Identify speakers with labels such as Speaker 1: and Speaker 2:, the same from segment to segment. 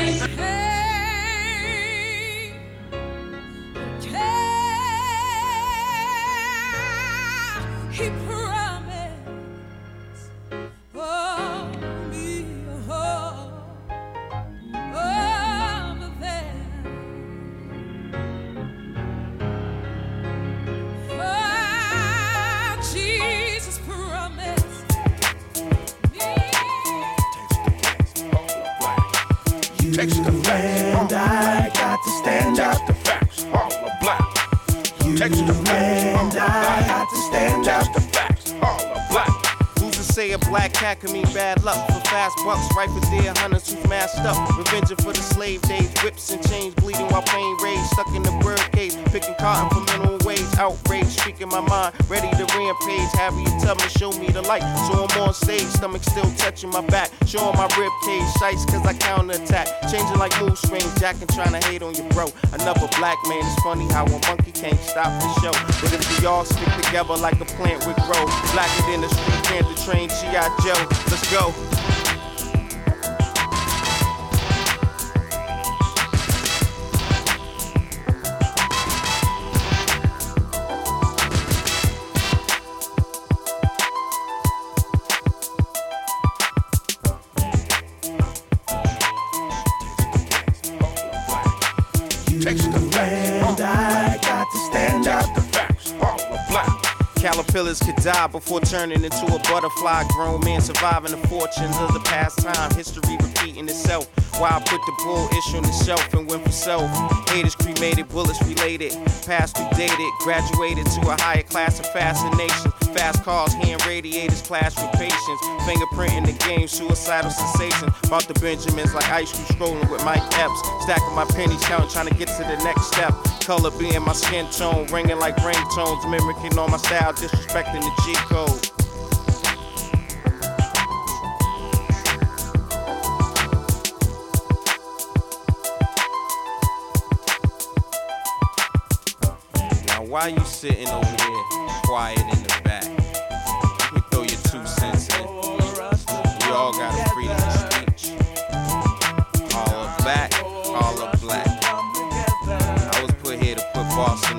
Speaker 1: Hey! attacking me, bad luck for jacking, ready to rampage. You tell me? Show me the light. So I'm on stage, Stomach still touching my back. Showing my ribcage, sights, cause I counterattack. Changing like little strings, trying to hate on your bro. Another black man, it's funny how a monkey can't stop the show. But if we all stick together like a plant would grow, blacker than the street panther train G.I. Joe. Let's go. Caterpillars could die before turning into a butterfly. Grown man surviving the fortunes of the past time. History repeating itself. Why I put the bull issue on the shelf and went for self. Haters cremated, bullets related. Past through dated, graduated to a higher class of fascination. Fast cars, hand radiators, clash with patience. Fingerprint in the game, suicidal sensation. About the Benjamins like ice cream strolling with Mike Epps. Stacking my pennies, counting, trying to get to the next step. Color being my skin tone, ringing like ringtones, mimicking all my style, disrespecting the G code. Now, why you sitting over there, quiet in the back? Me throw your two cents in. We all got a freedom of speech. All of black, all of black. I was put here to put Boston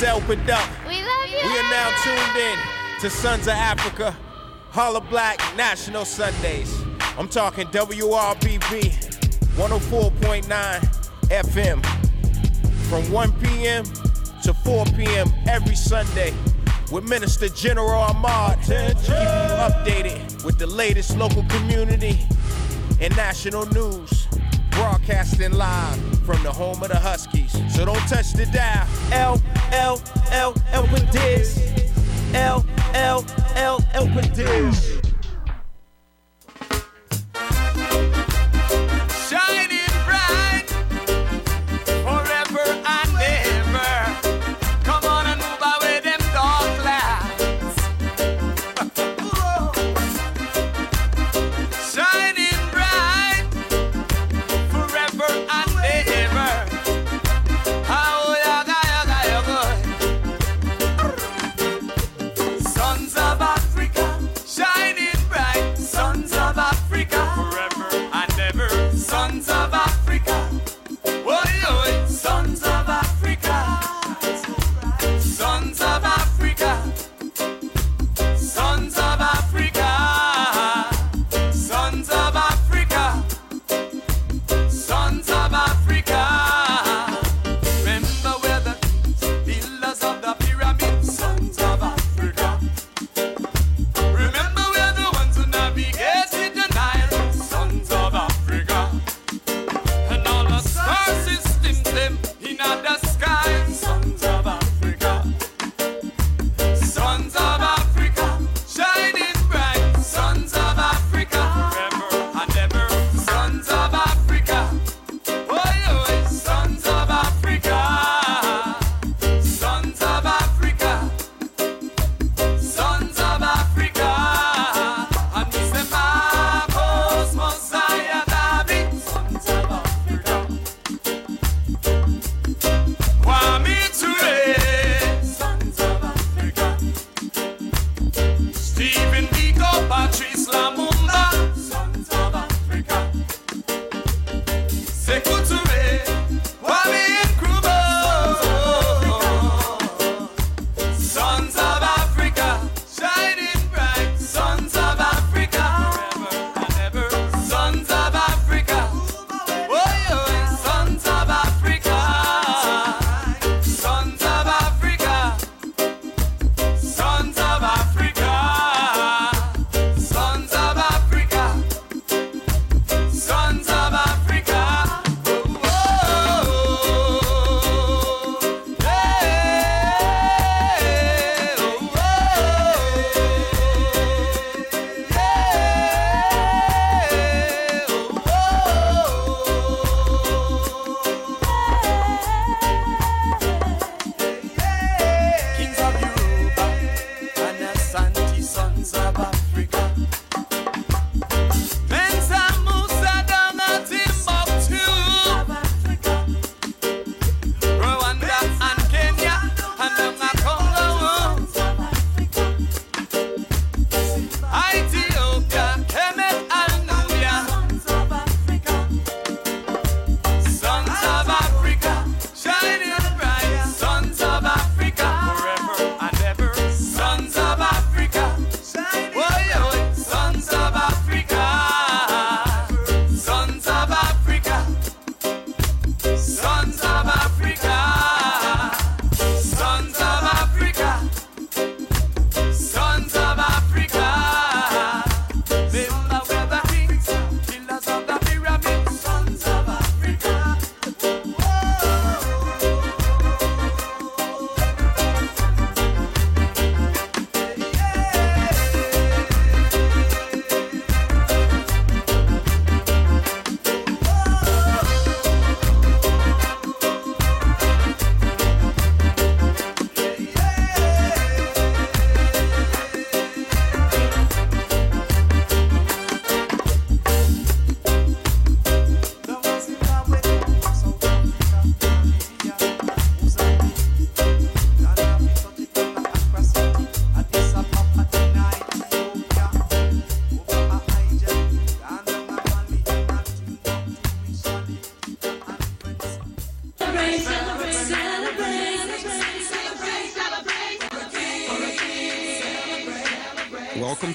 Speaker 1: This is El Dump.
Speaker 2: We love you.
Speaker 1: We are now tuned in to Sons of Afrika, Holla Black National Sundays. I'm talking WRBB 104.9 FM from 1 p.m. to 4 p.m. every Sunday with Minister General Ahmad. Keep you updated with the latest local community and national news. Broadcasting live from the home of the Huskies. So don't touch the dial. L, L, L, L with this. L, L, L, L with this.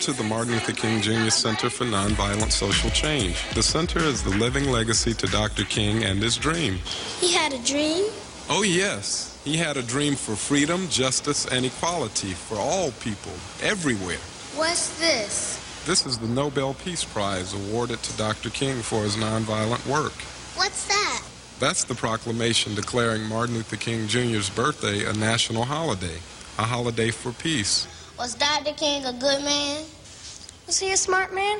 Speaker 3: to the Martin Luther King Jr. Center for Nonviolent Social Change. The center is the living legacy to Dr. King and his dream.
Speaker 4: He had a dream?
Speaker 3: Oh, yes. He had a dream for freedom, justice, and equality for all people, everywhere.
Speaker 4: What's this?
Speaker 3: This is the Nobel Peace Prize awarded to Dr. King for his nonviolent work.
Speaker 4: What's that?
Speaker 3: That's the proclamation declaring Martin Luther King Jr.'s birthday a national holiday, a holiday for peace.
Speaker 4: Was Dr. King a good man?
Speaker 5: Was he a smart man?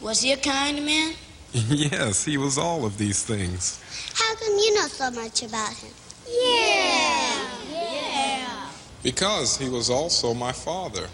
Speaker 4: Was he a kind man?
Speaker 3: yes, he was all of these things.
Speaker 4: How come you know so much about him?
Speaker 5: Yeah. Yeah.
Speaker 3: Because he was also my father.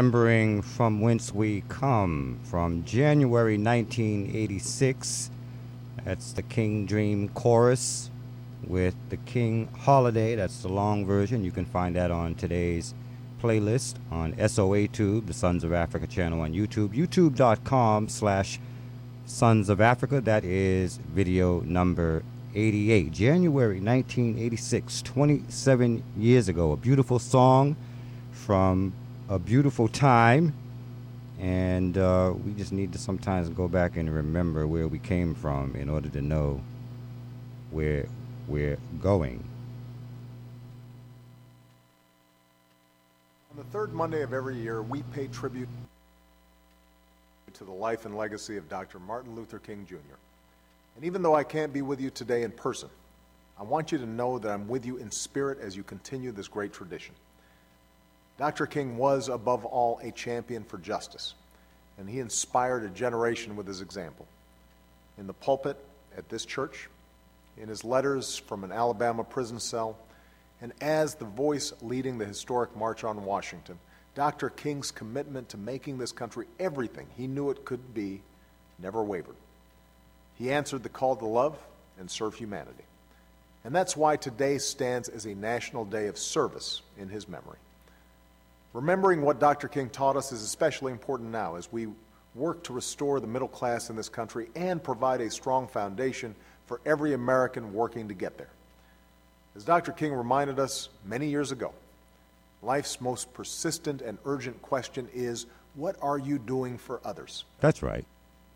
Speaker 6: Remembering from whence we come from January 1986. That's the King Dream Chorus with the King Holiday. That's the long version. You can find that on today's playlist on SOA Tube, the Sons of Afrika channel on YouTube, youtube.com slash Sons of Afrika. That is video number 88. January 1986, 27 years ago. A beautiful song from a beautiful time. And uh, we just need to sometimes go back and remember where we came from in order to know where we're going.
Speaker 7: On the third Monday of every year, we pay tribute to the life and legacy of Dr. Martin Luther King Jr. And even though I can't be with you today in person, I want you to know that I'm with you in spirit as you continue this great tradition. Dr. King was, above all, a champion for justice, and he inspired a generation with his example. In the pulpit at this church, in his letters from an Alabama prison cell, and as the voice leading the historic March on Washington, Dr. King's commitment to making this country everything he knew it could be never wavered. He answered the call to love and serve humanity. And that's why today stands as a national day of service in his memory. Remembering what Dr. King taught us is especially important now as we work to restore the middle class in this country and provide a strong foundation for every American working to get there. As Dr. King reminded us many years ago, life's most persistent and urgent question is what are you doing for others?
Speaker 6: That's right.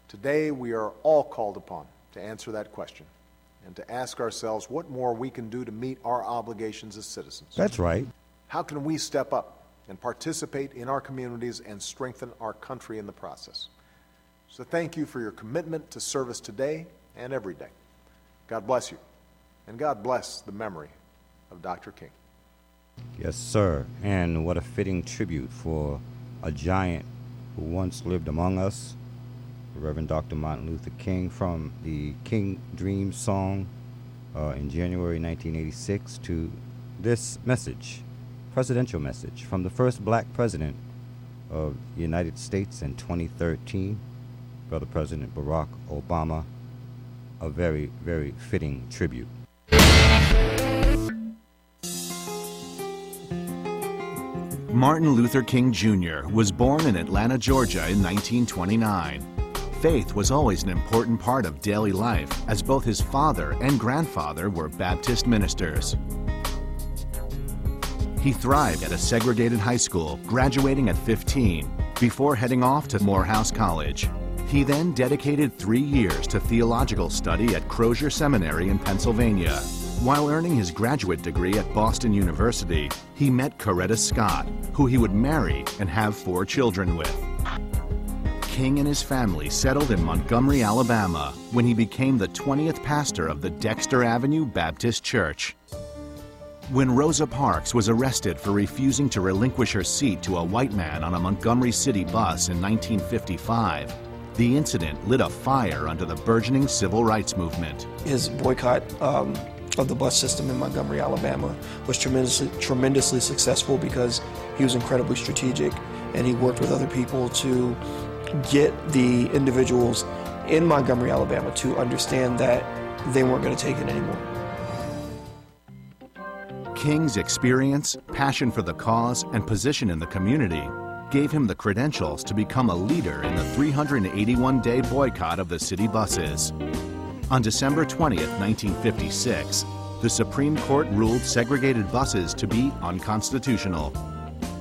Speaker 7: Today, we are all called upon to answer that question and to ask ourselves what more we can do to meet our obligations as citizens.
Speaker 6: That's right.
Speaker 7: How can we step up and participate in our communities and strengthen our country in the process? So, thank you for your commitment to service today and every day. God bless you, and God bless the memory of Dr. King.
Speaker 6: Yes, sir. And what a fitting tribute for a giant who once lived among us, Reverend Dr. Martin Luther King, from the King Dream song uh, in January 1986 to this message, presidential message from the first black president of the United States in 2013, Brother President Barack Obama. A very, very fitting tribute.
Speaker 8: Martin Luther King Jr. was born in Atlanta, Georgia in 1929. Faith was always an important part of daily life, as both his father and grandfather were Baptist ministers. He thrived at a segregated high school, graduating at 15, before heading off to Morehouse College. He then dedicated three years to theological study at Crozer Seminary in Pennsylvania. While earning his graduate degree at Boston University, he met Coretta Scott, who he would marry and have four children with. King and his family settled in Montgomery, Alabama, when he became the 20th pastor of the Dexter Avenue Baptist Church. When Rosa Parks was arrested for refusing to relinquish her seat to a white man on a Montgomery City bus in 1955, the incident lit a fire under the burgeoning civil rights movement.
Speaker 9: His boycott um, of the bus system in Montgomery, Alabama was tremendously, tremendously successful because he was incredibly strategic and he worked with other people to get the individuals in Montgomery, Alabama to understand that they weren't going to take it anymore.
Speaker 8: King's experience, passion for the cause, and position in the community gave him the credentials to become a leader in the 381 day boycott of the city buses. On December 20, 1956, the Supreme Court ruled segregated buses to be unconstitutional.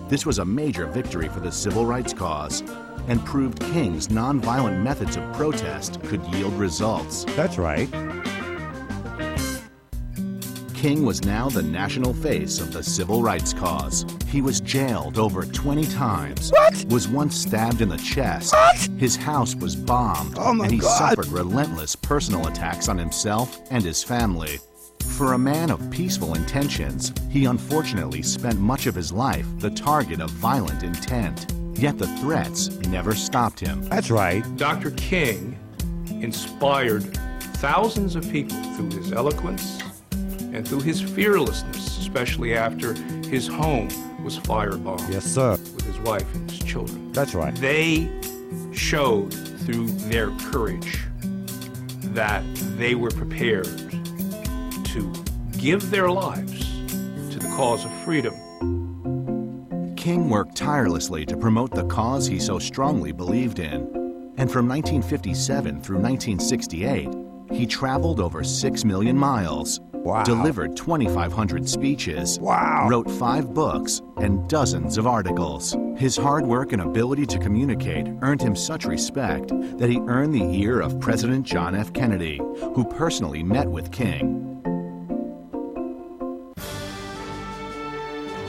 Speaker 8: This was a major victory for the civil rights cause and proved King's nonviolent methods of protest could yield results.
Speaker 6: That's right.
Speaker 8: King was now the national face of the civil rights cause. He was jailed over 20 times.
Speaker 9: What?
Speaker 8: Was once stabbed in the chest.
Speaker 9: What?
Speaker 8: His house was bombed.
Speaker 9: Oh my
Speaker 8: and he
Speaker 9: God.
Speaker 8: suffered relentless personal attacks on himself and his family. For a man of peaceful intentions, he unfortunately spent much of his life the target of violent intent. Yet the threats never stopped him.
Speaker 6: That's right.
Speaker 10: Dr. King inspired thousands of people through his eloquence, and through his fearlessness, especially after his home was firebombed.
Speaker 6: Yes, sir.
Speaker 10: With his wife and his children.
Speaker 6: That's right.
Speaker 10: They showed through their courage that they were prepared to give their lives to the cause of freedom.
Speaker 8: King worked tirelessly to promote the cause he so strongly believed in. And from 1957 through 1968, he traveled over 6 million miles, delivered 2,500 speeches, wrote five books, and dozens of articles. His hard work and ability to communicate earned him such respect that he earned the ear of President John F. Kennedy, who personally met with King.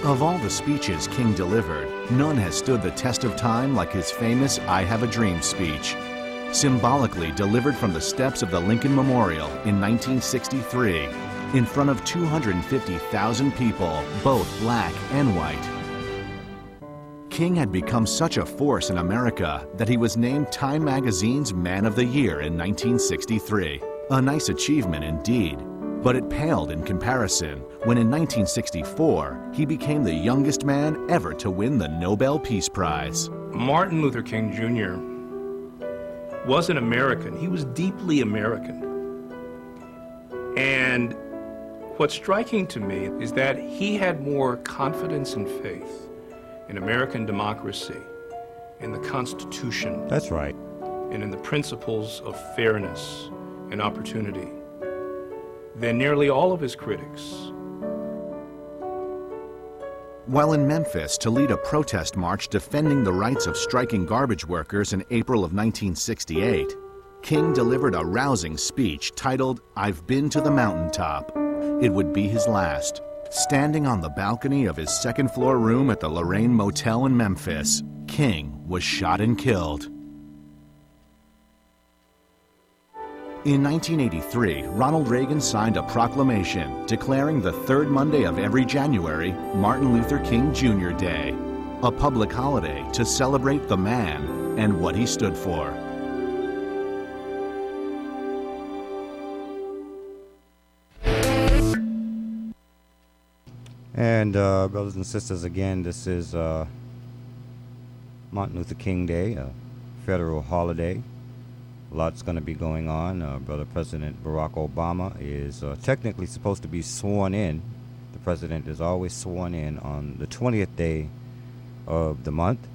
Speaker 8: Of all the speeches King delivered, none has stood the test of time like his famous I Have a Dream speech. Symbolically delivered from the steps of the Lincoln Memorial in 1963, in front of 250,000 people, both black and white. King had become such a force in America that he was named Time Magazine's Man of the Year in 1963. A nice achievement indeed, but it paled in comparison when in 1964 he became the youngest man ever to win the Nobel Peace Prize.
Speaker 10: Martin Luther King Jr. was an American. He was deeply American. And what's striking to me is that he had more confidence and faith in American democracy, in the Constitution,
Speaker 6: That's right.
Speaker 10: and in the principles of fairness and opportunity than nearly all of his critics.
Speaker 8: While in Memphis to lead a protest march defending the rights of striking garbage workers in April of 1968, King delivered a rousing speech titled, I've Been to the Mountaintop. It would be his last. Standing on the balcony of his second floor room at the Lorraine Motel in Memphis, King was shot and killed. In 1983, Ronald Reagan signed a proclamation declaring the third Monday of every January Martin Luther King Jr. Day, a public holiday to celebrate the man and what he stood for.
Speaker 6: And uh, brothers and sisters, again, this is uh, Martin Luther King Day, a federal holiday. A lot's going to be going on. Uh, Brother President Barack Obama is uh, technically supposed to be sworn in. The president is always sworn in on the 20th day of the month.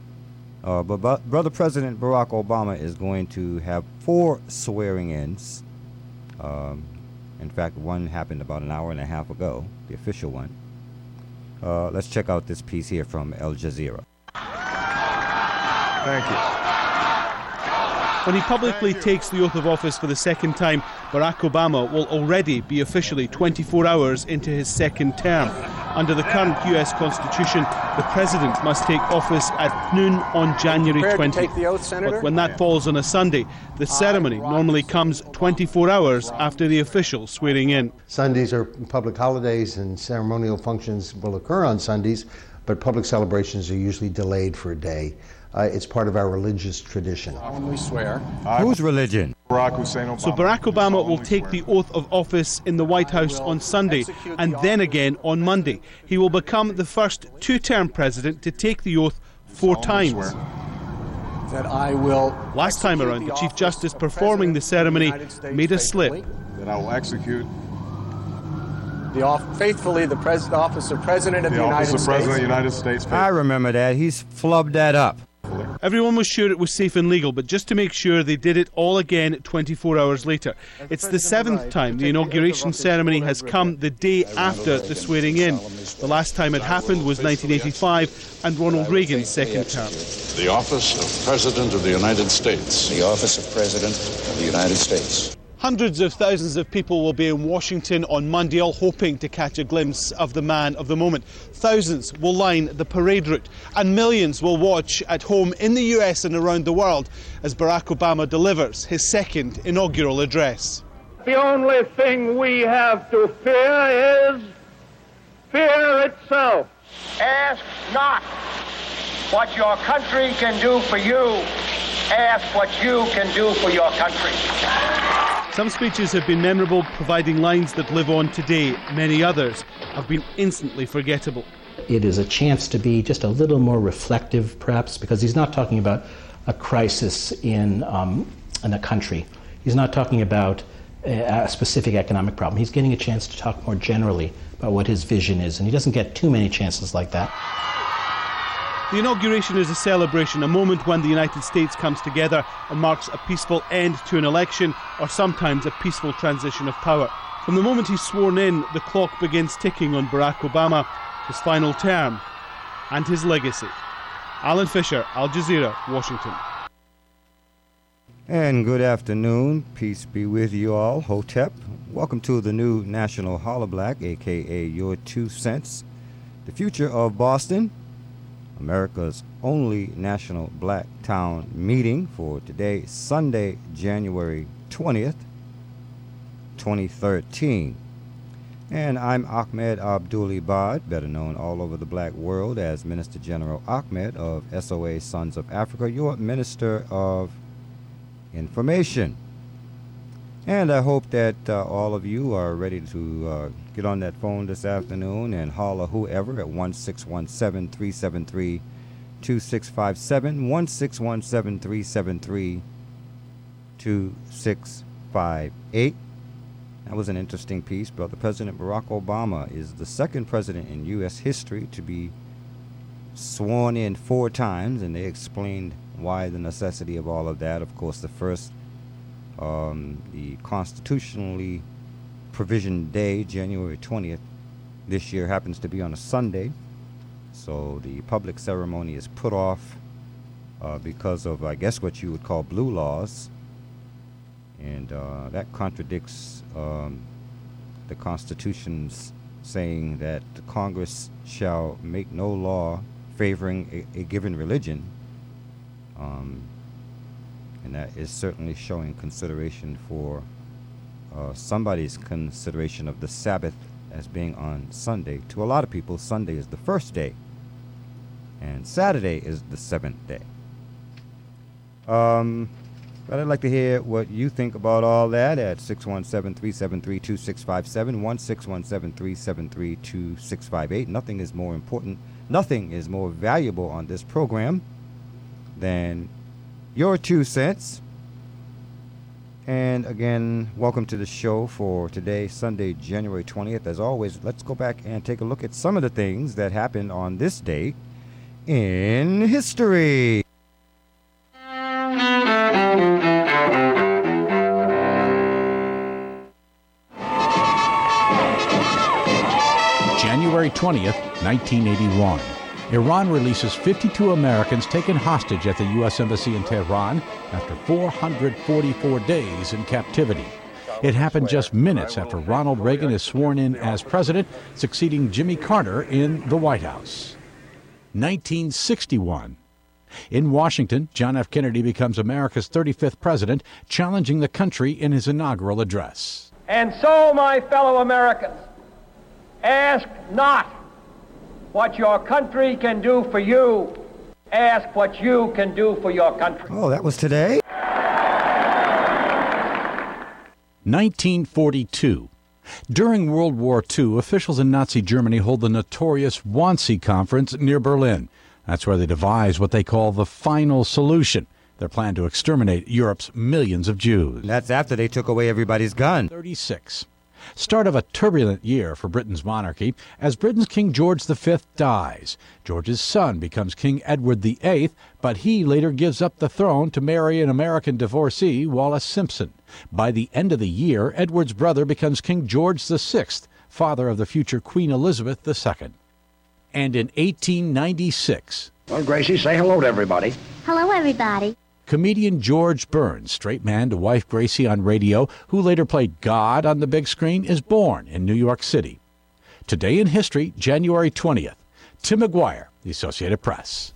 Speaker 6: Uh, but Bro- Brother President Barack Obama is going to have four swearing ins. Um, in fact, one happened about an hour and a half ago, the official one. Uh, let's check out this piece here from Al Jazeera.
Speaker 11: Thank you. When he publicly takes the oath of office for the second time, Barack Obama will already be officially 24 hours into his second term. Under the current US Constitution, the president must take office at noon on January
Speaker 12: Prepared
Speaker 11: 20th.
Speaker 12: oath,
Speaker 11: But when that falls on a Sunday, the ceremony normally comes 24 hours after the official swearing in.
Speaker 13: Sundays are public holidays and ceremonial functions will occur on Sundays, but public celebrations are usually delayed for a day. Uh, it's part of our religious tradition.
Speaker 12: We swear.
Speaker 6: Whose religion?
Speaker 11: Barack Hussein Obama. So Barack Obama will take the oath of office in the White House on Sunday and then again on Monday. He will become the first two-term president to take the oath four times.
Speaker 12: That I will.
Speaker 11: Last time around, the Chief Justice performing the ceremony made a slip.
Speaker 14: That I will execute
Speaker 12: The off, faithfully, the pres- office of President of the,
Speaker 14: the office
Speaker 12: United
Speaker 14: of
Speaker 12: States.
Speaker 14: President of the United States.
Speaker 6: I remember that. He's flubbed that up.
Speaker 11: Everyone was sure it was safe and legal, but just to make sure, they did it all again 24 hours later. It's the seventh time the inauguration ceremony has come the day after the swearing in. The last time it happened was 1985 and Ronald Reagan's second term.
Speaker 15: The office of President of the United States.
Speaker 16: The office of President of the United States.
Speaker 11: Hundreds of thousands of people will be in Washington on Monday, all hoping to catch a glimpse of the man of the moment. Thousands will line the parade route, and millions will watch at home in the US and around the world as Barack Obama delivers his second inaugural address.
Speaker 17: The only thing we have to fear is fear itself. Ask not what your country can do for you. Ask what you can do for your country.
Speaker 11: Some speeches have been memorable, providing lines that live on today. Many others have been instantly forgettable.
Speaker 18: It is a chance to be just a little more reflective, perhaps, because he's not talking about a crisis in, um, in a country. He's not talking about a, a specific economic problem. He's getting a chance to talk more generally about what his vision is, and he doesn't get too many chances like that.
Speaker 11: The inauguration is a celebration, a moment when the United States comes together and marks a peaceful end to an election or sometimes a peaceful transition of power. From the moment he's sworn in, the clock begins ticking on Barack Obama, his final term, and his legacy. Alan Fisher, Al Jazeera, Washington.
Speaker 6: And good afternoon. Peace be with you all. Hotep. Welcome to the new National Holla Black, aka Your Two Cents. The future of Boston, America's only national black town meeting for today, Sunday, January 20th, 2013. And I'm Ahmad Abdul Ibad, better known all over the black world as Minister General Ahmad of SOA Sons of Afrika, your Minister of Information. And I hope that uh, all of you are ready to uh, get on that phone this afternoon and holler whoever at 1617 373 2657. 1617 373 2658. That was an interesting piece, Brother President Barack Obama is the second president in U.S. history to be sworn in four times, and they explained why the necessity of all of that. Of course, the first, um, the constitutionally provisioned day, January 20th, this year happens to be on a Sunday, so the public ceremony is put off uh, because of, I guess, what you would call blue laws, and uh, that contradicts um, the Constitution's saying that Congress shall make no law favoring a, a given religion. Um, and that is certainly showing consideration for uh, somebody's consideration of the Sabbath as being on Sunday. To a lot of people, Sunday is the first day, and Saturday is the seventh day. Um, but I'd like to hear what you think about all that at 617 373 2657, 1617 373 2658. Nothing is more important, nothing is more valuable on this program than your two cents. And again, welcome to the show for today, Sunday, January 20th. As always, let's go back and take a look at some of the things that happened on this day in history.
Speaker 19: January 20th, 1981. Iran releases 52 Americans taken hostage at the U.S. Embassy in Tehran after 444 days in captivity. It happened just minutes after Ronald Reagan is sworn in as president, succeeding Jimmy Carter in the White House. 1961. In Washington, John F. Kennedy becomes America's 35th president, challenging the country in his inaugural address.
Speaker 17: And so, my fellow Americans, ask not what your country can do for you. Ask what you can do for your country.
Speaker 6: Oh, that was today?
Speaker 19: 1942. During World War II, officials in Nazi Germany hold the notorious Wannsee Conference near Berlin. That's where they devise what they call the final solution their plan to exterminate Europe's millions of Jews.
Speaker 6: That's after they took away everybody's gun.
Speaker 19: 36. Start of a turbulent year for Britain's monarchy as Britain's King George V dies. George's son becomes King Edward VIII, but he later gives up the throne to marry an American divorcee, Wallis Simpson. By the end of the year, Edward's brother becomes King George VI, father of the future Queen Elizabeth II. And in 1896,
Speaker 16: Well, Gracie, say hello to everybody.
Speaker 4: Hello, everybody.
Speaker 19: Comedian George Burns, straight man to wife Gracie on radio, who later played God on the big screen, is born in New York City. Today in history, January 20th. Tim McGuire, The Associated Press.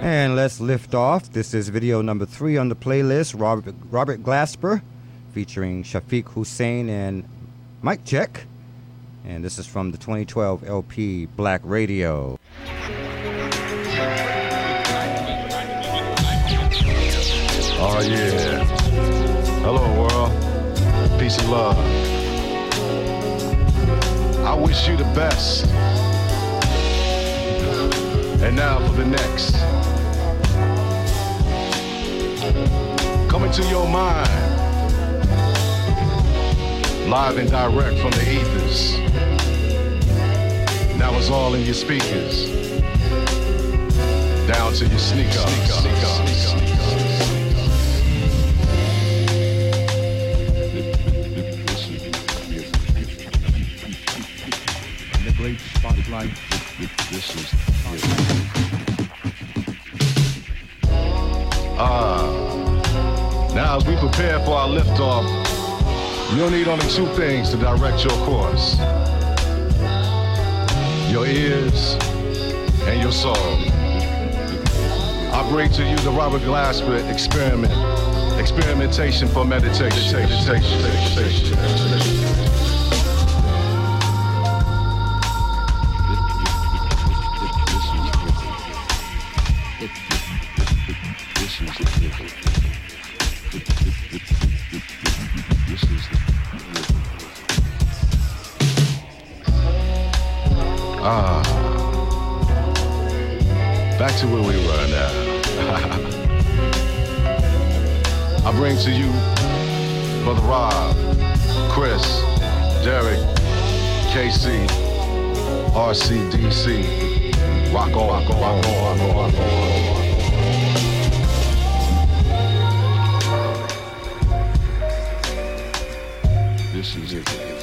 Speaker 6: And let's lift off. This is video number three on the playlist Robert, Robert Glasper featuring Shafiq Husayn and Mike Check. And this is from the 2012 LP Black Radio.
Speaker 14: Oh yeah. Hello world. Peace and love. I wish you the best. And now for the next. Coming to your mind. Live and direct from the ethers. Now it's all in your speakers. Down to your sneakers.
Speaker 19: great
Speaker 14: Ah. Now, as we prepare for our liftoff, you'll need only two things to direct your course your ears and your soul. I bring to you the Robert Glasper experiment, experimentation for meditation. meditation, meditation. To where we were now. I bring to you Brother Rob, Chris, Derek, KC, RCDC. Rock on, rock on, rock on, rock on, rock on. This is it.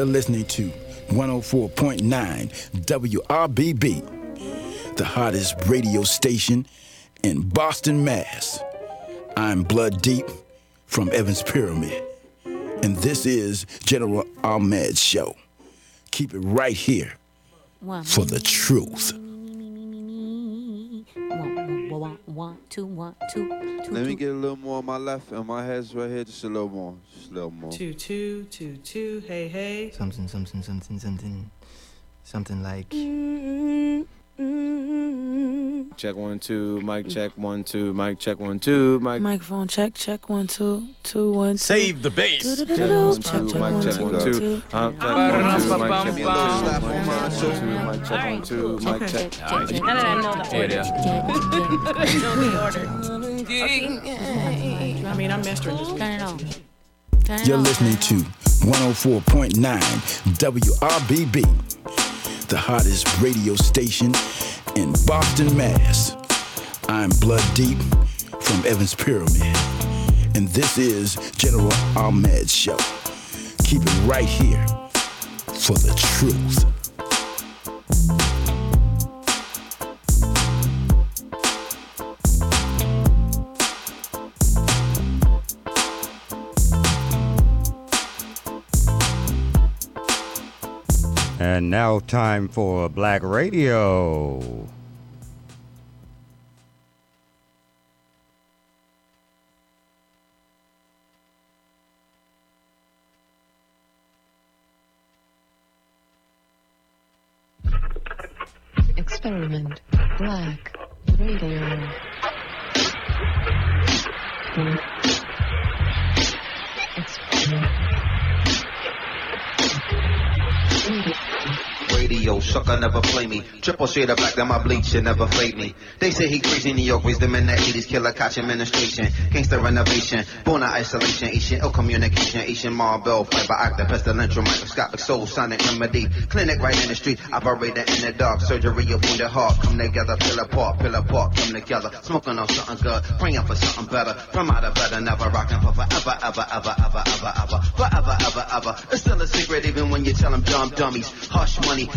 Speaker 20: You're listening to 104.9 WRBB, the hottest radio station in Boston, Mass. I'm Blood Deep from Evans Pyramid, and this is General Ahmad's show. Keep it right here for the truth.
Speaker 21: One, one, two, one, two, two,
Speaker 22: Let me get a little more on my left, and my head's right here. Just a little more. Just a little more.
Speaker 23: Two, two, two, two, hey, hey.
Speaker 24: Something, something, something, something, something like. Mm-hmm. Mm-hmm.
Speaker 22: Check one, two. Mic check one, two. Mic check one, two. Mic.
Speaker 23: Microphone check, check one, two, two, one, two.
Speaker 22: Save the bass. Check
Speaker 23: Check,
Speaker 22: one, two. Mic check
Speaker 23: two,
Speaker 22: one,
Speaker 23: one,
Speaker 22: two.
Speaker 23: two.
Speaker 22: Check one, two. Mic check one, two. Mic check one, two.
Speaker 21: Now that I know the order. Know the order.
Speaker 23: I mean, I'm mastering this.
Speaker 21: Turn it on.
Speaker 20: You're listening to 104.9 WRBB, the hottest radio station in Boston, Mass. I'm Blood Deep from Evans Pyramid, and this is General Ahmad's show. Keep it right here for the truth.
Speaker 6: And now, time for Black Radio.
Speaker 25: Experiment Black Radio. Radio,
Speaker 26: sucker never play me. Triple shade of black, that my bleach should never fade me. They say he crazy, New York raised them in the 80s, killer catch administration, gangster renovation, born of isolation, Asian ill communication, Asian marble, fiber actor, pestilential, microscopic soul, sonic remedy, clinic right in the street, operator in the dark, surgery of wounded heart, come together, pill apart, pill apart, come together, smoking on something good, praying for something better, from out of better, never rocking for forever, ever, ever, ever, ever, ever, forever, ever, ever. It's still a secret even when you tell them dumb dummies. Hush money,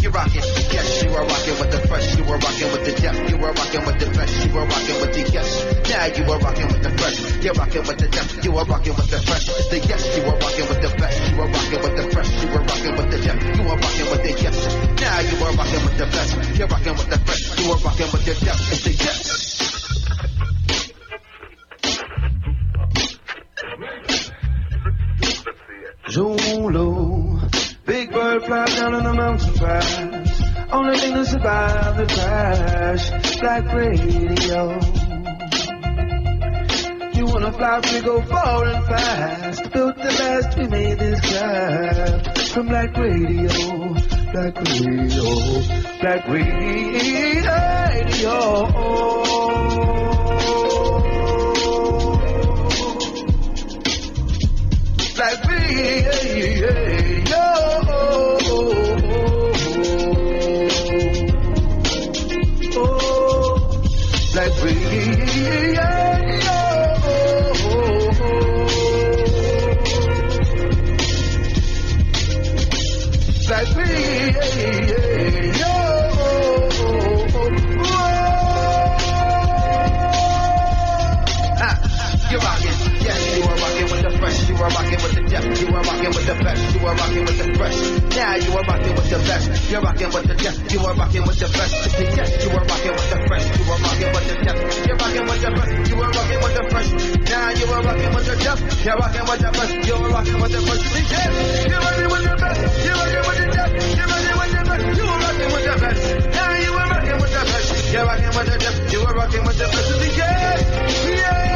Speaker 26: You're rocking, yes, you are rocking with the fresh, you are rocking with the depth, you are rocking with the best, you are rocking with the yes. Now you are rocking with the fresh, you're rocking with the depth, you are rocking with the fresh, the yes, you are rocking with the best, you are rocking with the fresh, you are rocking with the depth, you are rocking with the yes. Now you are rocking with the best, you're rocking with the fresh, you are rocking with the depth, it's the yes.
Speaker 27: Fly down in the mountain pass. Only thing to survive the crash. Black radio. You wanna fly, we go falling fast. Built the last, we made this craft. From Black Radio, Black Radio, Black Radio. Black Radio. Depth, you are rocking with the best, you are rocking with the fresh. Now you are rocking with the best, you're rocking with the depth, you are rocking with the best. Yes, you are rocking with the fresh, you are rocking with the depth, you're rocking with the best, you are rocking with the fresh. Now you are rocking with the depth, you're rocking with the best, you are rocking with the fresh. Yes, you're rocking with the best, you're rocking with the depth, you're rocking with the best, you are rocking with the best. Now you are rocking with the best, you're rocking with the depth, you are rocking with the best. Yes, yes.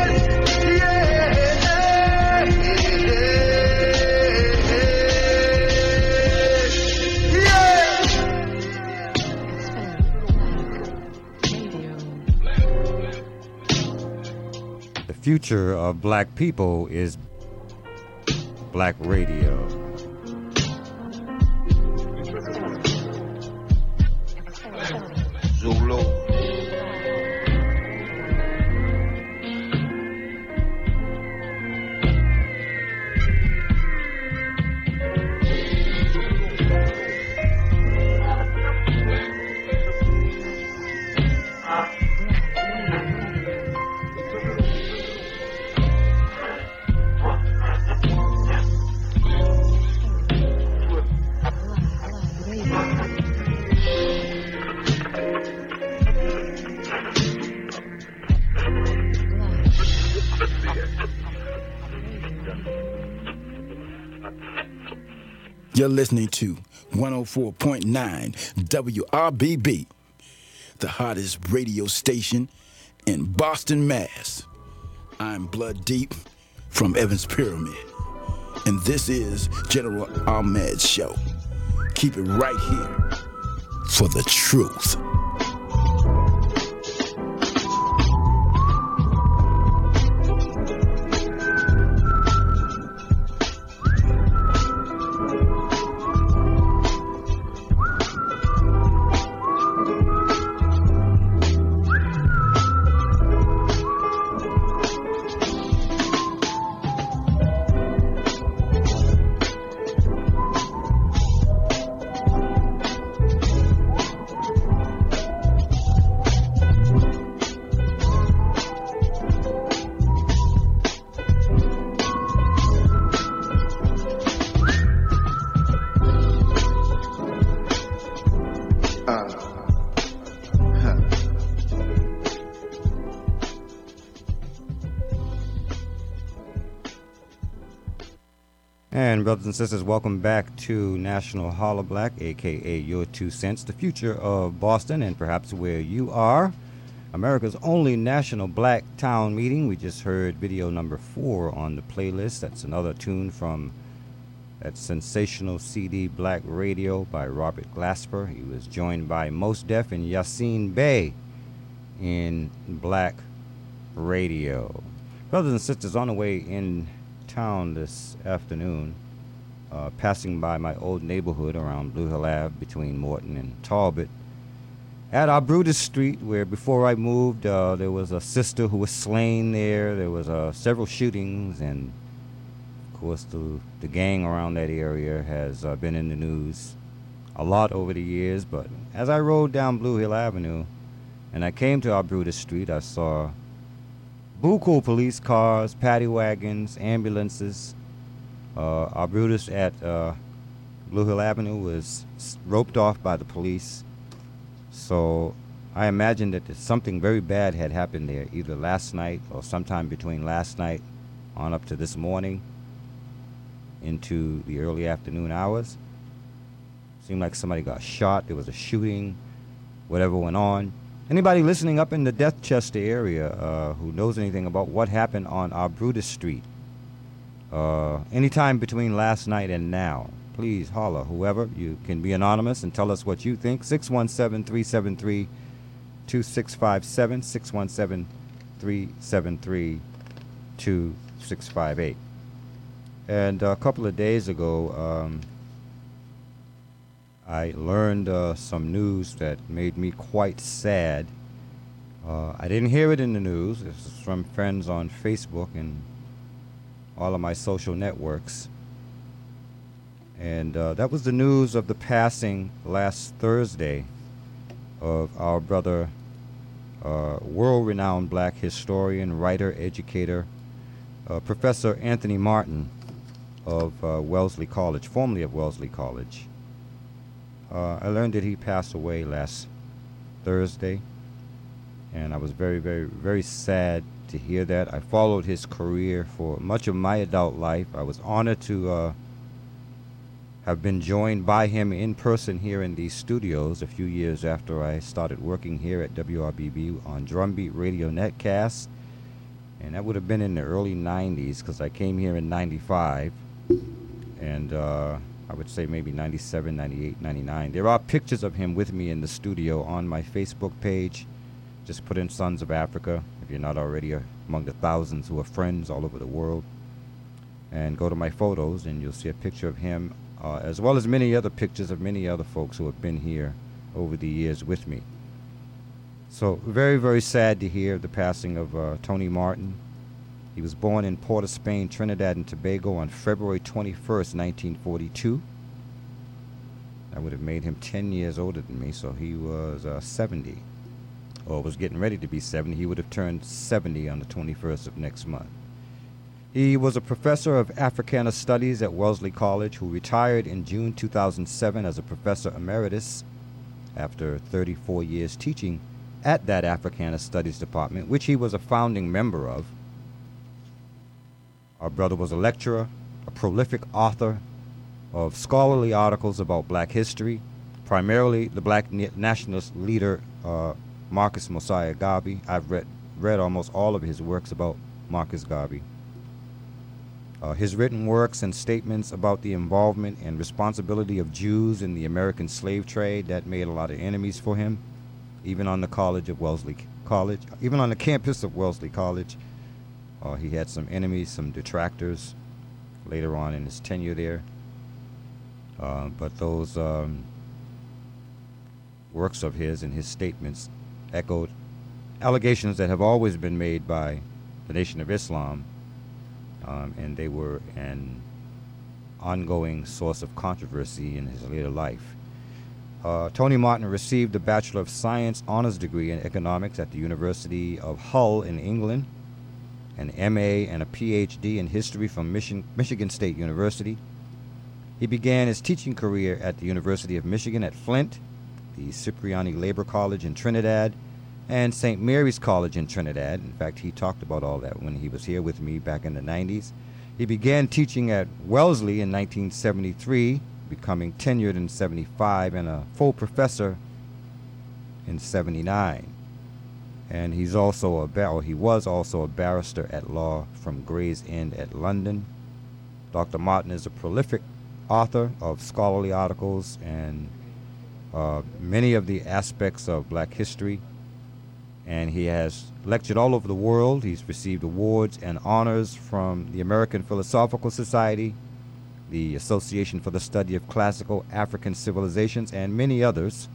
Speaker 6: Future of black people is black radio.
Speaker 20: You're listening to 104.9 WRBB, the hottest radio station in Boston, Mass. I'm Blood Deep from Evans Pyramid, and this is General Ahmad's show. Keep it right here for the truth.
Speaker 6: Brothers and sisters, welcome back to National Hollah Black, aka Your Two Cents, the future of Boston and perhaps where you are. America's only national black town meeting. We just heard video number four on the playlist. That's another tune from that sensational CD Black Radio by Robert Glasper. He was joined by Mos Def and Yasiin Bey in Black Radio. Brothers and sisters, on the way in town this afternoon, uh, passing by my old neighborhood around Blue Hill Ave between Morton and Talbot. At Arbutus Street, where before I moved, uh, there was a sister who was slain there. There was uh, several shootings, and of course, the the gang around that area has uh, been in the news a lot over the years. But as I rode down Blue Hill Avenue, and I came to Arbutus Street, I saw buku police cars, paddy wagons, ambulances. Uh, Arbutus at uh, Blue Hill Avenue was roped off by the police. So I imagine that something very bad had happened there, either last night or sometime between last night on up to this morning into the early afternoon hours. Seemed like somebody got shot. There was a shooting, whatever went on. Anybody listening up in the Deathchester area uh, who knows anything about what happened on Arbutus Street, uh, anytime between last night and now, please holler. Whoever, you can be anonymous and tell us what you think. 617 373 2657, 617 373 2658. And a couple of days ago, um, I learned uh, some news that made me quite sad. Uh, I didn't hear it in the news. This is from friends on Facebook and all of my social networks. And uh, that was the news of the passing last Thursday of our brother, uh, world renowned black historian, writer, educator, uh, Professor Anthony Martin of uh, Wellesley College, formerly of Wellesley College. Uh, I learned that he passed away last Thursday, and I was very, very, very sad to hear that. I followed his career for much of my adult life. I was honored to uh, have been joined by him in person here in these studios a few years after I started working here at WRBB on Drumbeat Radio Netcast. And that would have been in the early 90s because I came here in 95. And uh, I would say maybe 97, 98, 99. There are pictures of him with me in the studio on my Facebook page. Just put in Sons of Afrika if you're not already among the thousands who are friends all over the world. And go to my photos and you'll see a picture of him, uh, as well as many other pictures of many other folks who have been here over the years with me. So, very, very sad to hear the passing of uh, Tony Martin. He was born in Port of Spain, Trinidad and Tobago on February 21st, 1942. That would have made him 10 years older than me, so he was uh, 70, or was getting ready to be 70. He would have turned 70 on the 21st of next month. He was a professor of Africana Studies at Wellesley College who retired in June 2007 as a professor emeritus after 34 years teaching at that Africana Studies department, which he was a founding member of. Our brother was a lecturer, a prolific author of scholarly articles about black history, primarily the black nationalist leader uh, Marcus Mosiah Garvey. I've read, read almost all of his works about Marcus Garvey. Uh, his written works and statements about the involvement and responsibility of Jews in the American slave trade that made a lot of enemies for him, even on the college of Wellesley College, even on the campus of Wellesley College. Uh, he had some enemies, some detractors later on in his tenure there. Uh, but those um, works of his and his statements echoed allegations that have always been made by the Nation of Islam, um, and they were an ongoing source of controversy in his later life. Uh, Tony Martin received a Bachelor of Science honors degree in economics at the University of Hull in England, an MA and a PhD in history from Michigan, Michigan State University. He began his teaching career at the University of Michigan at Flint, the Cipriani Labor College in Trinidad, and St. Mary's College in Trinidad. In fact, he talked about all that when he was here with me back in the 90s. He began teaching at Wellesley in 1973, becoming tenured in 75 and a full professor in 79. And he's also a bar- he was also a barrister at law from Gray's Inn at London. Dr. Martin is a prolific author of scholarly articles and uh, many of the aspects of black history. And he has lectured all over the world. He's received awards and honors from the American Philosophical Society, the Association for the Study of Classical African Civilizations, and many others.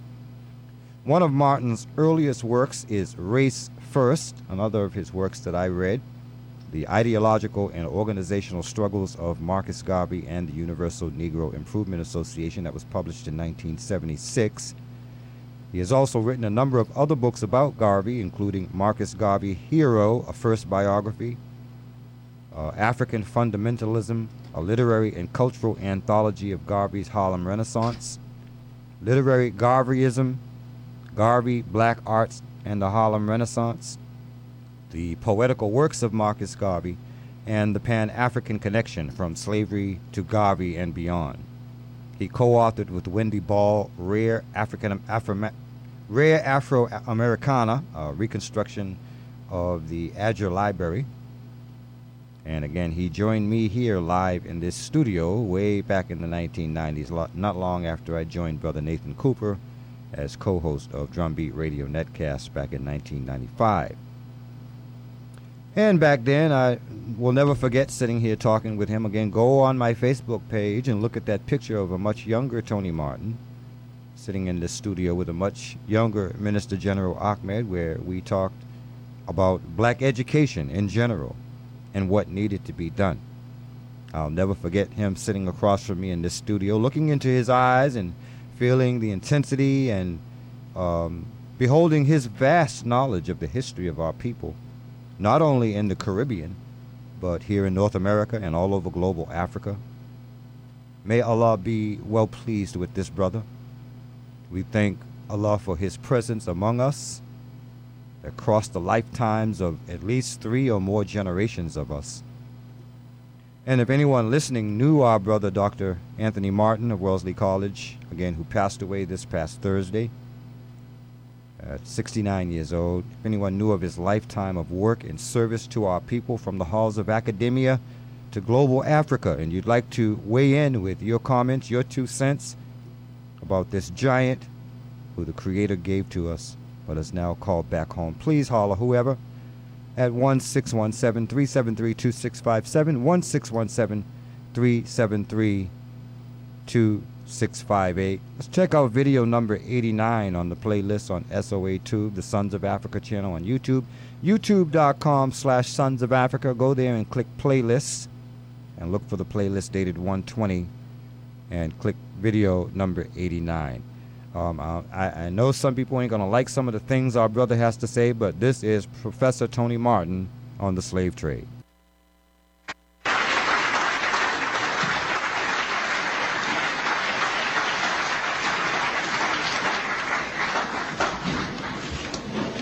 Speaker 6: One of Martin's earliest works is Race First, another of his works that I read, The Ideological and Organizational Struggles of Marcus Garvey and the Universal Negro Improvement Association, that was published in 1976. He has also written a number of other books about Garvey, including Marcus Garvey Hero, a first biography, uh, African Fundamentalism, a literary and cultural anthology of Garvey's Harlem Renaissance, Literary Garveyism, Garvey, Black Arts, and the Harlem Renaissance, the poetical works of Marcus Garvey, and the Pan African Connection from Slavery to Garvey and Beyond. He co authored with Wendy Ball Rare African Afro, Rare Afro Americana, a reconstruction of the Adger Library. And again, he joined me here live in this studio way back in the 1990s, not long after I joined Brother Nathan Cooper as co host of Drumbeat Radio Netcast back in 1995. And back then, I will never forget sitting here talking with him again. Go on my Facebook page and look at that picture of a much younger Tony Martin sitting in the studio with a much younger Minister General Ahmad, where we talked about black education in general and what needed to be done. I'll never forget him sitting across from me in this studio, looking into his eyes and feeling the intensity and um, beholding his vast knowledge of the history of our people, not only in the Caribbean, but here in North America and all over global Africa. May Allah be well pleased with this brother. We thank Allah for his presence among us across the lifetimes of at least three or more generations of us. And if anyone listening knew our brother Dr. Anthony Martin of Wellesley College, again, who passed away this past Thursday at 69 years old, if anyone knew of his lifetime of work and service to our people from the halls of academia to global Africa, and you'd like to weigh in with your comments, your two cents about this giant who the Creator gave to us, but is now called back home, please holler whoever at 1617 373 2657. 1617 373 2658. Let's check out video number 89 on the playlist on SOA Tube, the Sons of Afrika channel on YouTube. YouTube.com slash Sons of Afrika. Go there and click playlists and look for the playlist dated 120 and click video number 89. Um, I, I know some people ain't going to like some of the things our brother has to say, but this is Professor Tony Martin on the slave trade.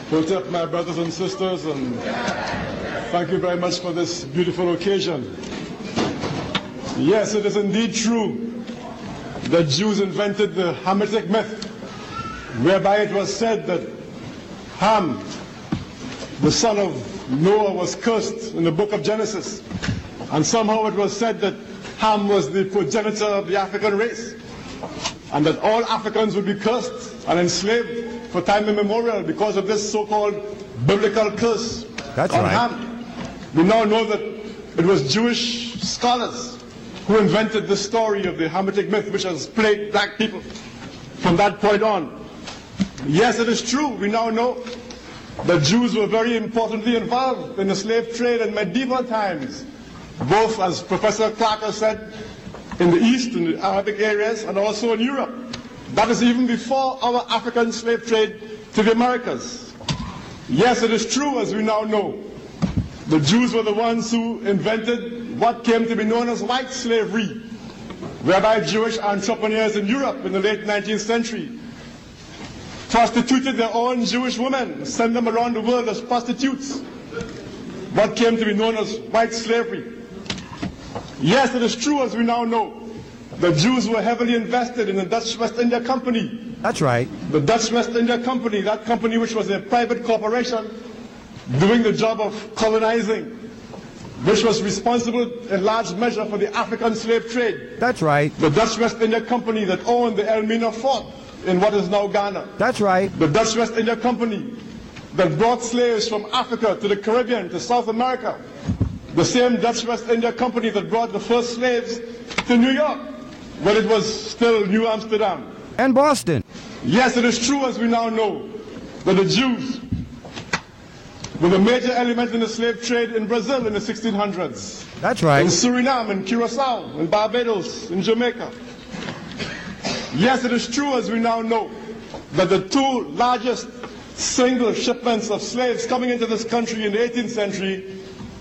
Speaker 28: What's up, my brothers and sisters, and thank you very much for this beautiful occasion. Yes, it is indeed true that Jews invented the Hamitic myth, whereby it was said that Ham, the son of Noah, was cursed in the book of Genesis. And somehow it was said that Ham was the progenitor of the African race, and that all Africans would be cursed and enslaved for time immemorial because of this so-called biblical curse
Speaker 6: That's
Speaker 28: on
Speaker 6: right.
Speaker 28: Ham. We now know that it was Jewish scholars who invented the story of the Hamitic myth, which has plagued black people from that point on. Yes, it is true. We now know that Jews were very importantly involved in the slave trade in medieval times, both, as Professor Clark has said, in the East, in the Arabic areas, and also in Europe. That is even before our African slave trade to the Americas. Yes, it is true, as we now know. The Jews were the ones who invented what came to be known as white slavery, whereby Jewish entrepreneurs in Europe in the late 19th century prostituted their own Jewish women, sent them around the world as prostitutes. What came to be known as white slavery. Yes, it is true, as we now know, the Jews were heavily invested in the Dutch West India Company.
Speaker 6: That's right.
Speaker 28: The Dutch West India Company, that company which was a private corporation doing the job of colonizing, which was responsible in large measure for the African slave trade.
Speaker 6: That's right.
Speaker 28: The Dutch West India Company that owned the Elmina Fort in what is now Ghana.
Speaker 6: That's right.
Speaker 28: The Dutch West India Company that brought slaves from Africa to the Caribbean to South America. The same Dutch West India Company that brought the first slaves to New York when it was still New Amsterdam.
Speaker 6: And Boston.
Speaker 28: Yes, it is true, as we now know, that the Jews were the major element in the slave trade in Brazil in the 1600s.
Speaker 6: That's right.
Speaker 28: In Suriname, in Curacao, in Barbados, in Jamaica. Yes, it is true, as we now know, that the two largest single shipments of slaves coming into this country in the 18th century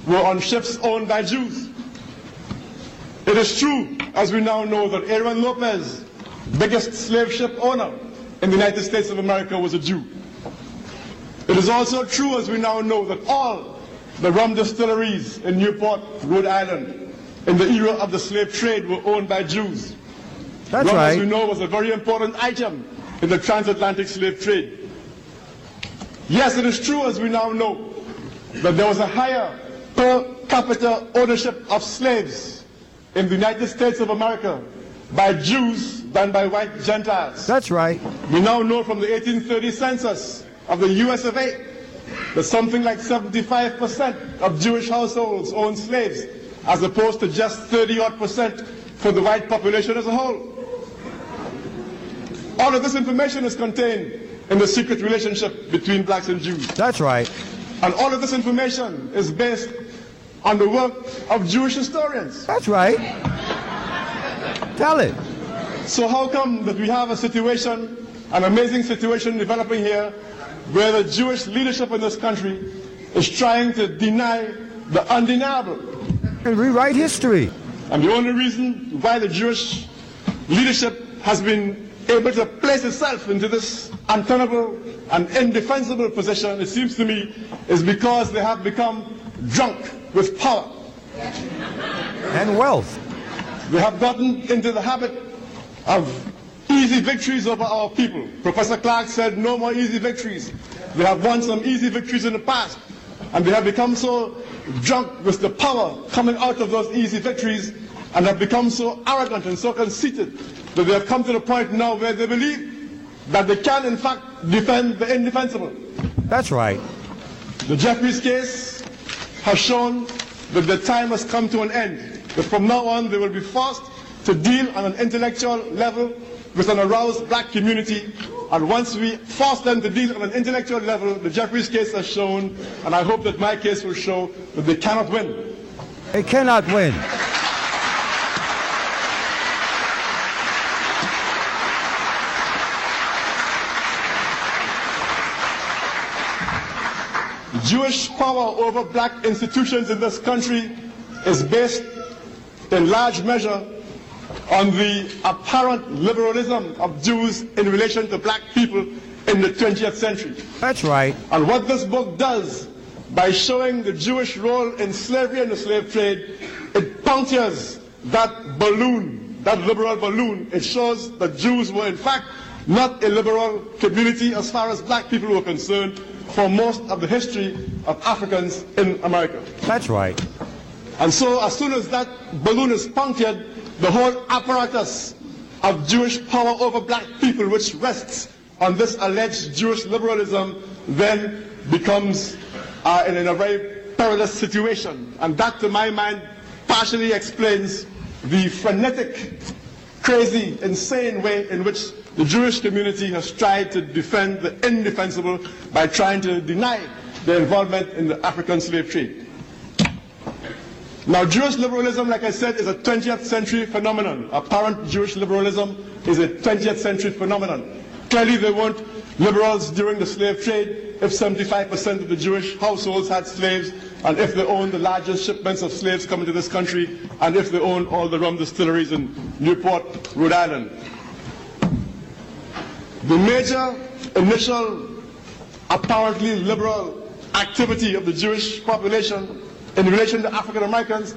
Speaker 28: were on ships owned by Jews. It is true, as we now know, that Aaron Lopez, biggest slave ship owner in the United States of America, was a Jew. It is also true, as we now know, that all the rum distilleries in Newport, Rhode Island, in the era of the slave trade were owned by Jews.
Speaker 6: That's
Speaker 28: rum,
Speaker 6: right.
Speaker 28: as we know, was a very important item in the transatlantic slave trade. Yes, it is true, as we now know, that there was a higher per capita ownership of slaves in the United States of America by Jews than by white Gentiles.
Speaker 6: That's right.
Speaker 28: We now know from the 1830 census of the US of A that something like 75% of Jewish households own slaves, as opposed to just 30 odd percent for the white population as a whole. All of this information is contained in the secret relationship between blacks and Jews.
Speaker 6: That's right.
Speaker 28: And all of this information is based on the work of Jewish historians.
Speaker 6: That's right. Tell it.
Speaker 28: So how come that we have a situation, an amazing situation developing here, where the Jewish leadership in this country is trying to deny the undeniable?
Speaker 6: And rewrite history.
Speaker 28: And the only reason why the Jewish leadership has been able to place itself into this untenable and indefensible position, it seems to me, is because they have become drunk with power.
Speaker 6: And wealth.
Speaker 28: We have gotten into the habit of easy victories over our people. Professor Clark said no more easy victories. We have won some easy victories in the past, and they have become so drunk with the power coming out of those easy victories, and have become so arrogant and so conceited that they have come to the point now where they believe that they can in fact defend the indefensible.
Speaker 6: That's right.
Speaker 28: The Jeffries case has shown that the time has come to an end. That from now on they will be forced to deal on an intellectual level with an aroused black community. And once we force them to deal on an intellectual level, the Jeffries case has shown, and I hope that my case will show, that they cannot win.
Speaker 6: They cannot win.
Speaker 28: Jewish power over black institutions in this country is based in large measure on the apparent liberalism of Jews in relation to black people in the 20th century.
Speaker 6: That's right.
Speaker 28: And what this book does, by showing the Jewish role in slavery and the slave trade, it punctures that balloon, that liberal balloon. It shows that Jews were in fact not a liberal community as far as black people were concerned for most of the history of Africans in America.
Speaker 6: That's right.
Speaker 28: And so as soon as that balloon is punctured, the whole apparatus of Jewish power over black people, which rests on this alleged Jewish liberalism, then becomes uh, in, in a very perilous situation. And that, to my mind, partially explains the frenetic, crazy, insane way in which the Jewish community has tried to defend the indefensible by trying to deny their involvement in the African slave trade. Now, Jewish liberalism, like I said, is a 20th century phenomenon. Apparent Jewish liberalism is a 20th century phenomenon. Clearly, they weren't liberals during the slave trade if 75% of the Jewish households had slaves, and if they owned the largest shipments of slaves coming to this country, and if they owned all the rum distilleries in Newport, Rhode Island. The major initial apparently liberal activity of the Jewish population in relation to African Americans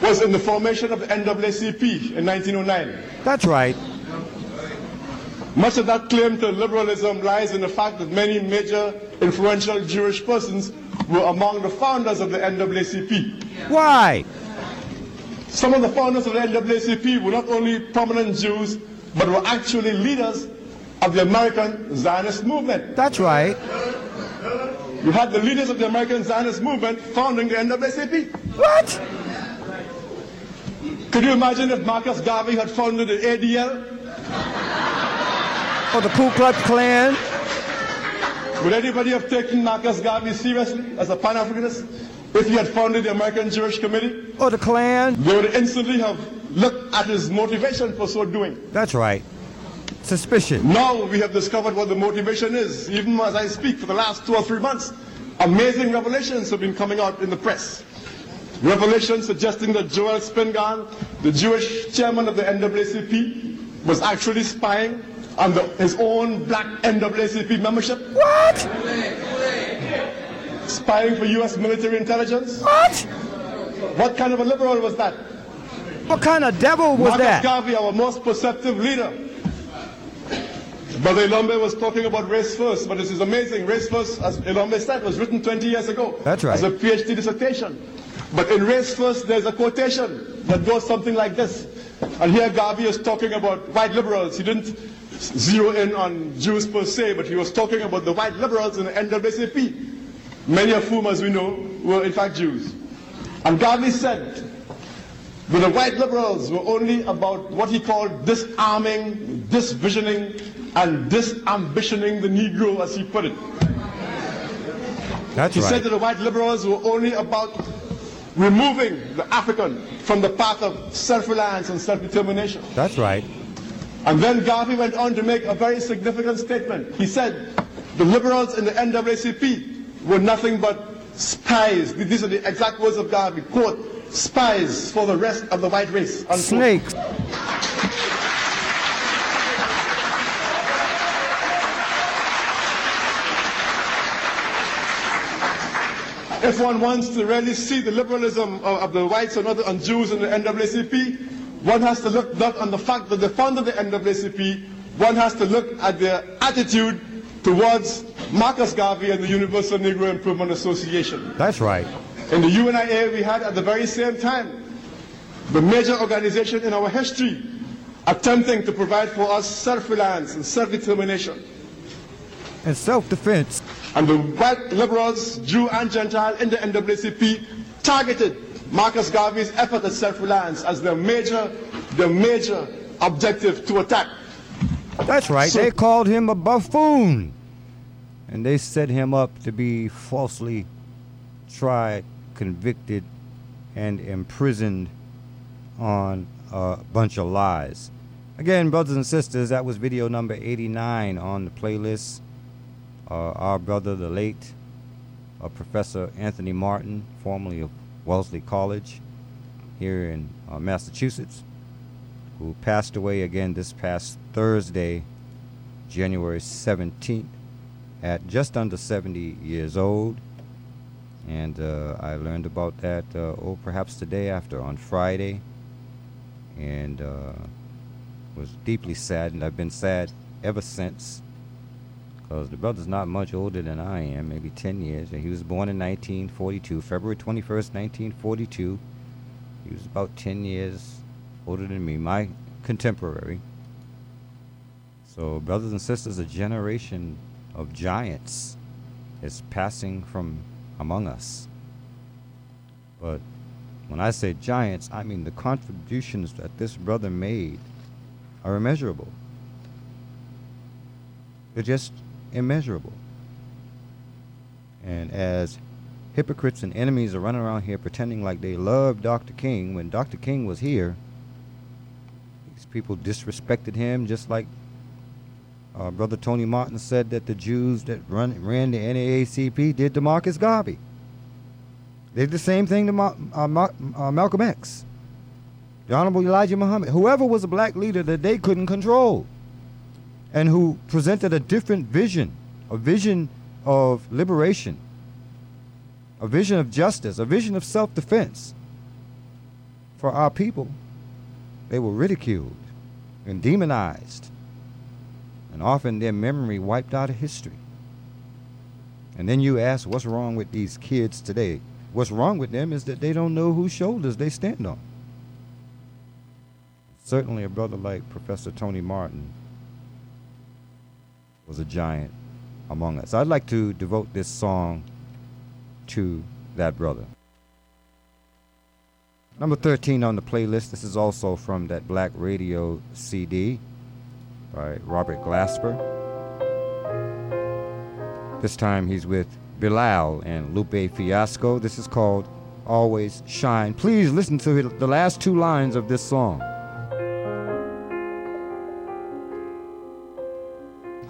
Speaker 28: was in the formation of the NAACP in 1909.
Speaker 6: That's right.
Speaker 28: Much of that claim to liberalism lies in the fact that many major influential Jewish persons were among the founders of the NAACP.
Speaker 6: Why?
Speaker 28: Some of the founders of the NAACP were not only prominent Jews, but were actually leaders of the American Zionist movement.
Speaker 6: That's right.
Speaker 28: You had the leaders of the American Zionist movement founding the NAACP.
Speaker 6: What?
Speaker 28: Could you imagine if Marcus Garvey had founded the ADL?
Speaker 6: Or the Ku Klux Klan?
Speaker 28: Would anybody have taken Marcus Garvey seriously as a Pan-Africanist if he had founded the American Jewish Committee?
Speaker 6: Or the Klan?
Speaker 28: They would instantly have looked at his motivation for so doing.
Speaker 6: That's right. Suspicion.
Speaker 28: Now we have discovered what the motivation is. Even as I speak, for the last two or three months, amazing revelations have been coming out in the press. Revelations suggesting that Joel Spingarn, the Jewish chairman of the NAACP, was actually spying on the, his own black NAACP membership.
Speaker 6: What?
Speaker 28: Spying for U.S. military intelligence.
Speaker 6: What?
Speaker 28: What kind of a liberal was that?
Speaker 6: What kind of devil was
Speaker 28: Marcus
Speaker 6: that?
Speaker 28: Garvey, our most perceptive leader. Brother Ilombe was talking about race first, but this is amazing. Race first, as Ilombe said, was written 20 years ago.
Speaker 6: That's right.
Speaker 28: As a PhD dissertation. But in race first, there's a quotation that goes something like this. And here Garvey is talking about white liberals. He didn't zero in on Jews per se, but he was talking about the white liberals in the NAACP, many of whom, as we know, were in fact Jews. And Garvey said that the white liberals were only about what he called disarming, disvisioning, and disambitioning the Negro, as he put it.
Speaker 6: That's
Speaker 28: he
Speaker 6: right.
Speaker 28: said that the white liberals were only about removing the African from the path of self-reliance and self-determination.
Speaker 6: That's right.
Speaker 28: And then Garvey went on to make a very significant statement. He said the liberals in the NAACP were nothing but spies. These are the exact words of Garvey. Quote, spies for the rest of the white race. Unquote.
Speaker 6: Snakes.
Speaker 28: If one wants to really see the liberalism of, of the whites and, other, and Jews in the NAACP, one has to look not on the fact that they founded the NAACP, one has to look at their attitude towards Marcus Garvey and the Universal Negro Improvement Association.
Speaker 6: That's right.
Speaker 28: In the UNIA, we had at the very same time the major organization in our history attempting to provide for us self-reliance and self-determination.
Speaker 6: And self-defense.
Speaker 28: And the white liberals, Jew and Gentile, in the NAACP targeted Marcus Garvey's effort at self-reliance as their major, their major objective to attack.
Speaker 6: That's right.
Speaker 28: So-
Speaker 6: they called him a buffoon. And they set him up to be falsely tried, convicted, and imprisoned on a bunch of lies. Again, brothers and sisters, that was video number 89 on the playlist. Uh, our brother, the late uh, Professor Anthony Martin, formerly of Wellesley College here in uh, Massachusetts, who passed away again this past Thursday, January 17th, at just under 70 years old. And uh, I learned about that, uh, oh, perhaps the day after, on Friday, and uh, was deeply saddened. I've been sad ever since, because the brother's not much older than I am, maybe 10 years. And he was born in 1942, February 21st, 1942. He was about 10 years older than me, my contemporary. So, brothers and sisters, a generation of giants is passing from among us. But when I say giants, I mean the contributions that this brother made are immeasurable. They're just immeasurable. And as hypocrites and enemies are running around here pretending like they love Dr. King when Dr. King was here, these people disrespected him just like uh, Brother Tony Martin said that the Jews that run, ran the NAACP did to Marcus Garvey. They did the same thing to Ma- uh, Ma- uh, Malcolm X, the Honorable Elijah Muhammad, whoever was a black leader that they couldn't control, and who presented a different vision, a vision of liberation, a vision of justice, a vision of self defense.
Speaker 29: for our people, they were ridiculed and demonized, and often their memory wiped out of history. And then you ask, what's wrong with these kids today? What's wrong with them is that they don't know whose shoulders they stand on. Certainly, a brother like Professor Tony Martin was a giant among us. I'd like to devote this song to that brother. Number 13 on the playlist, this is also from that Black Radio CD by Robert Glasper. This time he's with Bilal and Lupe Fiasco. This is called Always Shine. Please listen to the last two lines of this song.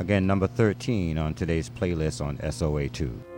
Speaker 29: Again, number 13 on today's playlist on SOA2.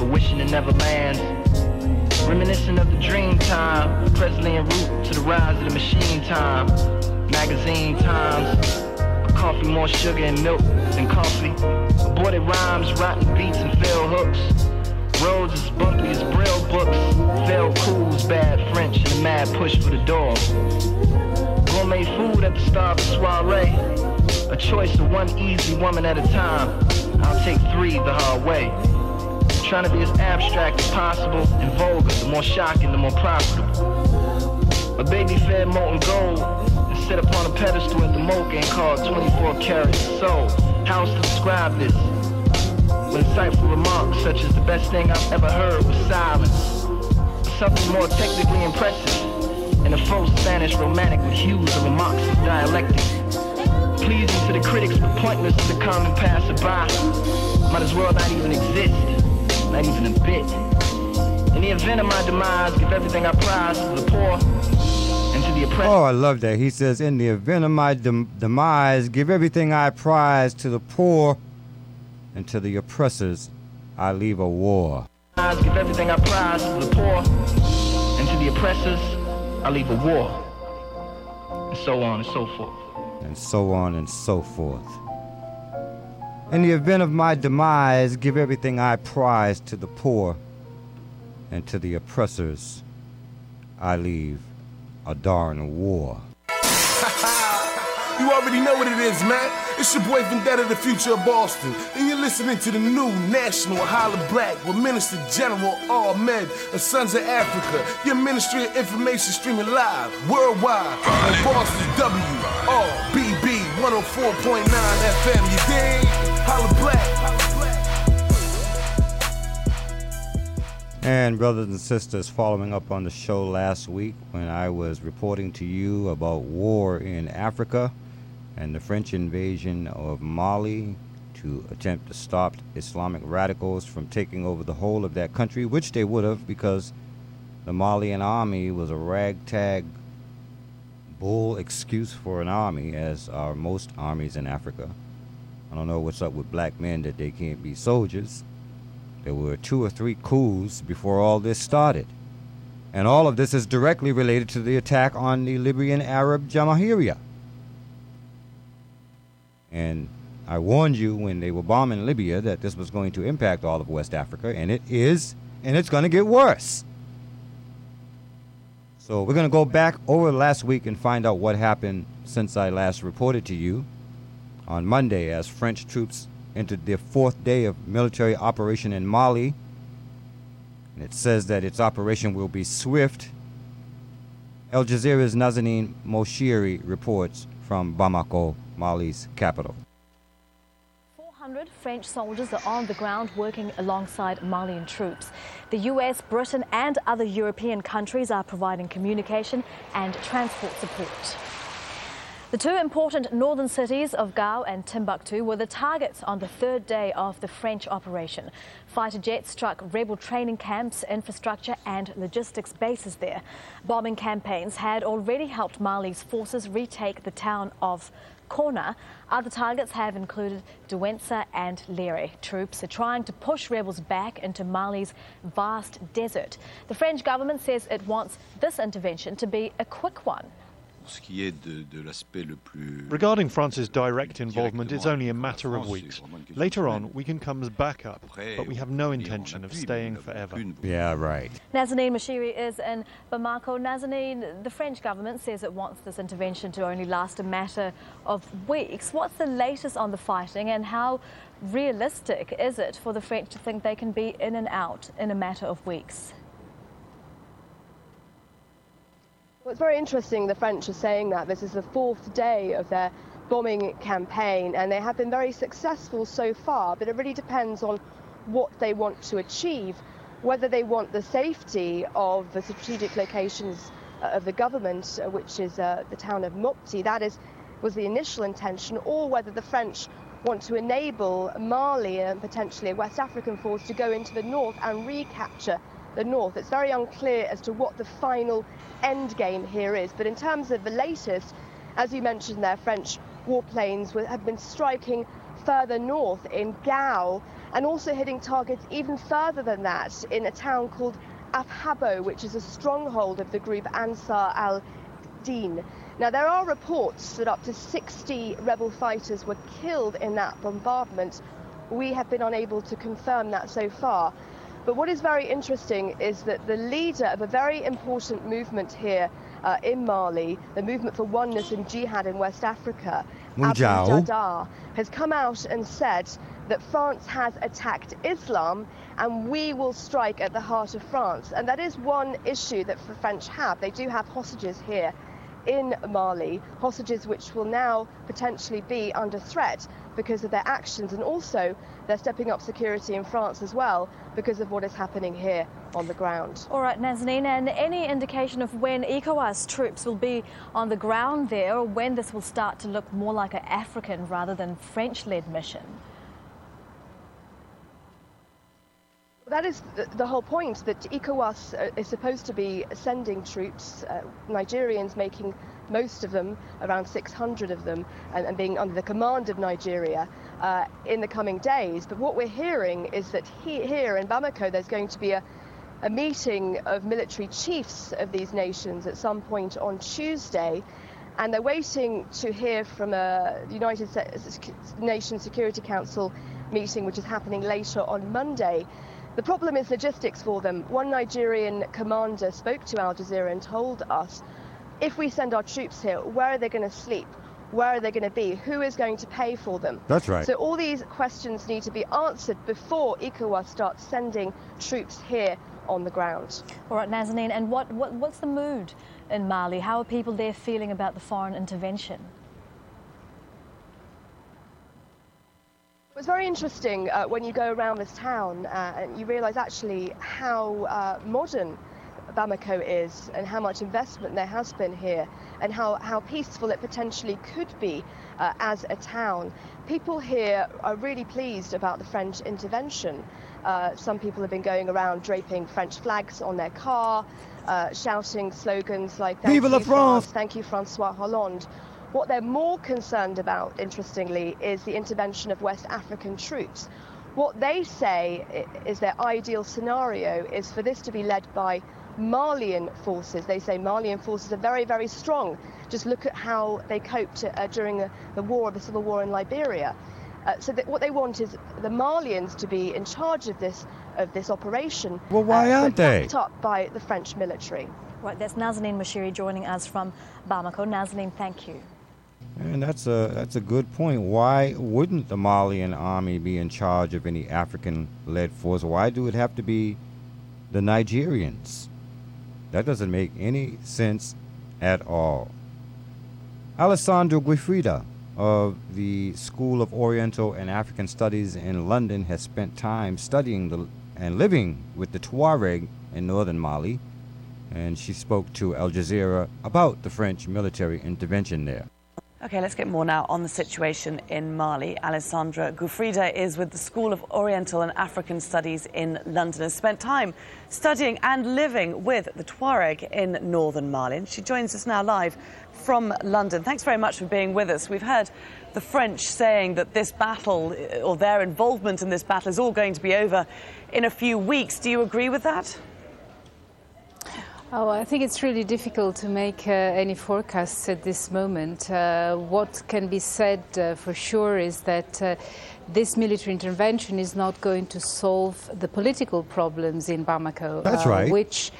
Speaker 24: But wishing it never lands. Reminiscent of the dream time, Presley and Root to the rise of the machine time. Magazine times, coffee more sugar and milk than coffee. Aborted rhymes, rotten beats and failed hooks. Roads as bumpy as braille books. Failed cools, bad French, and a mad push for the door. Gourmet food at the start of the soiree. A choice of one easy woman at a time. I'll take three the hard way. Trying to be as abstract as possible and vulgar. The more shocking, the more profitable. A baby fed molten gold and set upon a pedestal at the Mocha and called 24 karat soul. How else to describe this? With insightful remarks such as the best thing I've ever heard was silence. Something more technically impressive in a faux Spanish romantic with hues of a of dialectic. Pleasing to the critics but pointless to the common passerby. Might as well not even exist, not even a bit. In the event of my demise, give everything I prize to the poor and to the oppressed.
Speaker 6: Oh, I love that. He says, In the event of my dem- demise, give everything I prize to the poor, and to the oppressors, I leave a war.
Speaker 24: Give everything I prize to the poor and to the oppressors, I leave a war. And so on and so forth.
Speaker 6: and so on and so forth. In the event of my demise, give everything I prize to the poor, and to the oppressors, I leave a darn war.
Speaker 30: You already know what it is, man. It's your boy Vendetta, the future of Boston. And you're listening to the new National Hollah Black with Minister General Ahmad of Sons of Afrika. Your Ministry of Information streaming live worldwide on Boston WRBB 104.9 FM. You dig? Hollah Black.
Speaker 6: And, brothers and sisters, following up on the show last week when I was reporting to you about war in Africa and the French invasion of Mali to attempt to stop Islamic radicals from taking over the whole of that country, which they would have because the Malian army was a ragtag bull excuse for an army, as are most armies in Africa. I don't know what's up with black men that they can't be soldiers. There were two or three coups before all this started. And all of this is directly related to the attack on the Libyan Arab Jamahiriya. And I warned you when they were bombing Libya that this was going to impact all of West Africa, and it is, and it's going to get worse. So we're going to go back over the last week and find out what happened since I last reported to you on Monday as French troops entered their fourth day of military operation in Mali. And it says that its operation will be swift. Al Jazeera's Nazanin Moshiri reports from Bamako, Mali's capital.
Speaker 31: 400 French soldiers are on the ground working alongside Malian troops. The US, Britain, and other European countries are providing communication and transport support. The two important northern cities of Gao and Timbuktu were the targets on the third day of the French operation. Fighter jets struck rebel training camps, infrastructure, and logistics bases there. Bombing campaigns had already helped Mali's forces retake the town of Konna. Other targets have included Douentza and Lere. Troops are trying to push rebels back into Mali's vast desert. The French government says it wants this intervention to be a quick one.
Speaker 32: Regarding France's direct involvement, it's only a matter of weeks. Later on, we can come as backup, but we have no intention of staying forever.
Speaker 6: Yeah, right.
Speaker 31: Nazanin Moshiri is in Bamako. Nazanin, the French government says it wants this intervention to only last a matter of weeks. What's the latest on the fighting and how realistic is it for the French to think they can be in and out in a matter of weeks?
Speaker 33: Well, it's very interesting the French are saying that. This is the fourth day of their bombing campaign, and they have been very successful so far, but it really depends on what they want to achieve, whether they want the safety of the strategic locations uh, of the government, uh, which is uh, the town of Mopti, that is, was the initial intention, or whether the French want to enable Mali and potentially a West African force to go into the north and recapture the north. It's very unclear as to what the final end game here is. But in terms of the latest, as you mentioned there, French warplanes have been striking further north in Gao and also hitting targets even further than that in a town called Afhabo, which is a stronghold of the group Ansar al-Din. Now, there are reports that up to 60 rebel fighters were killed in that bombardment. We have been unable to confirm that so far. But what is very interesting is that the leader of a very important movement here uh, in Mali, the movement for oneness and jihad in West Africa. Dada, has come out and said that France has attacked Islam and we will strike at the heart of France. And that is one issue that the French have. They do have hostages here in Mali, hostages which will now potentially be under threat because of their actions and also they're stepping up security in France as well because of what is happening here on the ground.
Speaker 31: All right, Nazanin, and any indication of when ECOWAS troops will be on the ground there or when this will start to look more like an African rather than French led mission?
Speaker 33: That is the, whole point, that ECOWAS uh, is supposed to be sending troops, uh, Nigerians making most of them, around 600 of them, and, and being under the command of Nigeria uh, in the coming days. But what we're hearing is that he, here in Bamako, there's going to be a, a meeting of military chiefs of these nations at some point on Tuesday. And they're waiting to hear from a United Nations Security Council meeting, which is happening later on Monday. The problem is logistics for them. One Nigerian commander spoke to Al Jazeera and told us if we send our troops here, where are they going to sleep? Where are they going to be? Who is going to pay for them?
Speaker 6: That's right.
Speaker 33: So all these questions need to be answered before ECOWAS starts sending troops here on the ground.
Speaker 31: All right, Nazanin, and what, what, what's the mood in Mali? How are people there feeling about the foreign intervention?
Speaker 33: It's very interesting uh, when you go around this town uh, and you realise actually how uh, modern Bamako is and how much investment there has been here and how, how peaceful it potentially could be uh, as a town. People here are really pleased about the French intervention. Uh, some people have been going around draping French flags on their car, uh, shouting slogans like Thank
Speaker 6: Vive
Speaker 33: you,
Speaker 6: la France!
Speaker 33: Thank you, Francois Hollande. What they're more concerned about, interestingly, is the intervention of West African troops. What they say is their ideal scenario is for this to be led by Malian forces. They say Malian forces are very, very strong. Just look at how they coped uh, during the, the, war, the civil war in Liberia. Uh, so that what they want is the Malians to be in charge of this of this operation.
Speaker 6: Well, why
Speaker 33: uh,
Speaker 6: aren't they?
Speaker 33: Backed up by the French military.
Speaker 31: Right, that's Nazanin Moshiri joining us from Bamako. Nazanin, thank you.
Speaker 6: And that's a that's a good point. Why wouldn't the Malian army be in charge of any African-led force? Why do it have to be the Nigerians? That doesn't make any sense at all. Alessandra Giuffrida of the School of Oriental and African Studies in London has spent time studying the, and living with the Tuareg in northern Mali, and she spoke to Al Jazeera about the French military intervention there.
Speaker 34: Okay, let's get more now on the situation in Mali. Alessandra Giuffrida is with the School of Oriental and African Studies in London, has spent time studying and living with the Tuareg in northern Mali. And she joins us now live from London. Thanks very much for being with us. We've heard the French saying that this battle, or their involvement in this battle, is all going to be over in a few weeks. Do you agree with that?
Speaker 35: Oh, I think it's really difficult to make uh, any forecasts at this moment. Uh, what can be said uh, for sure is that uh, this military intervention is not going to solve the political problems in Bamako.
Speaker 6: That's right.
Speaker 35: Uh, which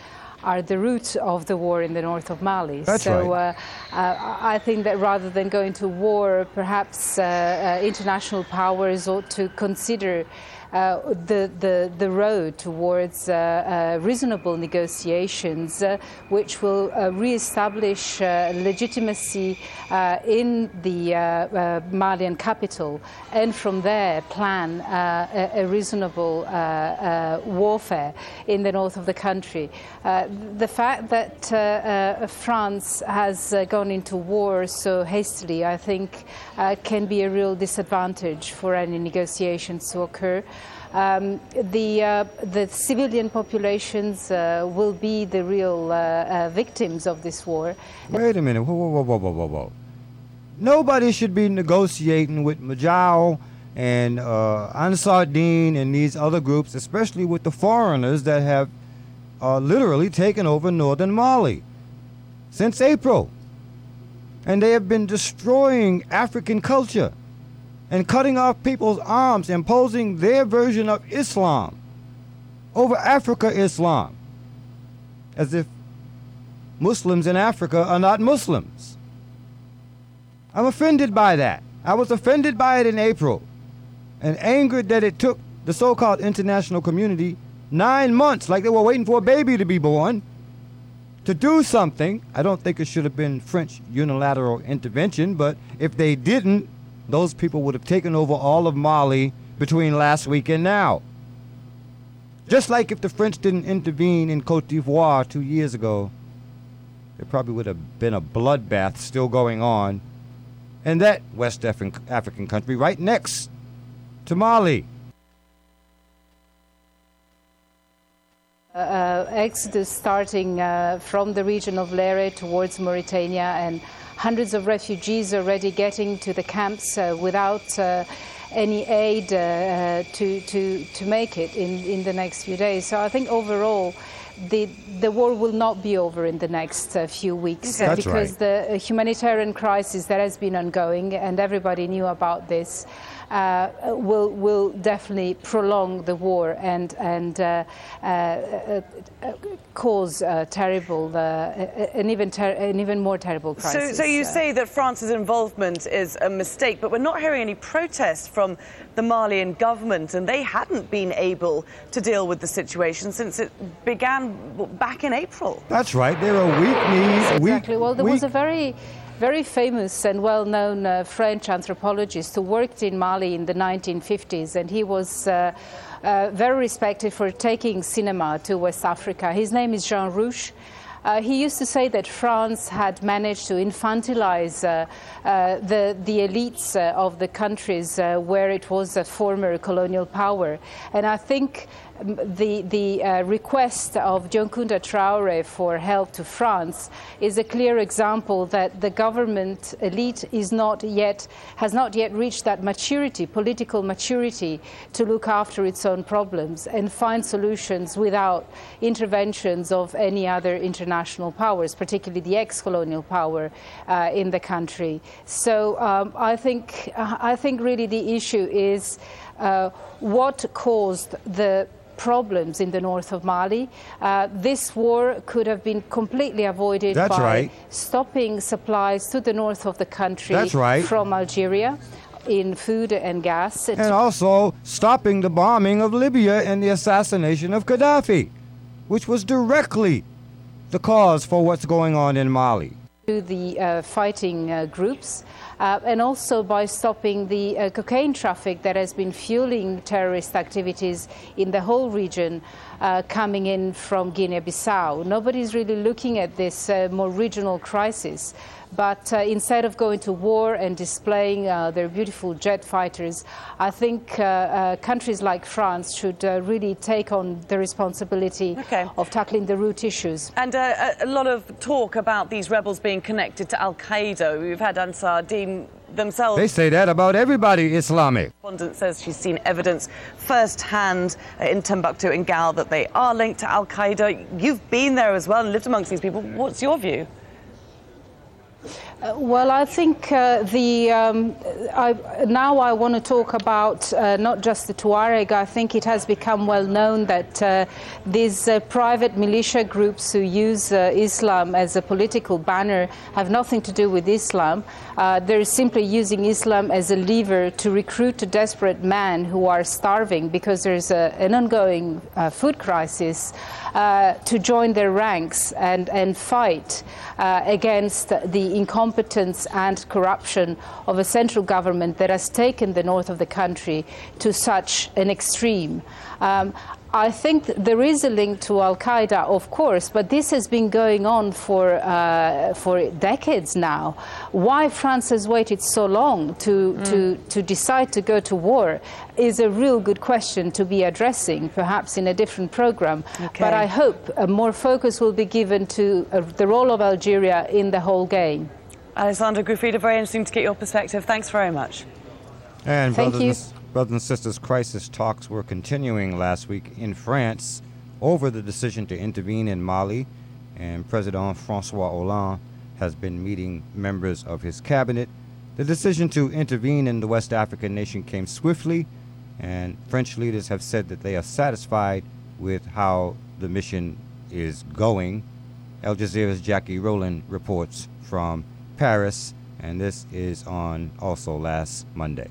Speaker 35: are the root of the war in the north of Mali.
Speaker 6: That's
Speaker 35: so
Speaker 6: right.
Speaker 35: uh, I think that rather than going to war, perhaps international powers ought to consider uh, Uh, the, the, the road towards uh, uh, reasonable negotiations, uh, which will uh, re-establish legitimacy in the Malian capital, and from there plan a, a, reasonable warfare in the north of the country. the fact that France has gone into war so hastily, I think, can be a real disadvantage for any negotiations to occur. Um, the, uh, the civilian populations uh, will be the real uh, uh victims of this war.
Speaker 6: Wait a minute. Whoa, whoa, whoa, whoa, whoa, whoa. Nobody should be negotiating with MUJAO and uh, Ansar Dine and these other groups, especially with the foreigners that have uh, literally taken over northern Mali since April. And they have been destroying African culture and cutting off people's arms, imposing their version of Islam over Africa Islam, as if Muslims in Africa are not Muslims. I'm offended by that. I was offended by it in April and angered that it took the so called international community nine months, like they were waiting for a baby to be born, to do something. I don't think it should have been French unilateral intervention, but if they didn't, those people would have taken over all of Mali between last week and now. Just like if the French didn't intervene in Cote d'Ivoire two years ago, there probably would have been a bloodbath still going on in that West African country right next to Mali.
Speaker 35: uh, exodus starting uh, from the region of Lere towards Mauritania, and hundreds of refugees already getting to the camps uh, without uh, any aid uh, to, to, to make it in, in the next few days. So I think overall, the, the war will not be over in the next uh, few weeks
Speaker 6: Okay.
Speaker 35: Because
Speaker 6: right.
Speaker 35: the uh, humanitarian crisis that has been ongoing, and everybody knew about this, uh, will will definitely prolong the war and and uh, uh, uh, uh, cause uh, terrible, uh, an even ter- an even more terrible crisis.
Speaker 34: so you
Speaker 35: uh,
Speaker 34: say that France's involvement is a mistake, but we're not hearing any protests from the Malian government, and they hadn't been able to deal with the situation since it began back in April.
Speaker 6: That's right. There are weak knees. Weak,
Speaker 35: Exactly. Well, there
Speaker 6: weak
Speaker 35: was a very, very famous and well-known uh, French anthropologist who worked in Mali in the 1950s, and he was. Uh, uh, very respected for taking cinema to West Africa. His name is Jean Rouch. Uh, he used to say that France had managed to infantilize uh, uh, the, the elites uh, of the countries uh, where it was a former colonial power. And I think the, the uh, request of Dioncounda Traore for help to France is a clear example that the government elite is not yet, has not yet reached that maturity, political maturity, to look after its own problems and find solutions without interventions of any other international powers, particularly the ex-colonial power uh, in the country. So um, I think I think really the issue is uh, what caused the problems in the north of Mali. Uh, this war could have been completely avoided
Speaker 6: That's
Speaker 35: by
Speaker 6: right.
Speaker 35: stopping supplies to the north of the country
Speaker 6: That's right.
Speaker 35: from Algeria in food and gas.
Speaker 6: and also stopping the bombing of Libya and the assassination of Gaddafi, which was directly the cause for what's going on in Mali.
Speaker 35: to the uh, fighting uh, groups, uh, and also by stopping the uh, cocaine traffic that has been fueling terrorist activities in the whole region uh, coming in from Guinea Bissau. Nobody's really looking at this uh, more regional crisis. But uh, instead of going to war and displaying uh, their beautiful jet fighters, I think uh, uh, countries like France should uh, really take on the responsibility of tackling the root issues.
Speaker 34: And uh, a a lot of talk about these rebels being connected to Al Qaeda. We've had Ansar Dine themselves.
Speaker 6: They say that about everybody Islamic.
Speaker 34: Correspondent says she's seen evidence firsthand uh, in Timbuktu and Gao that they are linked to Al Qaeda. You've been there as well and lived amongst these people. What's your view?
Speaker 35: Well, I think uh, the um, I, now I want to talk about uh, not just the Tuareg. I think it has become well known that uh, these uh, private militia groups who use uh, Islam as a political banner have nothing to do with Islam. Uh, they're simply using Islam as a lever to recruit desperate men who are starving because there's a, an ongoing food crisis to join their ranks and, and fight against the incompetence and corruption of a central government that has taken the north of the country to such an extreme. Um, I think there is a link to Al Qaeda, of course, but this has been going on for uh, for decades now. Why France has waited so long to, to, to decide to go to war is a real good question to be addressing, perhaps in a different program.
Speaker 34: Okay.
Speaker 35: But I hope more focus will be given to uh, the role of Algeria in the whole game.
Speaker 34: Alessandra Giuffrida, very interesting to get your perspective. Thanks very much.
Speaker 6: And
Speaker 35: Thank
Speaker 6: brothers,
Speaker 35: you.
Speaker 6: And, brothers and sisters, crisis talks were continuing last week in France over the decision to intervene in Mali, and President Francois Hollande has been meeting members of his cabinet. The decision to intervene in the West African nation came swiftly, and French leaders have said that they are satisfied with how the mission is going. Al Jazeera's Jacky Rowland reports from Paris, and this is on also last Monday.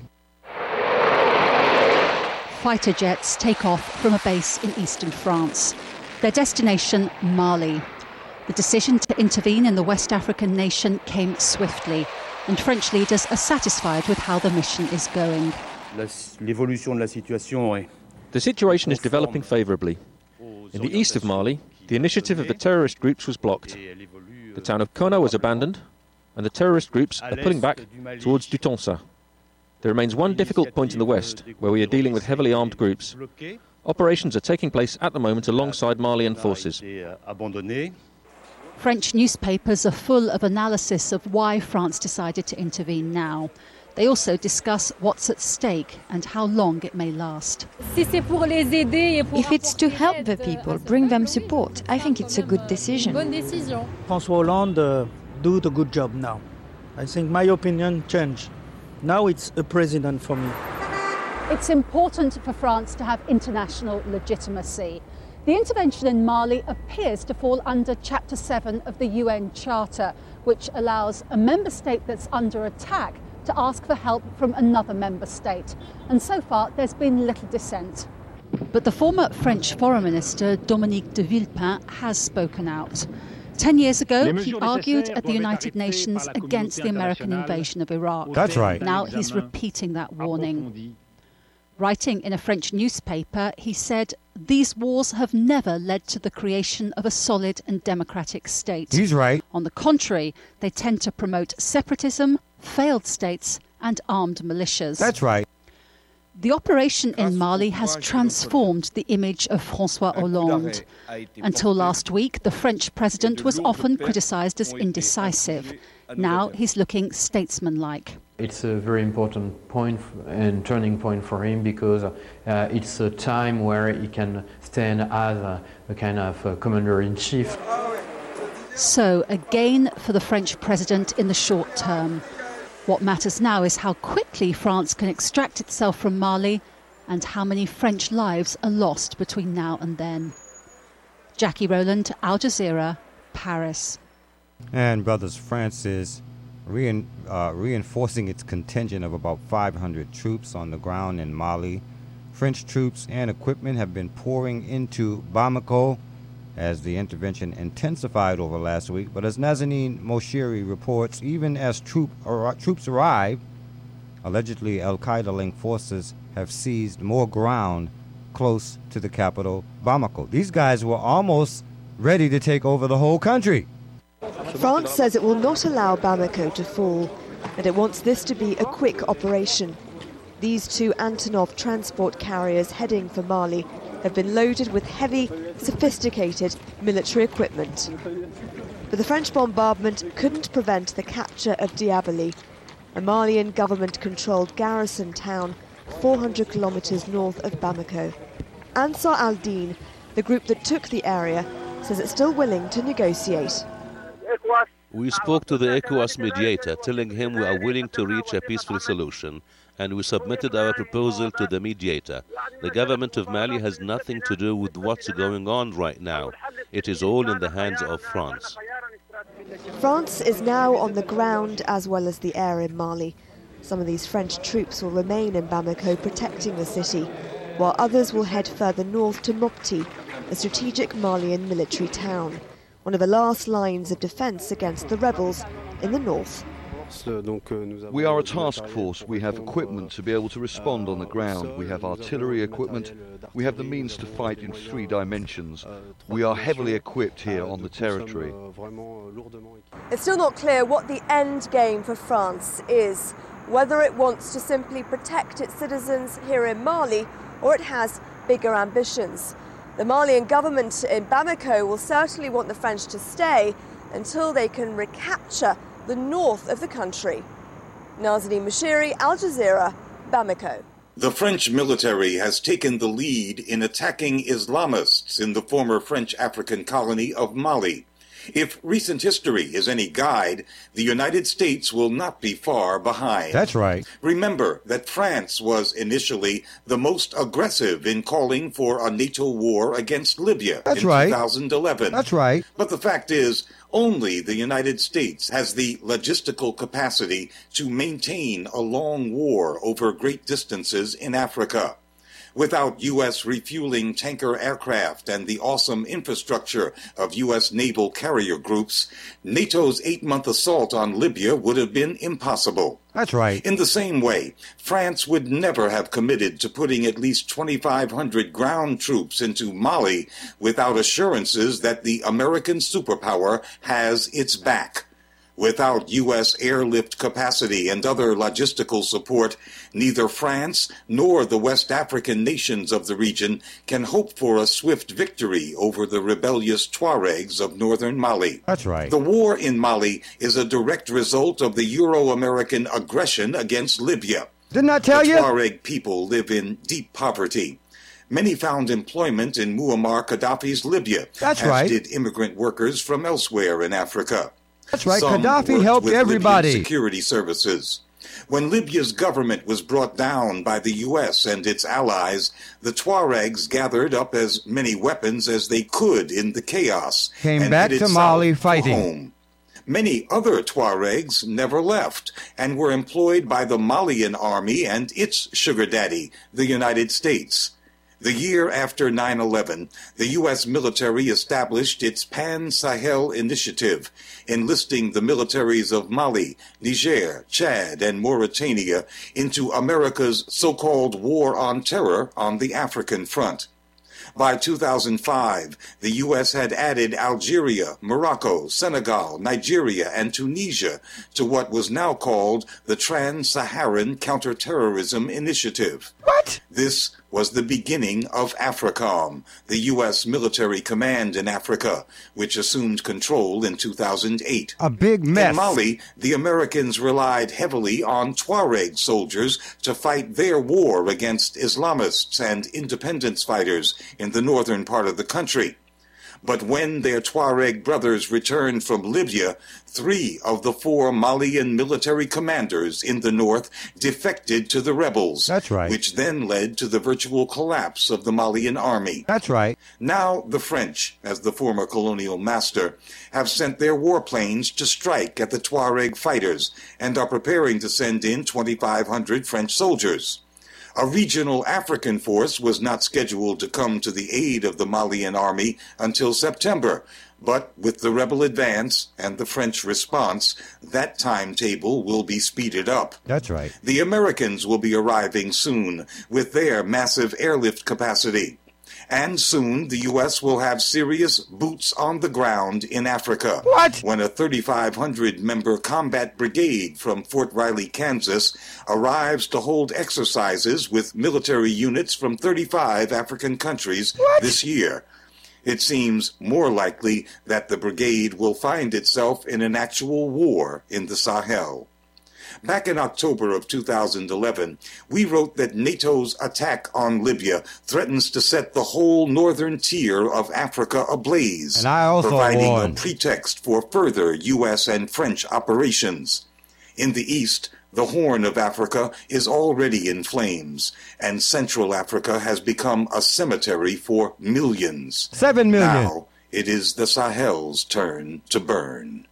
Speaker 36: Fighter jets take off from a base in eastern France. Their destination, Mali. The decision to intervene in the West African nation came swiftly, and French leaders are satisfied with how the mission is going.
Speaker 37: La- L'évolution de la situation est
Speaker 38: The situation is developing favourably. In the east of Mali, the initiative of the terrorist groups was blocked. The town of Konna was abandoned, and the terrorist groups are pulling back towards Douentza. There remains one difficult point in the west, where we are dealing with heavily armed groups. Operations are taking place at the moment alongside Malian forces.
Speaker 36: French newspapers are full of analysis of why France decided to intervene now. They also discuss what's at stake and how long it may last.
Speaker 39: If it's to help the people, bring them support, I think it's a good decision.
Speaker 40: François Hollande uh, do the good job now. I think my opinion changed. Now it's a president for me.
Speaker 36: It's important for France to have international legitimacy. The intervention in Mali appears to fall under Chapter 7 of the UN Charter, which allows a member state that's under attack to ask for help from another member state. And so far, there's been little dissent. But the former French Foreign Minister, Dominique de Villepin, has spoken out. Ten years ago, he argued at the United Nations against the American invasion of Iraq.
Speaker 6: That's right.
Speaker 36: Now he's repeating that warning. Writing in a French newspaper, he said, These wars have never led to the creation of a solid and democratic state.
Speaker 6: He's right.
Speaker 36: On the contrary, they tend to promote separatism, failed states, and armed militias.
Speaker 6: That's right.
Speaker 36: The operation in Mali has transformed the image of Francois Hollande. Until last week, the French president was often criticized as indecisive. Now he's looking statesmanlike.
Speaker 41: It's a very important point and turning point for him because uh, it's a time where he can stand as a, a kind of uh, commander in chief.
Speaker 36: So, a gain for the French president in the short term. What matters now is how quickly France can extract itself from Mali and how many French lives are lost between now and then. Jacky Rowland, Al Jazeera, Paris.
Speaker 6: And Brothers France is rein, uh, reinforcing its contingent of about 500 troops on the ground in Mali. French troops and equipment have been pouring into Bamako as the intervention intensified over last week. But as Nazanin Moshiri reports, even as troop, ar- troops arrive, allegedly Al Qaeda linked forces have seized more ground close to the capital, Bamako. These guys were almost ready to take over the whole country.
Speaker 42: France says it will not allow Bamako to fall, and it wants this to be a quick operation. These two Antonov transport carriers heading for Mali have been loaded with heavy, sophisticated military equipment. But the French bombardment couldn't prevent the capture of Diabaly, a Malian government controlled garrison town 400 kilometres north of Bamako. Ansar al Din, the group that took the area, says it's still willing to negotiate.
Speaker 43: We spoke to the ECOWAS mediator, telling him we are willing to reach a peaceful solution, and we submitted our proposal to the mediator. The government of Mali has nothing to do with what's going on right now. It is all in the hands of France.
Speaker 42: France is now on the ground as well as the air in Mali. Some of these French troops will remain in Bamako protecting the city, while others will head further north to Mopti, a strategic Malian military town, one of the last lines of defense against the rebels in the north.
Speaker 44: We are a task force. We have equipment to be able to respond on the ground. We have artillery equipment. We have the means to fight in three dimensions. We are heavily equipped here on the territory.
Speaker 42: It's still not clear what the end game for France is, whether it wants to simply protect its citizens here in Mali or it has bigger ambitions. The Malian government in Bamako will certainly want the French to stay until they can recapture the north of the country. Nazanin Moshiri, Al Jazeera, Bamako.
Speaker 45: The French military has taken the lead in attacking Islamists in the former French African colony of Mali. If recent history is any guide, the United States will not be far behind.
Speaker 6: That's right.
Speaker 45: Remember that France was initially the most aggressive in calling for a NATO war against Libya
Speaker 6: That's
Speaker 45: in
Speaker 6: right.
Speaker 45: 2011.
Speaker 6: That's right.
Speaker 45: But the fact is, only the United States has the logistical capacity to maintain a long war over great distances in Africa. Without U.S. refueling tanker aircraft and the awesome infrastructure of U.S. naval carrier groups, NATO's eight month assault on Libya would have been impossible.
Speaker 6: That's right.
Speaker 45: In the same way, France would never have committed to putting at least 2,500 ground troops into Mali without assurances that the American superpower has its back. Without U.S. airlift capacity and other logistical support, neither France nor the West African nations of the region can hope for a swift victory over the rebellious Tuaregs of northern Mali.
Speaker 6: That's right.
Speaker 45: The war in Mali is a direct result of the Euro American aggression against Libya.
Speaker 6: Didn't I tell you
Speaker 45: the
Speaker 6: you?
Speaker 45: Tuareg people live in deep poverty. Many found employment in Muammar Gaddafi's Libya,
Speaker 6: That's
Speaker 45: as
Speaker 6: right.
Speaker 45: did immigrant workers from elsewhere in Africa.
Speaker 6: That's right.
Speaker 45: Some
Speaker 6: Gaddafi helped
Speaker 45: with Libyan
Speaker 6: everybody.
Speaker 45: security services. When Libya's government was brought down by the U.S. and its allies, the Tuaregs gathered up as many weapons as they could in the chaos.
Speaker 6: Came
Speaker 45: and
Speaker 6: back to Mali fighting.
Speaker 45: home. Many other Tuaregs never left and were employed by the Malian army and its sugar daddy, the United States. The year after 9 11, the U.S. military established its Pan Sahel Initiative, enlisting the militaries of Mali, Niger, Chad, and Mauritania into America's so called War on Terror on the African front. By 2005, the U.S. had added Algeria, Morocco, Senegal, Nigeria, and Tunisia to what was now called the Trans Saharan Counterterrorism Initiative.
Speaker 6: What?
Speaker 45: This was the beginning of AFRICOM, the U.S. military command in Africa, which assumed control in 2008.
Speaker 6: A big mess.
Speaker 45: In Mali, the Americans relied heavily on Tuareg soldiers to fight their war against Islamists and independence fighters in the northern part of the country. But when their Tuareg brothers returned from Libya, three of the four Malian military commanders in the north defected to the rebels.
Speaker 6: That's right.
Speaker 45: Which then led to the virtual collapse of the Malian army.
Speaker 6: That's right.
Speaker 45: Now, the French, as the former colonial master, have sent their warplanes to strike at the Tuareg fighters and are preparing to send in 2,500 French soldiers. A regional African force was not scheduled to come to the aid of the Malian army until September, but with the rebel advance and the French response, that timetable will be speeded up.
Speaker 6: That's right.
Speaker 45: The Americans will be arriving soon with their massive airlift capacity. And soon the U.S. will have serious boots on the ground in Africa.
Speaker 6: What?
Speaker 45: When a 3,500 member combat brigade from Fort Riley, Kansas arrives to hold exercises with military units from 35 African countries this year. It seems more likely that the brigade will find itself in an actual war in the Sahel. Back in October of 2011, we wrote that NATO's attack on Libya threatens to set the whole northern tier of Africa ablaze,
Speaker 6: And I also
Speaker 45: providing
Speaker 6: warned.
Speaker 45: a pretext for further U.S. and French operations. In the east, the Horn of Africa is already in flames, and Central Africa has become a cemetery for millions.
Speaker 6: Seven million.
Speaker 45: Now it is the Sahel's turn to burn.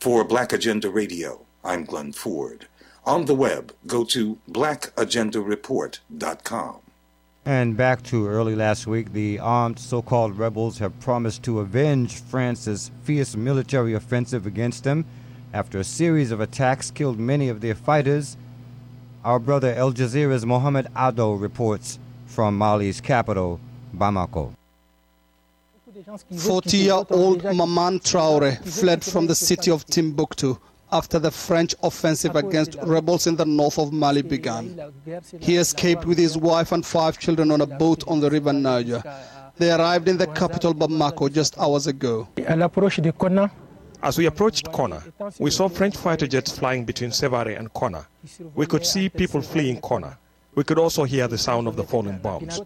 Speaker 45: For Black Agenda Radio, I'm Glenn Ford. On the web, go to blackagendareport.com.
Speaker 6: And back to early last week, the armed so called rebels have promised to avenge France's fierce military offensive against them after a series of attacks killed many of their fighters. Our brother Al Jazeera's Mohammed Adow reports from Mali's capital, Bamako.
Speaker 46: 40-year-old Maman Traore fled from the city of Timbuktu after the French offensive against rebels in the north of Mali began. He escaped with his wife and five children on a boat on the river Niger. They arrived in the capital Bamako just hours ago.
Speaker 47: As we approached Konna, we saw French fighter jets flying between Sevare and Konna. We could see people fleeing Konna. We could also hear the sound of the falling bombs.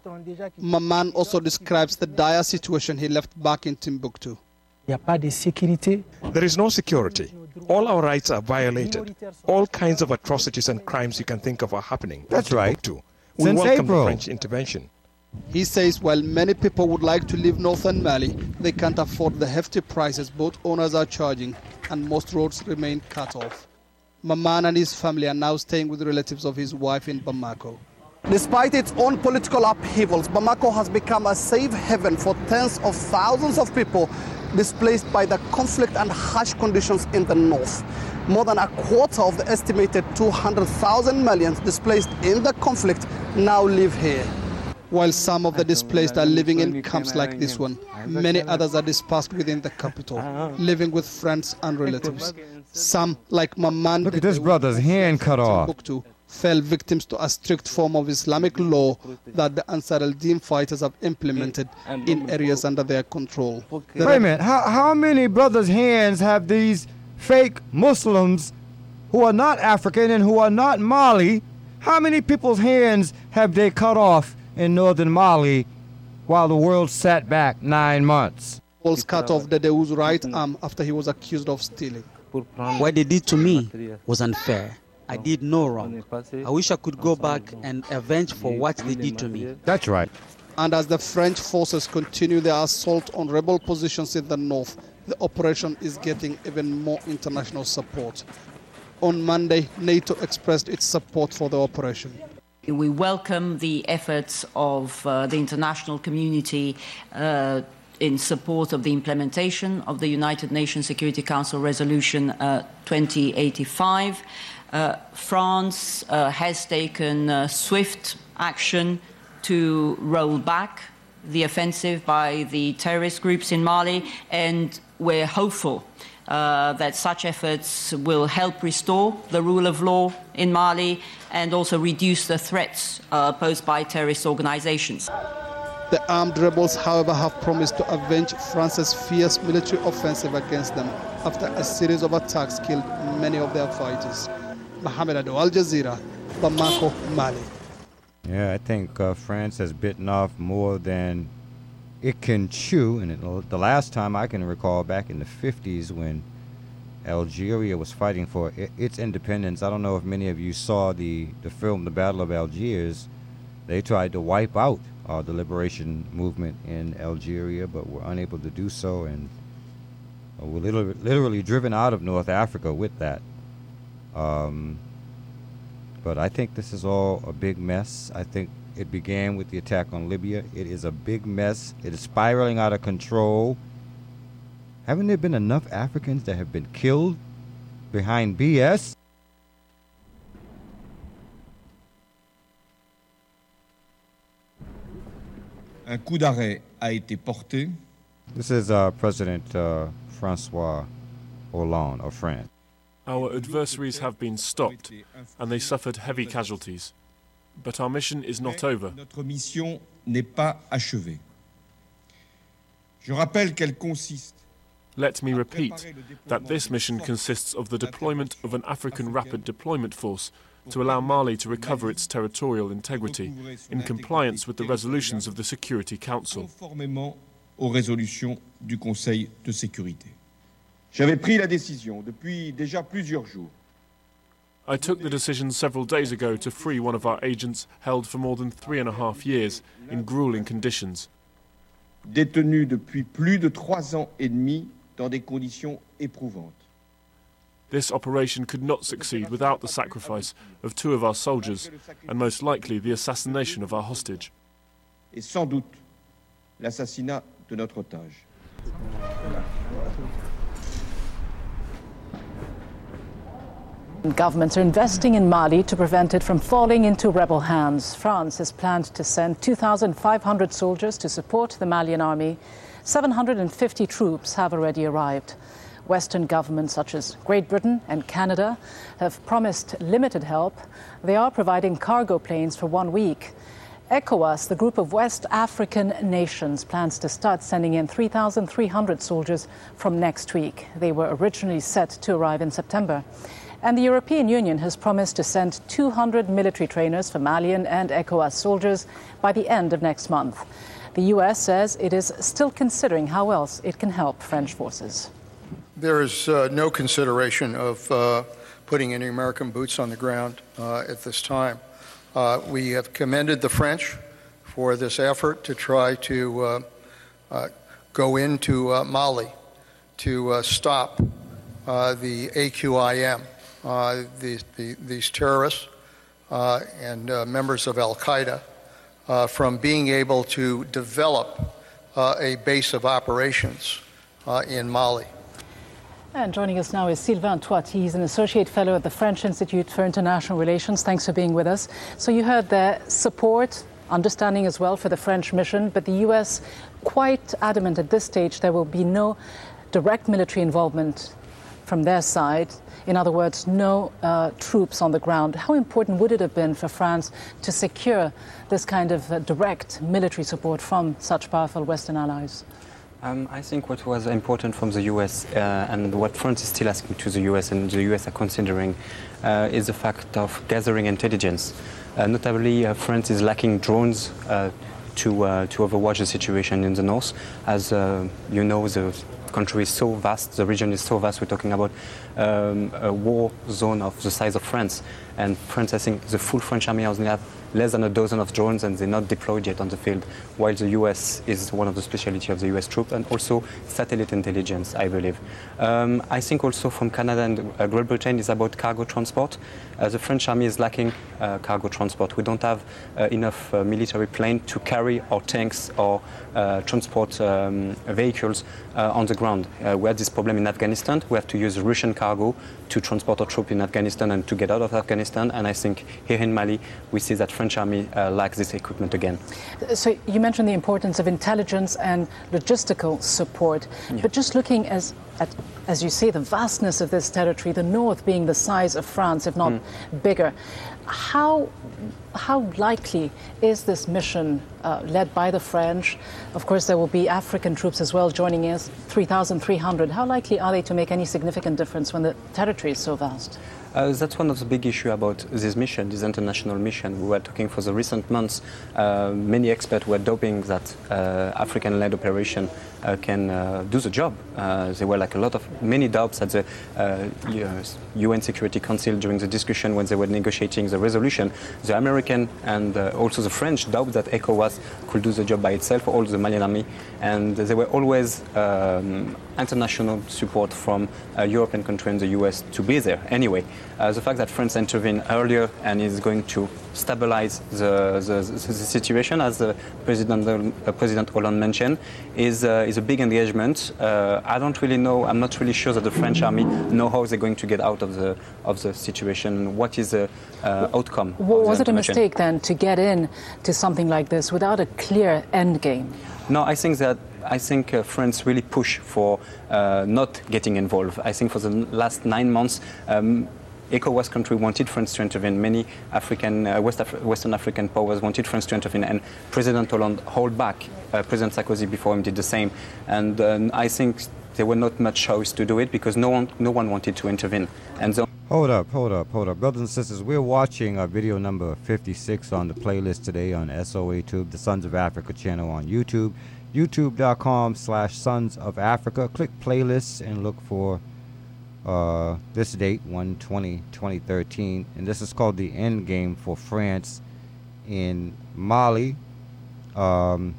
Speaker 46: Maman also describes the dire situation he left back in Timbuktu.
Speaker 47: There is no security. All our rights are violated. All kinds of atrocities and crimes you can think of are happening.
Speaker 6: That's right.
Speaker 47: Timbuktu. We
Speaker 6: Since
Speaker 47: welcome
Speaker 6: April.
Speaker 47: the French intervention.
Speaker 46: He says while many people would like to leave northern Mali, they can't afford the hefty prices both owners are charging, and most roads remain cut off. Maman and his family are now staying with relatives of his wife in Bamako. Despite its own political upheavals, Bamako has become a safe haven for tens of thousands of people displaced by the conflict and harsh conditions in the north. More than a quarter of the estimated 200,000 Malians displaced in the conflict now live here. While some of the displaced are living in camps like this one, many others are dispersed within the capital, living with friends and relatives. Some, like Maman,
Speaker 6: Look at this brother's hand cut off.
Speaker 46: Timbuktu, fell victims to a strict form of Islamic law that the Ansar al-Din fighters have implemented in areas under their control. The
Speaker 6: Wait a minute. How, how many brothers' hands have these fake Muslims who are not African and who are not Mali? How many people's hands have they cut off in northern Mali while the world sat back nine months?
Speaker 46: Rebels cut off the Dewu's right arm after he was accused of stealing.
Speaker 48: What they did to me was unfair. I did no wrong. I wish I could go back and avenge for what they did to me.
Speaker 6: That's right.
Speaker 46: And as the French forces continue their assault on rebel positions in the north, the operation is getting even more international support. On Monday, NATO expressed its support for the operation.
Speaker 49: We welcome the efforts of uh, the international community uh, in support of the implementation of the United Nations Security Council Resolution uh, 2085. Uh, France uh, has taken uh, swift action to roll back the offensive by the terrorist groups in Mali, and we're hopeful uh, that such efforts will help restore the rule of law in Mali and also reduce the threats uh, posed by terrorist organizations.
Speaker 46: The armed rebels, however, have promised to avenge France's fierce military offensive against them after a series of attacks killed many of their fighters. Adow, Al Jazeera, Bamako, Mali.
Speaker 6: Yeah, I think uh, France has bitten off more than it can chew. And it, the last time I can recall, back in the 50s, when Algeria was fighting for its independence, I don't know if many of you saw the, the film The Battle of Algiers. They tried to wipe out uh, the liberation movement in Algeria, but were unable to do so, and were literally driven out of North Africa with that. Um, but I think this is all a big mess. I think it began with the attack on Libya. It is a big mess. It is spiraling out of control. Haven't there been enough Africans that have been killed behind BS?
Speaker 50: Un coup d'arrêt a été porté.
Speaker 6: This is uh, President uh, Francois Hollande of France.
Speaker 51: Our adversaries have been stopped, and they suffered heavy casualties. But our mission is not over.
Speaker 50: Notre mission n'est pas achevée. Je rappelle qu'elle consiste
Speaker 51: Let me repeat that this mission consists of the deployment of an African Rapid Deployment Force to allow Mali to recover its territorial integrity in compliance with the resolutions of the Security Council.
Speaker 50: J'avais pris la décision depuis déjà plusieurs jours
Speaker 51: I took the decision several days ago to free one of our agents held for more than three and a half years in grueling conditions.
Speaker 50: détenu depuis plus de trois ans et demi dans des conditions éprouvantes.
Speaker 51: This operation could not succeed without the sacrifice of two of our soldiers and most likely the assassination of our hostage.
Speaker 50: Et sans doute l'assassinat de notre otage.
Speaker 52: Governments are investing in Mali to prevent it from falling into rebel hands. France has planned to send 2,500 soldiers to support the Malian army. 750 troops have already arrived. Western governments such as Great Britain and Canada have promised limited help. They are providing cargo planes for one week. ECOWAS, the group of West African nations, plans to start sending in 3,300 soldiers from next week. They were originally set to arrive in September. And the European Union has promised to send 200 military trainers for Malian and ECOWAS soldiers by the end of next month. The US says it is still considering how else it can help French forces.
Speaker 53: There is uh, no consideration of uh, putting any American boots on the ground uh, at this time. Uh, we have commended the French for this effort to try to uh, uh, go into Mali to stop the AQIM, these, the, these terrorists uh, and uh, members of Al Qaeda, uh, from being able to develop uh, a base of operations uh, in Mali.
Speaker 52: And joining us now is Sylvain Touati. He's an associate fellow at the French Institute for International Relations. Thanks for being with us. So you heard the support understanding as well for the French mission, but the US quite adamant at this stage there will be no direct military involvement from their side. In other words, no uh, troops on the ground. How important would it have been for France to secure this kind of uh, direct military support from such powerful Western allies?
Speaker 54: Um, I think what was important from the US uh, and what France is still asking to the US and the US are considering uh, is the fact of gathering intelligence. Uh, notably, uh, France is lacking drones uh, to, uh, to overwatch the situation in the north. As you know, the country is so vast, the region is so vast, we're talking about um, a war zone of the size of France. And France, I think, the full French army only have less than a dozen of drones and they're not deployed yet on the field, while the US is one of the specialty of the US troop and also satellite intelligence, I believe. Um, I think also from Canada and uh, Great Britain is about cargo transport. Uh, the French army is lacking uh, cargo transport. We don't have uh, enough uh, military plane to carry our tanks or uh, transport um, vehicles on the ground. we had this problem in Afghanistan. We have to use Russian cargo to transport our troops in Afghanistan and to get out of Afghanistan. And I think here in Mali, we see that French army lacks this equipment again.
Speaker 52: So you mentioned the importance of intelligence and logistical support, yeah. but just looking as at, as you say, the vastness of this territory, the north being the size of France, if not mm. bigger, how how likely is this mission uh, led by the French? Of course, there will be African troops as well joining us, 3,300. How likely are they to make any significant difference when the territory is so vast?
Speaker 54: Uh, that's one of the big issues about this mission, this international mission. We were talking for the recent months. Uh, many experts were doping that uh, African-led operation can uh, do the job. Uh, there were like a lot of many doubts at the UN Security Council during the discussion when they were negotiating the resolution. The American and also the French doubt that ECOWAS could do the job by itself, all the Malian army, and there were always um, international support from uh, European countries and the US to be there anyway. Uh, the fact that France intervened earlier and is going to stabilize the, the, the situation, as uh, President, uh, President Hollande mentioned, is, uh, is a big engagement. Uh, I don't really know, I'm not really sure that the French army know how they're going to get out of the, of the situation, what is the outcome.
Speaker 52: Was it a mistake then to get in to something like this without a clear end game?
Speaker 54: No, I think that I think uh, France really push for uh, not getting involved. I think for the last nine months, um, ECOWAS country wanted France to intervene. Many African, uh, West Af Western African powers wanted France to intervene, and President Hollande held back. Uh, President Sarkozy before him did the same, and uh, I think there were not much choice to do it because no one, no one wanted to intervene. And so
Speaker 6: hold up, hold up, hold up, brothers and sisters. We're watching uh, video number 56 on the playlist today on SOA Tube, the Sons of Afrika channel on YouTube youtube.com slash sons of africa click playlists and look for uh, this date 120 2013 and this is called the end game for france in mali um,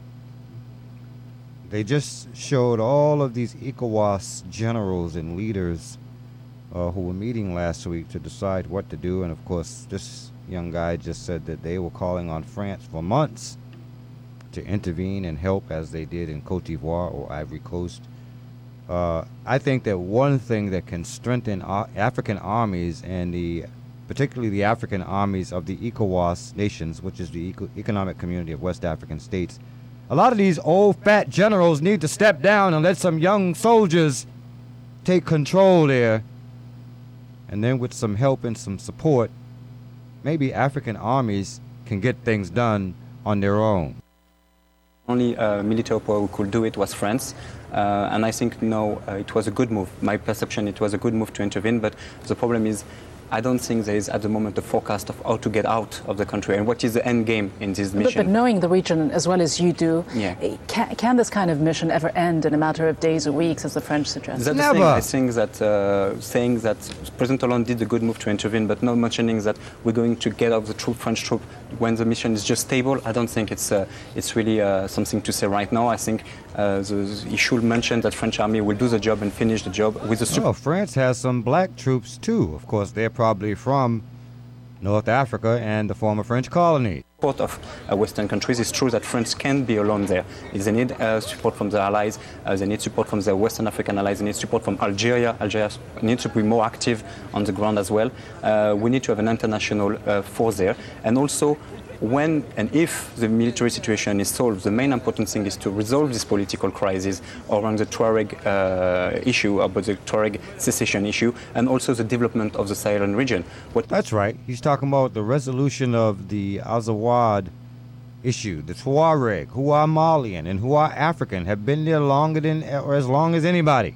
Speaker 6: they just showed all of these ecowas generals and leaders uh, who were meeting last week to decide what to do and of course this young guy just said that they were calling on france for months to intervene and help as they did in Cote d'Ivoire or Ivory Coast. Uh, I think that one thing that can strengthen African armies and the particularly the African armies of the ECOWAS nations, which is the Eco- economic community of West African states. A lot of these old fat generals need to step down and let some young soldiers take control there. And then with some help and some support, maybe African armies can get things done on their own.
Speaker 54: Only uh, military power who could do it was France. Uh, and I think no, uh, it was a good move. My perception, it was a good move to intervene. But the problem is, I don't think there is at the moment a forecast of how to get out of the country and what is the end game in this mission.
Speaker 52: But, but knowing the region as well as you do, yeah. Eh, can, can, this kind of mission ever end in a matter of days or weeks, as the French suggest?
Speaker 54: That's Never. I think that uh, saying that President Hollande did a good move to intervene, but not mentioning that we're going to get out the troop, French troop when the mission is just stable, I don't think it's uh, it's really uh, something to say right now. I think uh, the, he should mention that French army will do the job and finish the job with the.
Speaker 6: Super- oh, France has some black troops too. Of course, they're probably from North Africa and the former French colony.
Speaker 54: Support of uh, Western countries. It's true that France can be alone there. They need uh, support from their allies. Uh, they need support from their Western African allies. They need support from Algeria. Algeria needs to be more active on the ground as well. We need to have an international force there, and also when and if the military situation is solved, the main important thing is to resolve this political crisis around the Tuareg uh, issue, about the Tuareg secession issue, and also the development of the Sahel region.
Speaker 6: What That's right. He's talking about the resolution of the Azawad issue. The Tuareg, who are Malian and who are African, have been there longer than or as long as anybody.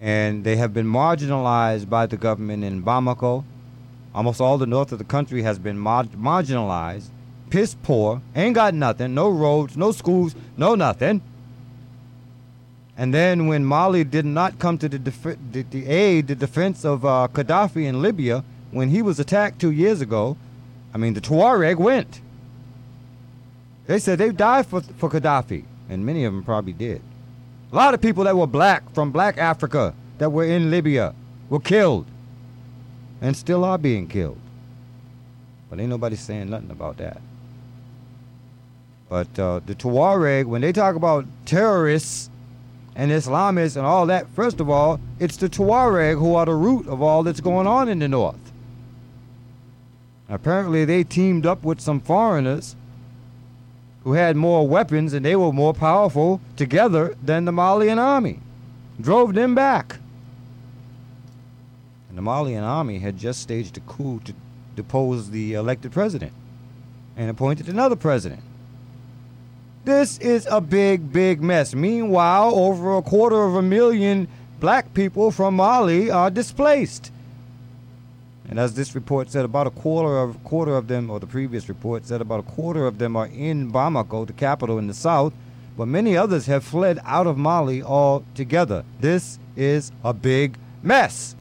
Speaker 6: And they have been marginalized by the government in Bamako Almost all the north of the country has been mar- marginalized, piss poor, ain't got nothing, no roads, no schools, no nothing. And then when Mali did not come to the, def- the, the aid, the defense of uh, Gaddafi in Libya, when he was attacked two years ago, I mean, the Tuareg went. They said they died for, for Gaddafi, and many of them probably did. A lot of people that were black from black Africa that were in Libya were killed and still are being killed. But ain't nobody saying nothing about that. But uh, the Tuareg, when they talk about terrorists and Islamists and all that, first of all, it's the Tuareg who are the root of all that's going on in the north. Apparently, they teamed up with some foreigners who had more weapons and they were more powerful together than the Malian army. Drove them back and the Malian army had just staged a coup to depose the elected president and appointed another president. This is a big, big mess. Meanwhile, over a quarter of a million black people from Mali are displaced. And as this report said, about a quarter of quarter of them, or the previous report said, about a quarter of them are in Bamako, the capital in the south, but many others have fled out of Mali altogether. This is a big mess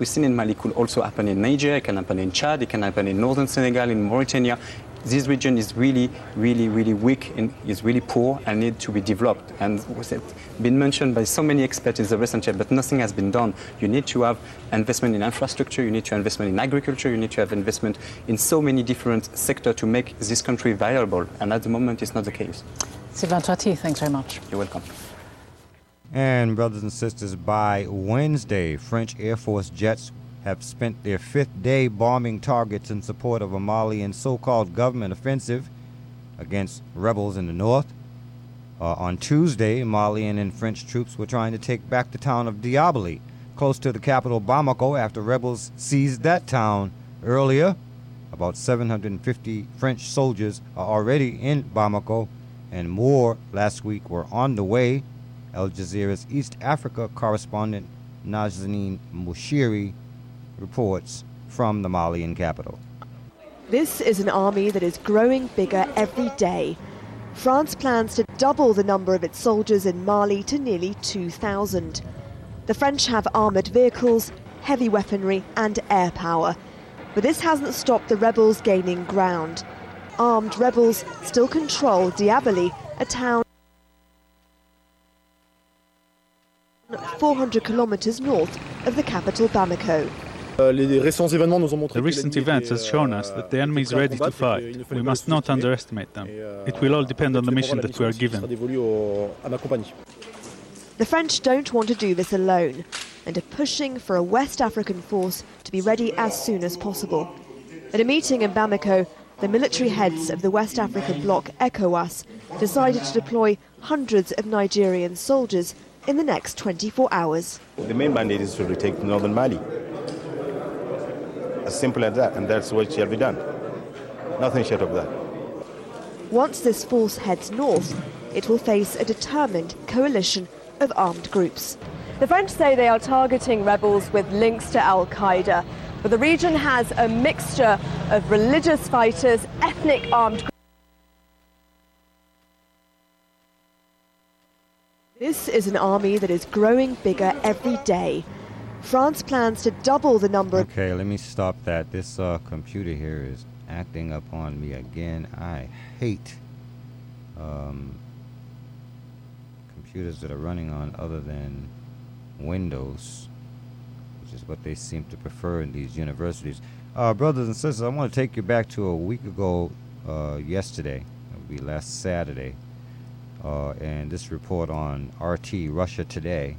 Speaker 54: we've seen in Mali could also happen in Niger, it can happen in Chad, it can happen in northern Senegal, in Mauritania. This region is really, really, really weak and is really poor and need to be developed. And was it been mentioned by so many experts in the recent years, but nothing has been done. You need to have investment in infrastructure, you need to have investment in agriculture, you need to have investment in so many different sectors to make this country viable. And at the moment, it's not the case.
Speaker 52: Sylvain Touati, thanks very much.
Speaker 54: You're welcome.
Speaker 6: And, brothers and sisters, by Wednesday, French Air Force jets have spent their fifth day bombing targets in support of a Malian so called government offensive against rebels in the north. Uh, on Tuesday, Malian and French troops were trying to take back the town of Diabaly, close to the capital Bamako, after rebels seized that town earlier. About 750 French soldiers are already in Bamako, and more last week were on the way Al Jazeera's East Africa correspondent Nazanin Moshiri reports from the Malian capital.
Speaker 42: This is an army that is growing bigger every day. France plans to double the number of its soldiers in Mali to nearly 2,000. The French have armoured vehicles, heavy weaponry, and air power. But this hasn't stopped the rebels gaining ground. Armed rebels still control Diabaly, a town 400 kilometers north of the capital Bamako.
Speaker 55: Uh, the
Speaker 56: recent events has shown us that the enemy is ready to fight. We must not underestimate them. Uh, it will all depend on the mission that we are given.
Speaker 42: The French don't want to do this alone and are pushing for a West African force to be ready as soon as possible. At a meeting in Bamako, the military heads of the West African bloc ECOWAS decided to deploy hundreds of Nigerian soldiers in the next 24 hours.
Speaker 57: The main mandate is to retake northern Mali. As simple as that, and that's what shall be done. Nothing short of that.
Speaker 42: Once this force heads north, it will face a determined coalition of armed groups. The French say they are targeting rebels with links to Al Qaeda, but the region has a mixture of religious fighters, ethnic armed This is an army that is growing bigger every day. France plans to double the number.
Speaker 6: Okay, let me stop that. This uh, computer here is acting up on me again. I hate um, computers that are running on other than Windows, which is what they seem to prefer in these universities. Uh, brothers and sisters, I want to take you back to a week ago uh, yesterday. It would be last Saturday uh, and this report on RT Russia Today,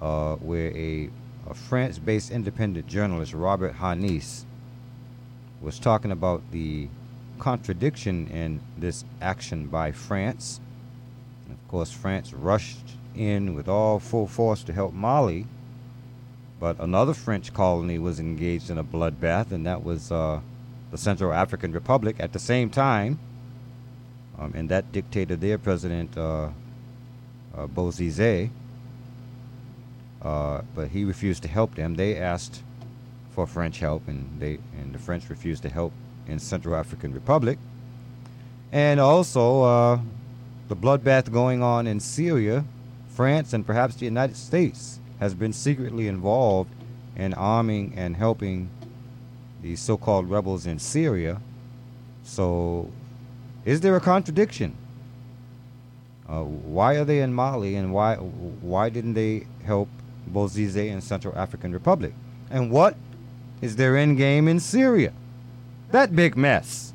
Speaker 6: uh, where a, a France based independent journalist, Robert Harneis, was talking about the contradiction in this action by France. Of course, France rushed in with all full force to help Mali, but another French colony was engaged in a bloodbath, and that was uh, the Central African Republic at the same time. Um, and that dictated their president, uh, uh, Bozizé, uh, but he refused to help them. They asked for French help, and they and the French refused to help in Central African Republic. And also, uh, the bloodbath going on in Syria, France and perhaps the United States has been secretly involved in arming and helping the so-called rebels in Syria. So, is there a contradiction? Uh, why are they in Mali, and why why didn't they help Bozizé in Central African Republic? And what is their end game in Syria? That big mess.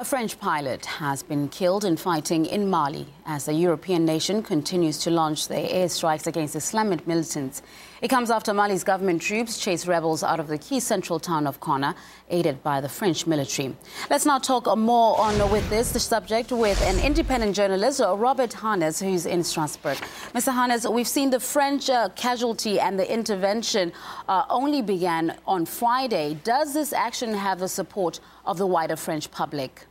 Speaker 58: A French pilot has been killed in fighting in Mali as the European nation continues to launch their airstrikes against Islamic militants. It comes after Mali's government troops chased rebels out of the key central town of Konna, aided by the French military. Let's now talk more on with this the subject with an independent journalist, Robert Harneis, who's in Strasbourg. Mr. Harneis, we've seen the French uh, casualty and the intervention uh, only began on Friday. Does this action have the support of the wider French public?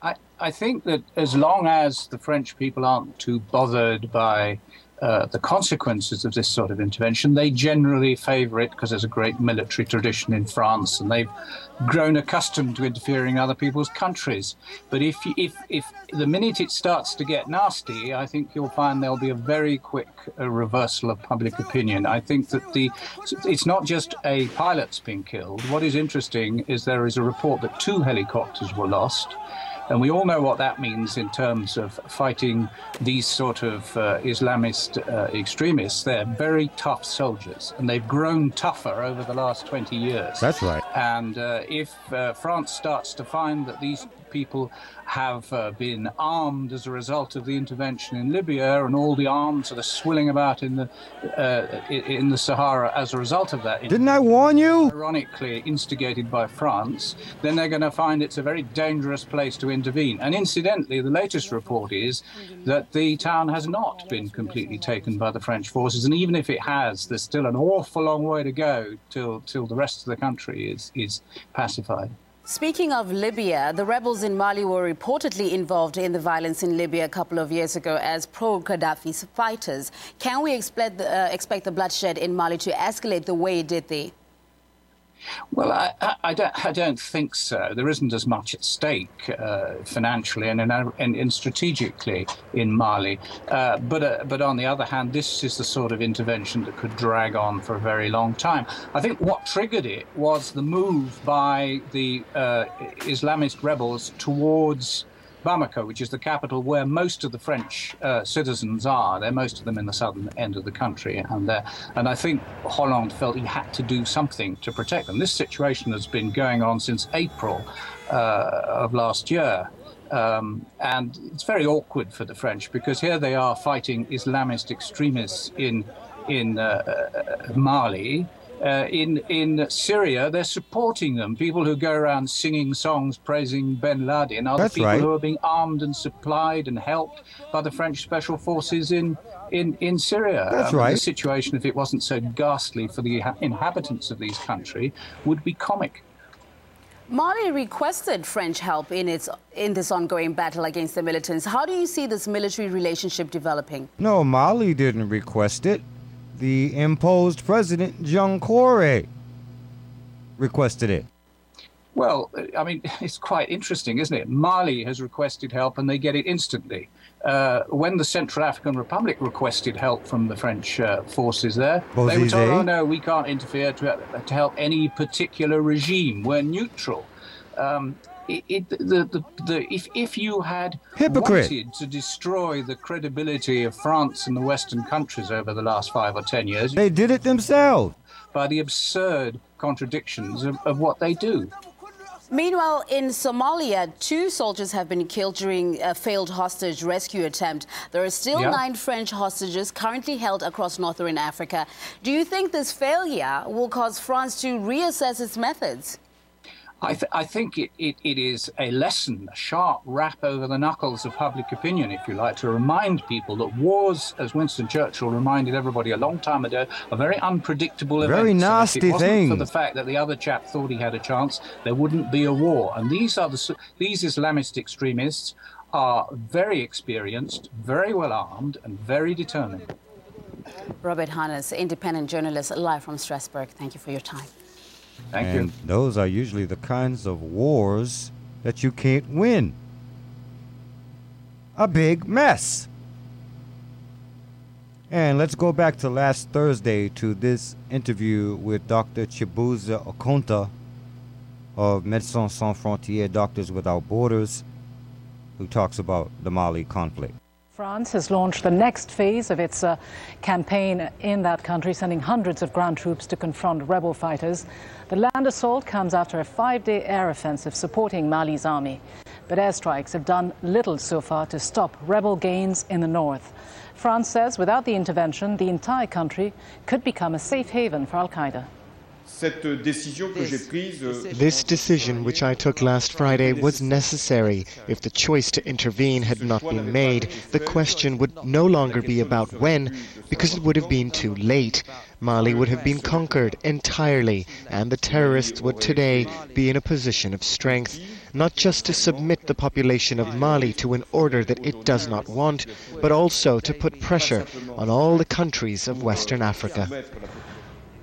Speaker 59: I, I think that as long as the French people aren't too bothered by uh, the consequences of this sort of intervention, they generally favour it because there's a great military tradition in France and they've grown accustomed to interfering in other people's countries. But if, if, if the minute it starts to get nasty, I think you'll find there'll be a very quick uh, reversal of public opinion. I think that the it's not just a pilot's been killed. What is interesting is there is a report that two helicopters were lost. And we all know what that means in terms of fighting these sort of uh, Islamist uh, extremists. They're very tough soldiers, and they've grown tougher over the last 20 years.
Speaker 6: That's right.
Speaker 59: And uh, if uh, France starts to find that these people have uh, been armed as a result of the intervention in Libya, and all the arms that are swilling about in the uh, in the Sahara as a result of that.
Speaker 6: Didn't I warn you?
Speaker 59: Ironically, instigated by France, then they're going to find it's a very dangerous place to intervene. And incidentally, the latest report is that the town has not been completely taken by the French forces, and even if it has, there's still an awful long way to go till till the rest of the country is is pacified.
Speaker 58: Speaking of Libya, the rebels in Mali were reportedly involved in the violence in Libya a couple of years ago as pro Gaddafi fighters. Can we expect the, uh, expect the bloodshed in Mali to escalate the way it did there?
Speaker 59: Well, I, I, don't, I, don't, think so. There isn't as much at stake uh, financially and, and, and, strategically in Mali. Uh, but, uh, but on the other hand, this is the sort of intervention that could drag on for a very long time. I think what triggered it was the move by the uh, Islamist rebels towards Bamako, which is the capital where most of the French uh, citizens are. They're most of them in the southern end of the country, and and I think Hollande felt he had to do something to protect them. This situation has been going on since April uh, of last year. Um, and it's very awkward for the French because here they are fighting Islamist extremists in in uh, uh, Mali, uh, in in Syria, they're supporting them. People who go around singing songs praising Ben Laden are
Speaker 6: That's
Speaker 59: the people
Speaker 6: right.
Speaker 59: who are being armed and supplied and helped by the French special forces in in, in Syria.
Speaker 6: That's
Speaker 59: Um,
Speaker 6: right.
Speaker 59: The situation, if it wasn't so ghastly for the inhabitants of these country, would be comic.
Speaker 58: Mali requested French help in its in this ongoing battle against the militants. How do you see this military relationship developing?
Speaker 6: No, Mali didn't request it. The imposed president, Jean Corre, requested it.
Speaker 59: Well, I mean, it's quite interesting, isn't it? Mali has requested help and they get it instantly. Uh, when the Central African Republic requested help from the French uh, forces there, they were told, oh no, we can't interfere to, to help any particular regime. We're neutral. Um, it, it, the, the, the, if, if you had
Speaker 6: Hypocrite.
Speaker 59: wanted to destroy the credibility of France and the Western countries over the last five or ten years,
Speaker 6: They did it themselves.
Speaker 59: by the absurd contradictions of, of what they do.
Speaker 58: Meanwhile, in Somalia, two soldiers have been killed during a failed hostage rescue attempt. There are still yeah. nine French hostages currently held across northern Africa. Do you think this failure will cause France to reassess its methods?
Speaker 59: I, th- I think it, it, it is a lesson, a sharp rap over the knuckles of public opinion, if you like, to remind people that wars, as Winston Churchill reminded everybody a long time ago, are very unpredictable events.
Speaker 6: Very nasty
Speaker 59: if it wasn't
Speaker 6: thing.
Speaker 59: For the fact that the other chap thought he had a chance, there wouldn't be a war. And these are the these Islamist extremists are very experienced, very well armed, and very determined.
Speaker 58: Robert Harneis, independent journalist, live from Strasbourg. Thank you for your time.
Speaker 59: Thank
Speaker 6: and
Speaker 59: you.
Speaker 6: Those are usually the kinds of wars that you can't win. A big mess. And let's go back to last Thursday to this interview with Dr. Chibuzo Okonta of Médecins Sans Frontières, Doctors Without Borders, who talks about the Mali conflict.
Speaker 52: France has launched the next phase of its uh, campaign in that country, sending hundreds of ground troops to confront rebel fighters. The land assault comes after a five day air offensive supporting Mali's army. But airstrikes have done little so far to stop rebel gains in the north. France says without the intervention, the entire country could become a safe haven for Al Qaeda.
Speaker 60: This decision, which I took last Friday, was necessary. If the choice to intervene had not been made, the question would no longer be about when, because it would have been too late. Mali would have been conquered entirely, and the terrorists would today be in a position of strength, not just to submit the population of Mali to an order that it does not want, but also to put pressure on all the countries of Western Africa.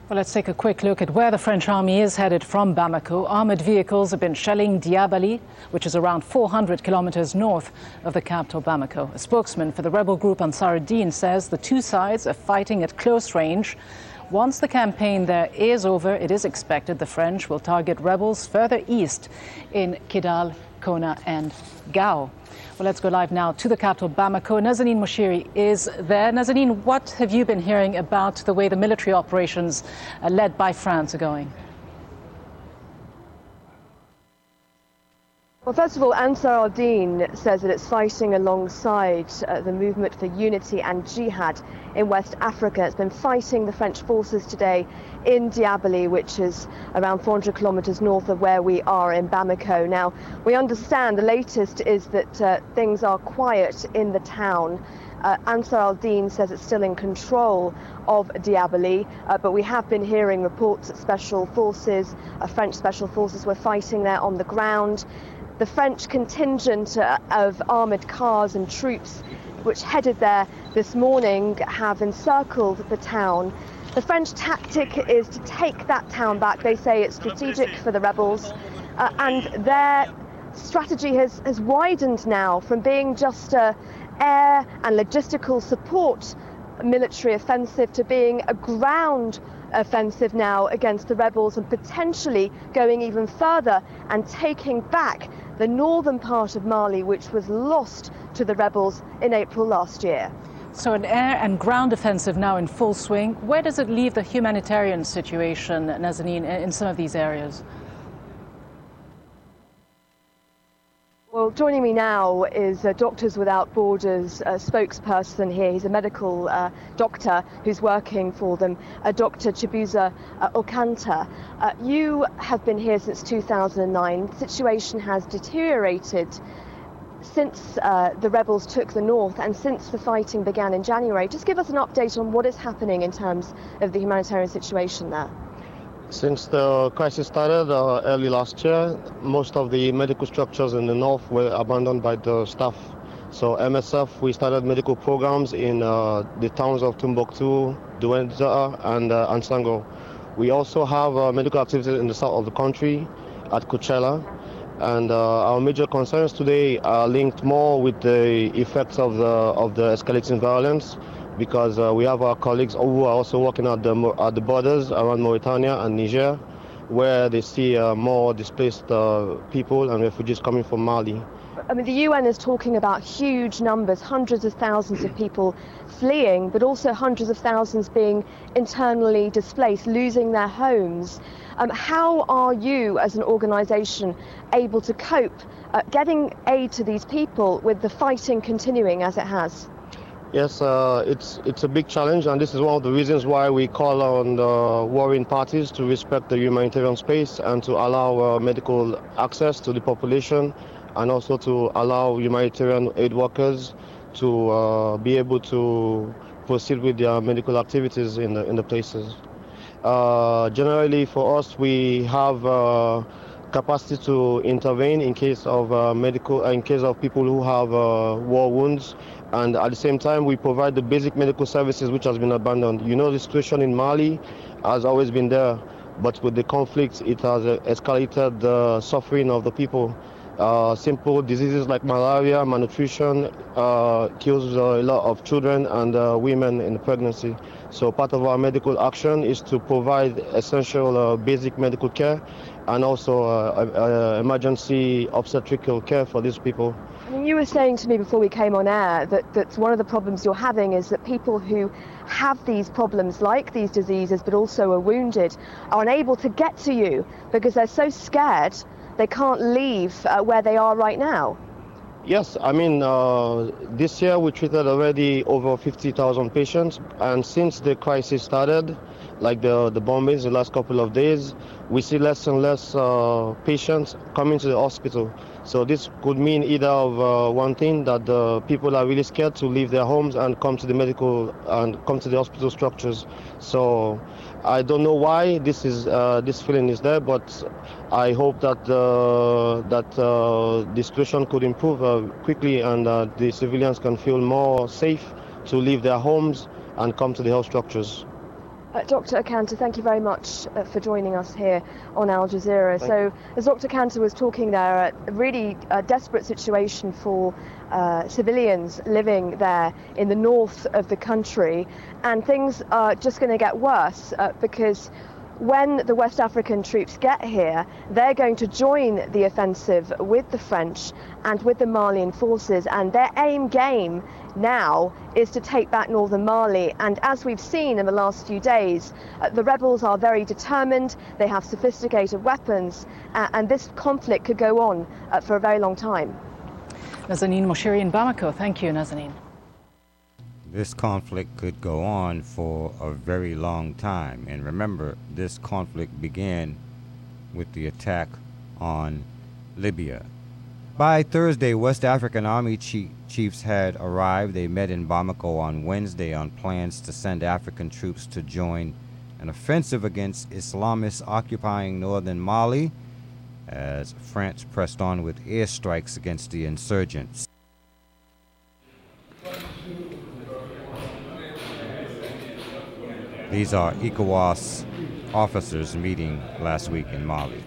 Speaker 52: Well, let's take a quick look at where the French army is headed from Bamako. Armored vehicles have been shelling Diabaly, which is around 400 kilometers north of the capital, Bamako. A spokesman for the rebel group Ansar ad-Din says the two sides are fighting at close range. Once the campaign there is over, it is expected the French will target rebels further east in Kidal, Konna, and Gao. Well, let's go live now to the capital, Bamako. Nazanin Moshiri is there. Nazanin, what have you been hearing about the way the military operations uh, led by France are going?
Speaker 33: Well, first of all, Ansar al-Din says that it's fighting alongside uh, the movement for unity and jihad in West Africa. It's been fighting the French forces today in Diabaly, which is around 400 kilometres north of where we are in Bamako. Now, we understand the latest is that uh, things are quiet in the town. Uh, Ansar al-Din says it's still in control of Diabaly, uh, but we have been hearing reports that special forces, uh, French special forces, were fighting there on the ground. The French contingent uh, of armoured cars and troops which headed there this morning have encircled the town. The French tactic is to take that town back. They say it's strategic for the rebels, uh, and their strategy has, has widened now from being just a air and logistical support military offensive to being a ground offensive now against the rebels and potentially going even further and taking back the northern part of Mali, which was lost to the rebels in April last year.
Speaker 52: So, an air and ground offensive now in full swing. Where does it leave the humanitarian situation, Nazanin, in some of these areas?
Speaker 33: Well, joining me now is uh, Doctors Without Borders uh, spokesperson here. He's a medical uh, doctor who's working for them, uh, Dr. Chibuzo uh, Okonta. Uh, you have been here since 2009. The situation has deteriorated since the rebels took the north and since the fighting began in January. Just give us an update on what is happening in terms of the humanitarian situation there.
Speaker 61: Since the crisis started uh, early last year, most of the medical structures in the north were abandoned by the staff. So MSF, we started medical programs in uh, the towns of Timbuktu, Douentza, and uh, Ansongo. We also have uh, medical activities in the south of the country at Koutiala. And uh, our major concerns today are linked more with the effects of the, of the escalating violence because uh, we have our colleagues who are also working at the, at the borders around Mauritania and Niger, where they see uh, more displaced uh, people and refugees coming from Mali.
Speaker 33: I mean, the UN is talking about huge numbers, hundreds of thousands of people fleeing, but also hundreds of thousands being internally displaced, losing their homes. Um, how are you, as an organisation, able to cope uh, getting aid to these people with the fighting continuing as it has?
Speaker 61: Yes, uh, it's it's a big challenge, and this is one of the reasons why we call on the warring parties to respect the humanitarian space and to allow uh, medical access to the population, and also to allow humanitarian aid workers to uh, be able to proceed with their medical activities in the in the places. Uh, generally, for us, we have uh, capacity to intervene in case of uh, medical, in case of people who have war wounds and at the same time we provide the basic medical services which has been abandoned. You know the situation in Mali has always been there, but with the conflict it has uh, escalated the suffering of the people. Uh, simple diseases like malaria, malnutrition uh, kills a lot of children and uh, women in pregnancy. So part of our medical action is to provide essential uh, basic medical care and also uh, emergency obstetrical care for these people.
Speaker 33: You were saying to me before we came on air that, that one of the problems you're having is that people who have these problems, like these diseases, but also are wounded, are unable to get to you because they're so scared they can't leave uh, where they are right now.
Speaker 61: Yes, I mean, uh, this year we treated already over 50,000 patients, and since the crisis started, like the, the bombings the last couple of days, we see less and less uh, patients coming to the hospital. So this could mean either of uh, one thing that the people are really scared to leave their homes and come to the medical and come to the hospital structures. So I don't know why this is uh, this feeling is there, but I hope that uh, that uh, the situation could improve uh, quickly and the civilians can feel more safe to leave their homes and come to the health structures.
Speaker 33: Uh, Dr. Okonta, thank you very much uh, for joining us here on Al Jazeera.
Speaker 61: Thank
Speaker 33: so, as Dr. Okonta was talking there, a really uh, desperate situation for uh, civilians living there in the north of the country, and things are just going to get worse uh, because when the West African troops get here, they're going to join the offensive with the French and with the Malian forces, and their aim game now is to take back northern Mali. And as we've seen in the last few days, uh, the rebels are very determined, they have sophisticated weapons, uh, and this conflict could go on uh, for a very long time.
Speaker 52: Nazanin Moshiri in Bamako. Thank you, Nazanin.
Speaker 6: This conflict could go on for a very long time. And remember, this conflict began with the attack on Libya. By Thursday, West African Army chief chiefs had arrived. They met in Bamako on Wednesday on plans to send African troops to join an offensive against Islamists occupying northern Mali as France pressed on with airstrikes against the insurgents. These are ECOWAS officers meeting last week in Mali.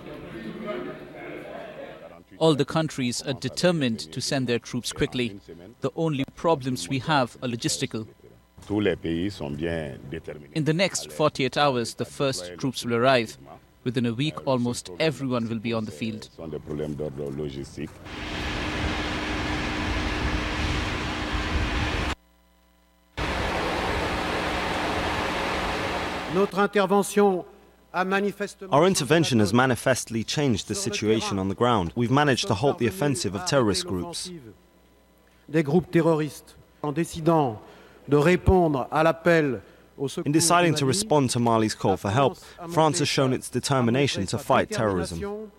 Speaker 62: All the countries are determined to send their troops quickly. The only problems we have are logistical. In the next 48 hours, the first troops will arrive. Within a week, almost everyone will be on the field.
Speaker 63: Notre intervention
Speaker 64: our intervention has manifestly changed the situation on the ground. We've managed to halt the offensive of terrorist groups.
Speaker 63: Des groupes terroristes en décidant de répondre à l'appel
Speaker 64: in deciding to respond to Mali's call for help, France has shown its determination to fight terrorism.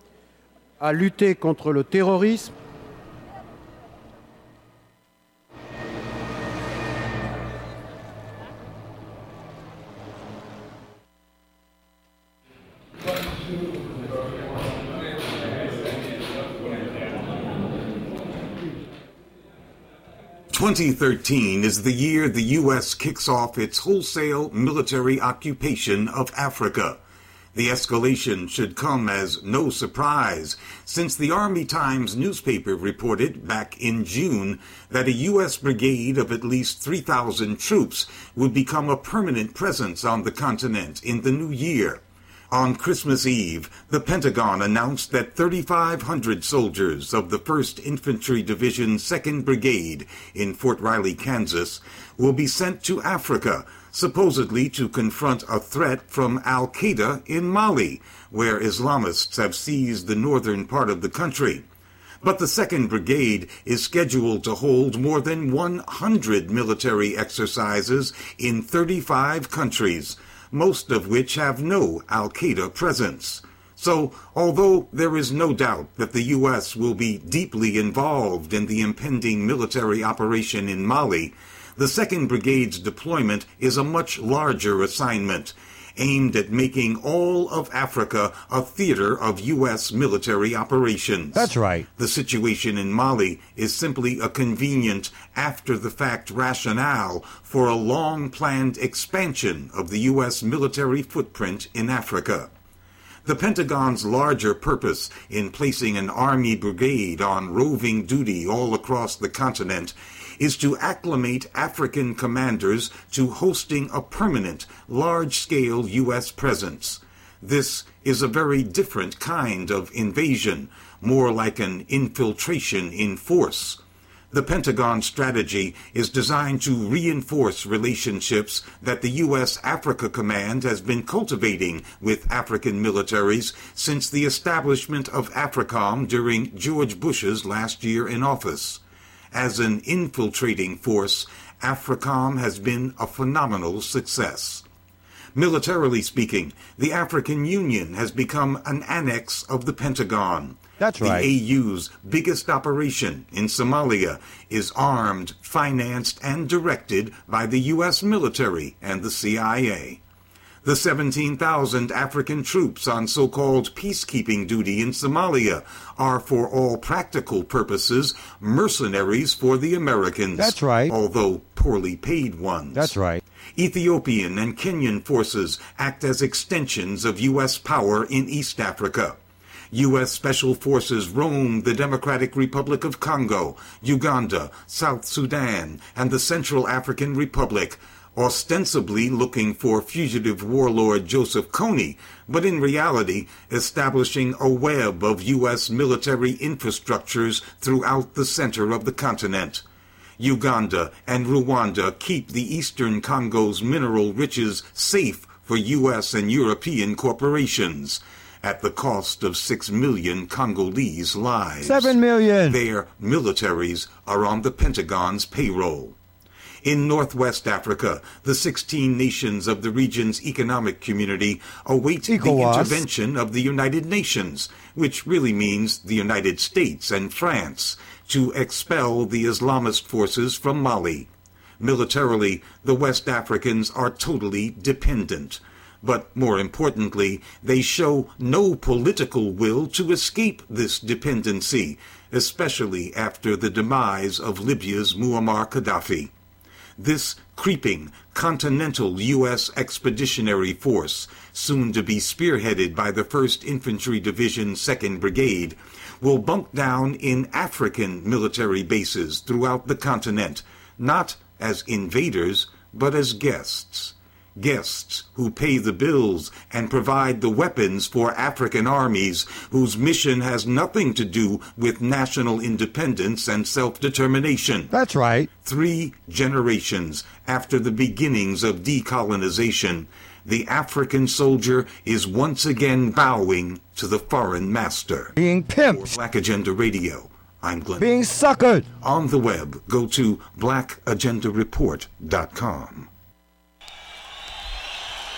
Speaker 45: 2013 is the year the U.S. kicks off its wholesale military occupation of Africa. The escalation should come as no surprise, since the Army Times newspaper reported back in June that a U.S. brigade of at least 3,000 troops would become a permanent presence on the continent in the new year. On Christmas Eve, the Pentagon announced that 3,500 soldiers of the 1st Infantry Division 2nd Brigade in Fort Riley, Kansas, will be sent to Africa, supposedly to confront a threat from Al Qaeda in Mali, where Islamists have seized the northern part of the country. But the 2nd Brigade is scheduled to hold more than 100 military exercises in 35 countries, most of which have no Al Qaeda presence. So, although there is no doubt that the U.S. will be deeply involved in the impending military operation in Mali, the 2nd Brigade's deployment is a much larger assignment aimed at making all of Africa a theater of U.S. military operations.
Speaker 6: That's right.
Speaker 45: The situation in Mali is simply a convenient, after the fact rationale for a long planned expansion of the U.S. military footprint in Africa. The Pentagon's larger purpose in placing an Army brigade on roving duty all across the continent is to acclimate African commanders to hosting a permanent, large-scale U.S. presence. This is a very different kind of invasion, more like an infiltration in force. The Pentagon strategy is designed to reinforce relationships that the U.S. Africa Command has been cultivating with African militaries since the establishment of AFRICOM during George Bush's last year in office. As an infiltrating force, AFRICOM has been a phenomenal success. Militarily speaking, the African Union has become an annex of the Pentagon.
Speaker 6: That's right.
Speaker 45: The AU's biggest operation in Somalia is armed, financed, and directed by the U.S. military and the CIA. The 17,000 African troops on so called peacekeeping duty in Somalia are, for all practical purposes, mercenaries for the Americans.
Speaker 6: That's right.
Speaker 45: Although poorly paid ones.
Speaker 6: That's right.
Speaker 45: Ethiopian and Kenyan forces act as extensions of U.S. power in East Africa. U.S. Special Forces roam the Democratic Republic of Congo, Uganda, South Sudan, and the Central African Republic, ostensibly looking for fugitive warlord Joseph Kony, but in reality establishing a web of U.S. military infrastructures throughout the center of the continent. Uganda and Rwanda keep the eastern Congo's mineral riches safe for U.S. and European corporations at the cost of six million Congolese lives.
Speaker 6: Seven million!
Speaker 45: Their militaries are on the Pentagon's payroll. In Northwest Africa, the 16 nations of the region's economic community await the intervention of the United Nations, which really means the United States and France, to expel the Islamist forces from Mali. Militarily, the West Africans are totally dependent. But more importantly, they show no political will to escape this dependency, especially after the demise of Libya's Muammar Gaddafi. This creeping continental U.S. expeditionary force, soon to be spearheaded by the 1st Infantry Division 2nd Brigade, will bunk down in African military bases throughout the continent, not as invaders, but as guests. Guests who pay the bills and provide the weapons for African armies whose mission has nothing to do with national independence and self determination.
Speaker 6: That's right.
Speaker 45: Three generations after the beginnings of decolonization, the African soldier is once again bowing to the foreign master.
Speaker 6: Being pimped.
Speaker 45: For Black Agenda Radio, I'm Glen.
Speaker 6: Being suckered.
Speaker 45: On the web, go to blackagendareport.com.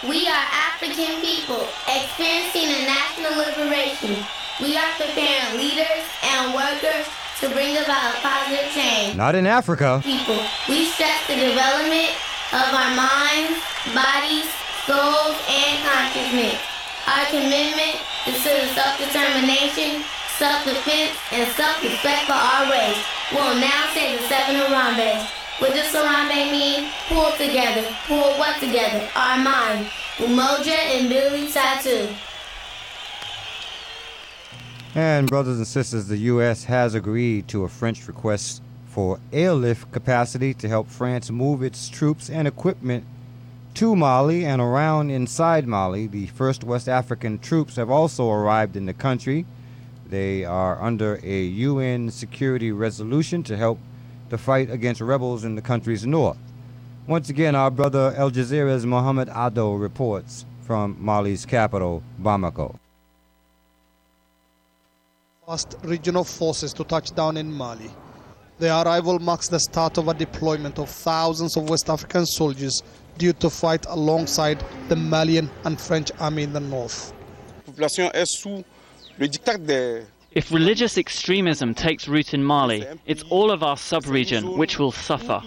Speaker 65: We are African people experiencing a national liberation. We are preparing leaders and workers to bring about a positive change.
Speaker 6: Not in Africa.
Speaker 65: People, we stress the development of our minds, bodies, souls, and consciousness. Our commitment is to the self-determination, self-defense, and self-respect for our race. We'll now say the seven Harambees. What does Harambee mean? Pull together. Pull what together? Our mind. Umoja and Billy Tattoo.
Speaker 6: And, brothers and sisters, the U.S. has agreed to a French request for airlift capacity to help France move its troops and equipment to Mali and around inside Mali. The first West African troops have also arrived in the country. They are under a UN security resolution to help the fight against rebels in the country's north. Once again, our brother Al Jazeera's Mohammed Adow reports from Mali's capital, Bamako.
Speaker 62: First regional forces to touch down in Mali. Their arrival marks the start of a deployment of thousands of West African soldiers due to fight alongside the Malian and French army in the north.
Speaker 63: If religious extremism takes root in Mali, it's all of our sub-region which will suffer.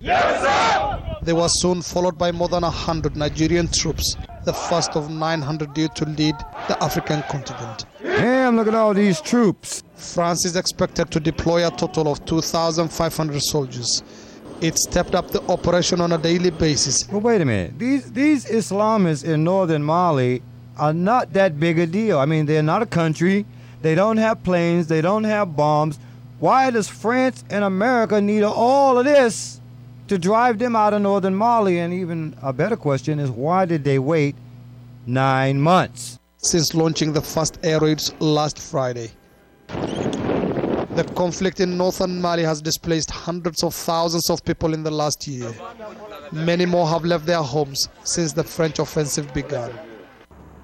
Speaker 62: Yes, they were soon followed by more than 100 Nigerian troops, the first of 900 due to lead the African continent.
Speaker 6: Damn, look at all these troops.
Speaker 62: France is expected to deploy a total of 2,500 soldiers. It stepped up the operation on a daily basis.
Speaker 6: Well, wait a minute. These, these Islamists in northern Mali are not that big a deal. I mean, they're not a country. They don't have planes. They don't have bombs. Why does France and America need all of this to drive them out of northern Mali? And even a better question is why did they wait nine months?
Speaker 62: Since launching the first air raids last Friday. The conflict in northern Mali has displaced hundreds of thousands of people in the last year. Many more have left their homes since the French offensive began.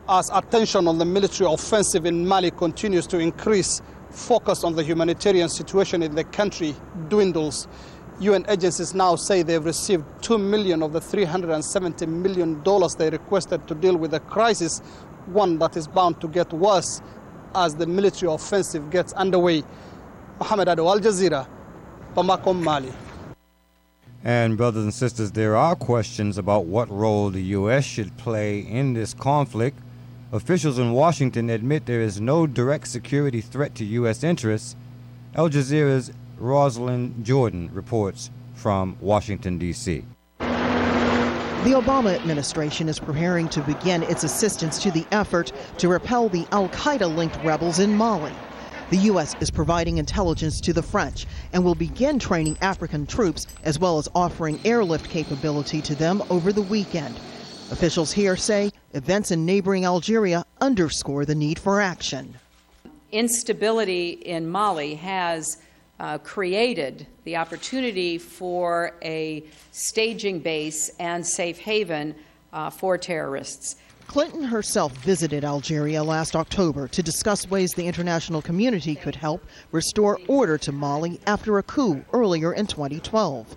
Speaker 62: As attention on the military offensive in Mali continues to increase, focus on the humanitarian situation in the country dwindles. UN agencies now say they've received 2 million of the 370 million dollars they requested to deal with the crisis, one that is bound to get worse as the military offensive gets underway. Mohamed Adow, Al Jazeera, Bamako, Mali.
Speaker 6: And, brothers and sisters, there are questions about what role the U.S. should play in this conflict. Officials in Washington admit there is no direct security threat to U.S. interests. Al Jazeera's Rosalind Jordan reports from Washington, D.C.
Speaker 66: The Obama administration is preparing to begin its assistance to the effort to repel the Al Qaeda linked rebels in Mali. The U.S. is providing intelligence to the French and will begin training African troops as well as offering airlift capability to them over the weekend. Officials here say events in neighboring Algeria underscore the need for action.
Speaker 67: Instability in Mali has uh, created the opportunity for a staging base and safe haven uh, for terrorists.
Speaker 66: Clinton herself visited Algeria last October to discuss ways the international community could help restore order to Mali after a coup earlier in 2012.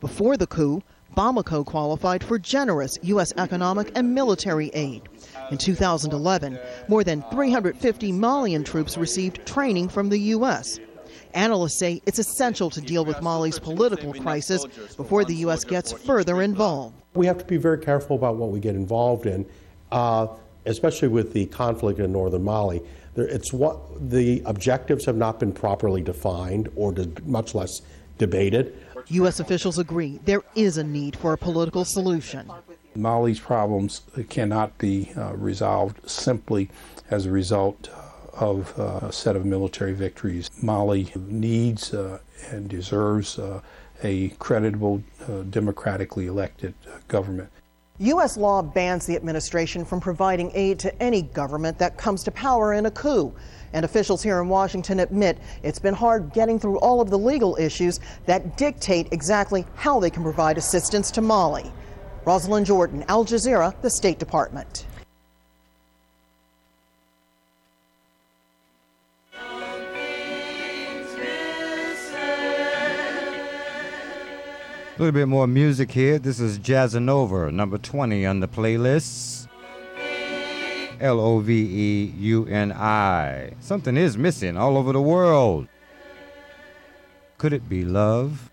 Speaker 66: Before the coup, Bamako qualified for generous U.S. economic and military aid. In 2011, more than 350 Malian troops received training from the U.S. Analysts say it's essential to deal with Mali's political crisis before the U.S. gets further involved.
Speaker 68: We have to be very careful about what we get involved in uh, especially with the conflict in northern Mali. There, it's what the objectives have not been properly defined or much less debated.
Speaker 66: U.S. officials agree there is a need for a political solution.
Speaker 69: Mali's problems cannot be uh, resolved simply as a result of uh, a set of military victories. Mali needs uh, and deserves uh, a credible, uh, democratically elected government.
Speaker 66: U.S. law bans the administration from providing aid to any government that comes to power in a coup. And officials here in Washington admit it's been hard getting through all of the legal issues that dictate exactly how they can provide assistance to Mali. Rosalind Jordan, Al Jazeera, the State Department.
Speaker 6: A little bit more music here. This is Jazzanova, number 20 on the playlist. L O V E U N I. Something is missing all over the world. Could it be love?
Speaker 70: love,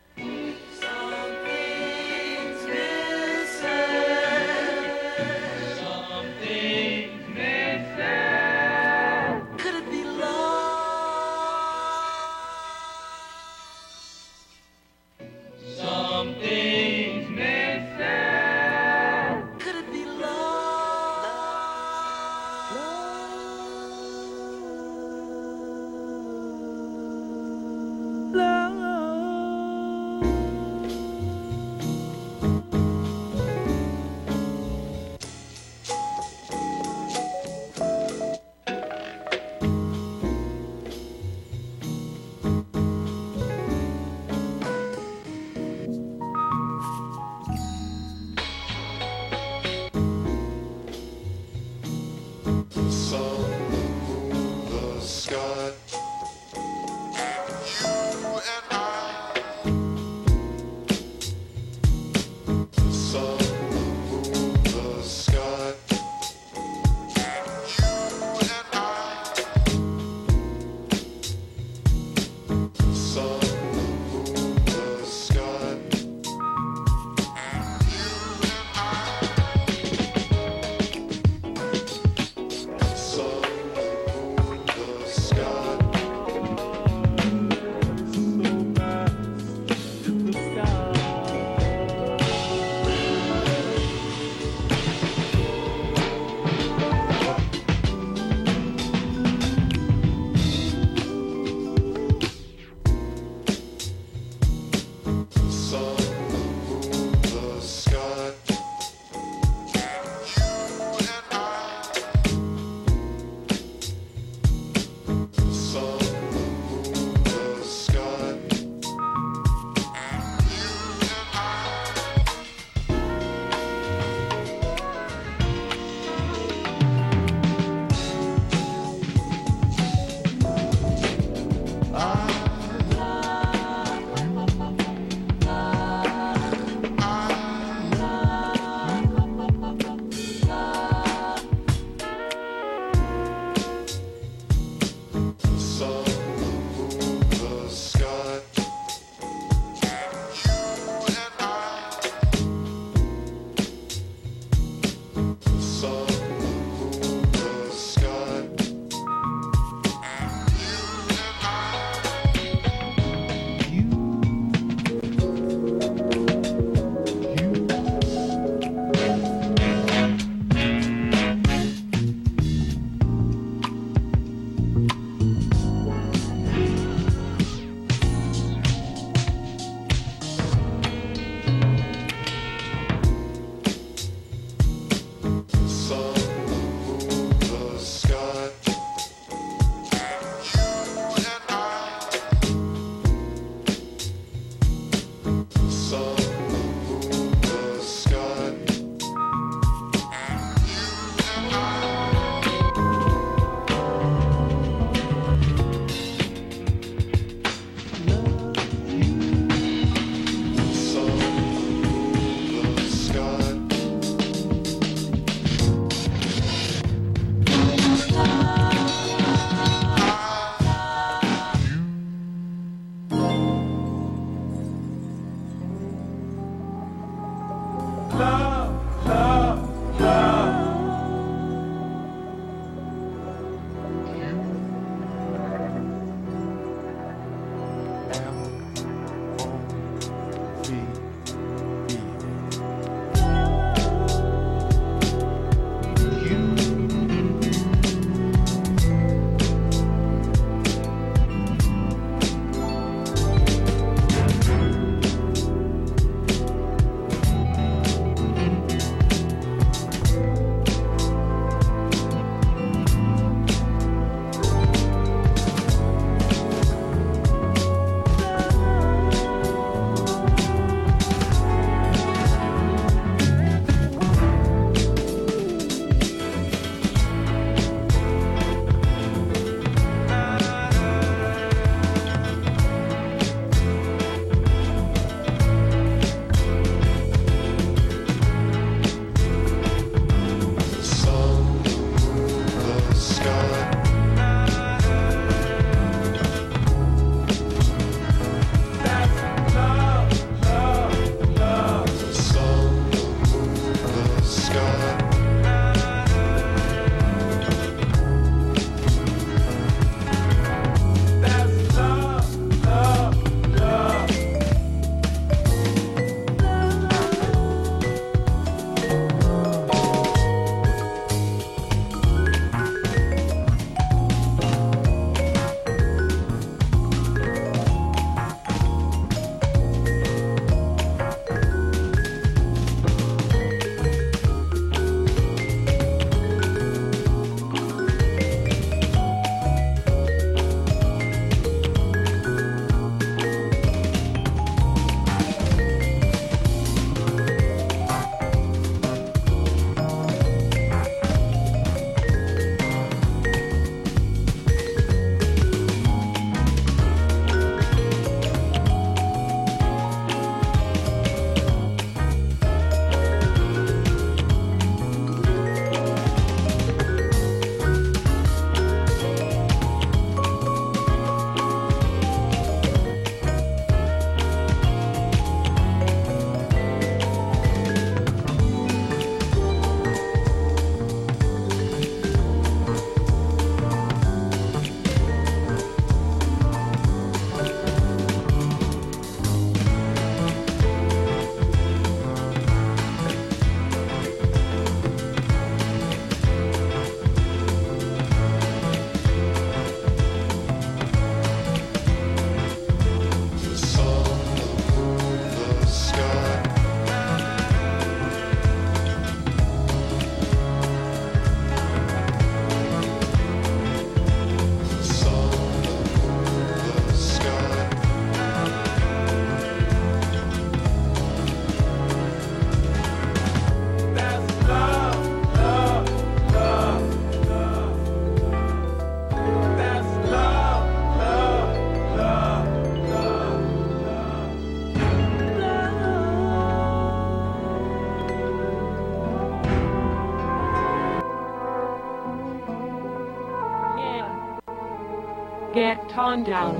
Speaker 71: Down.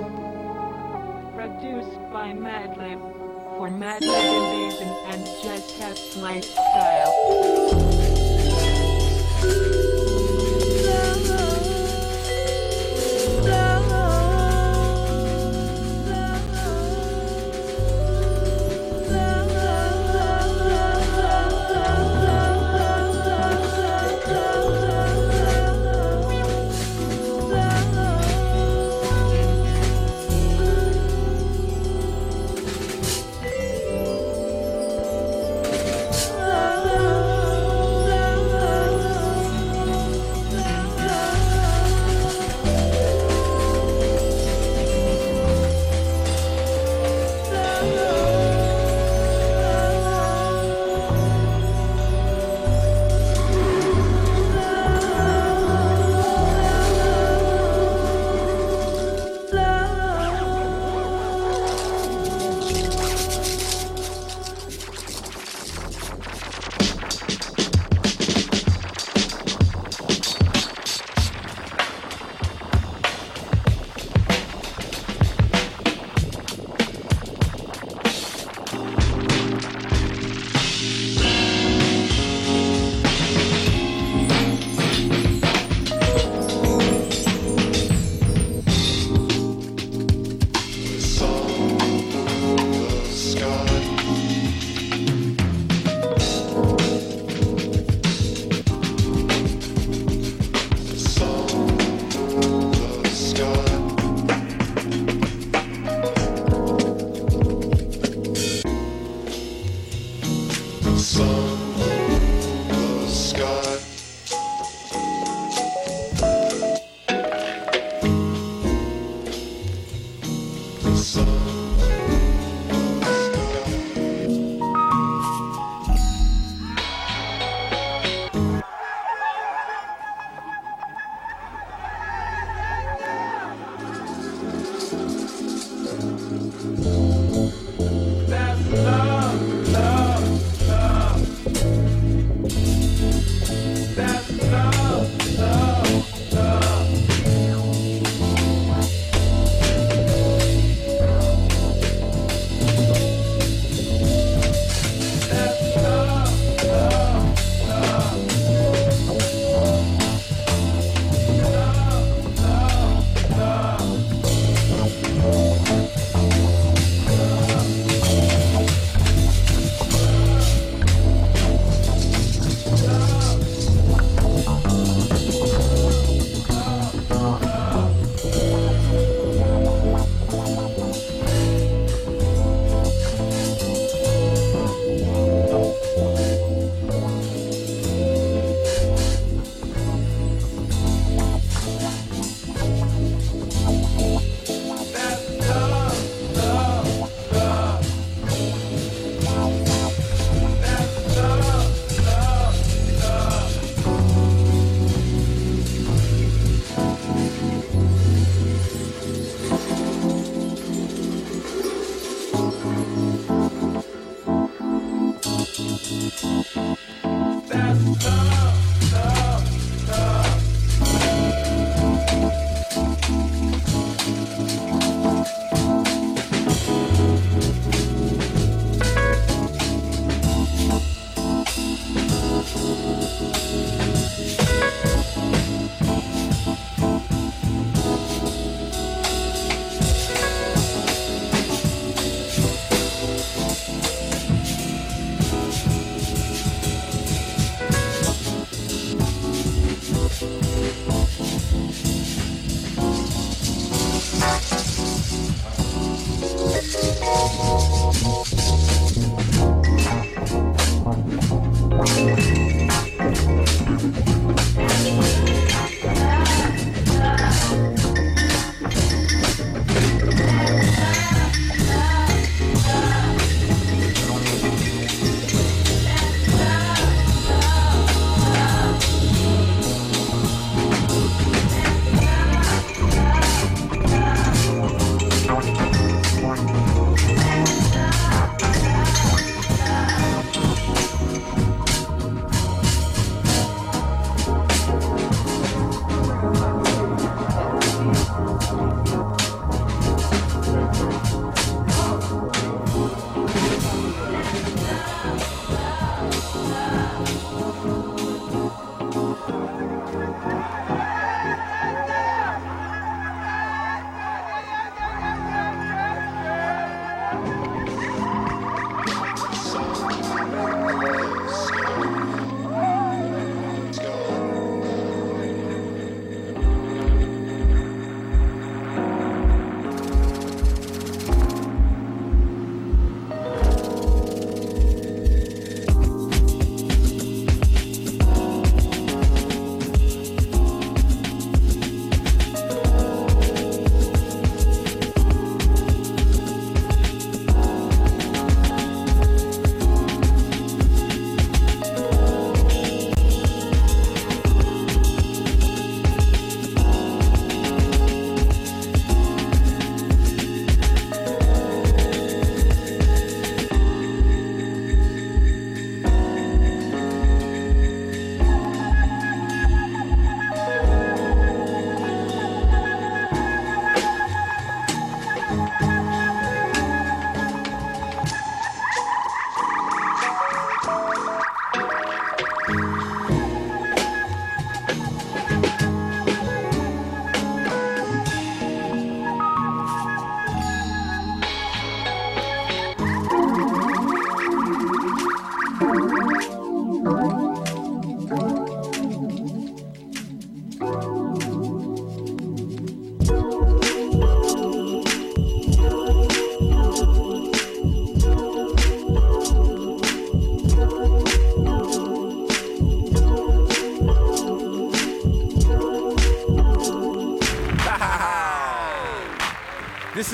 Speaker 71: Produced by Madlib for Madlib Invasion and Jazz Cats Lifestyle.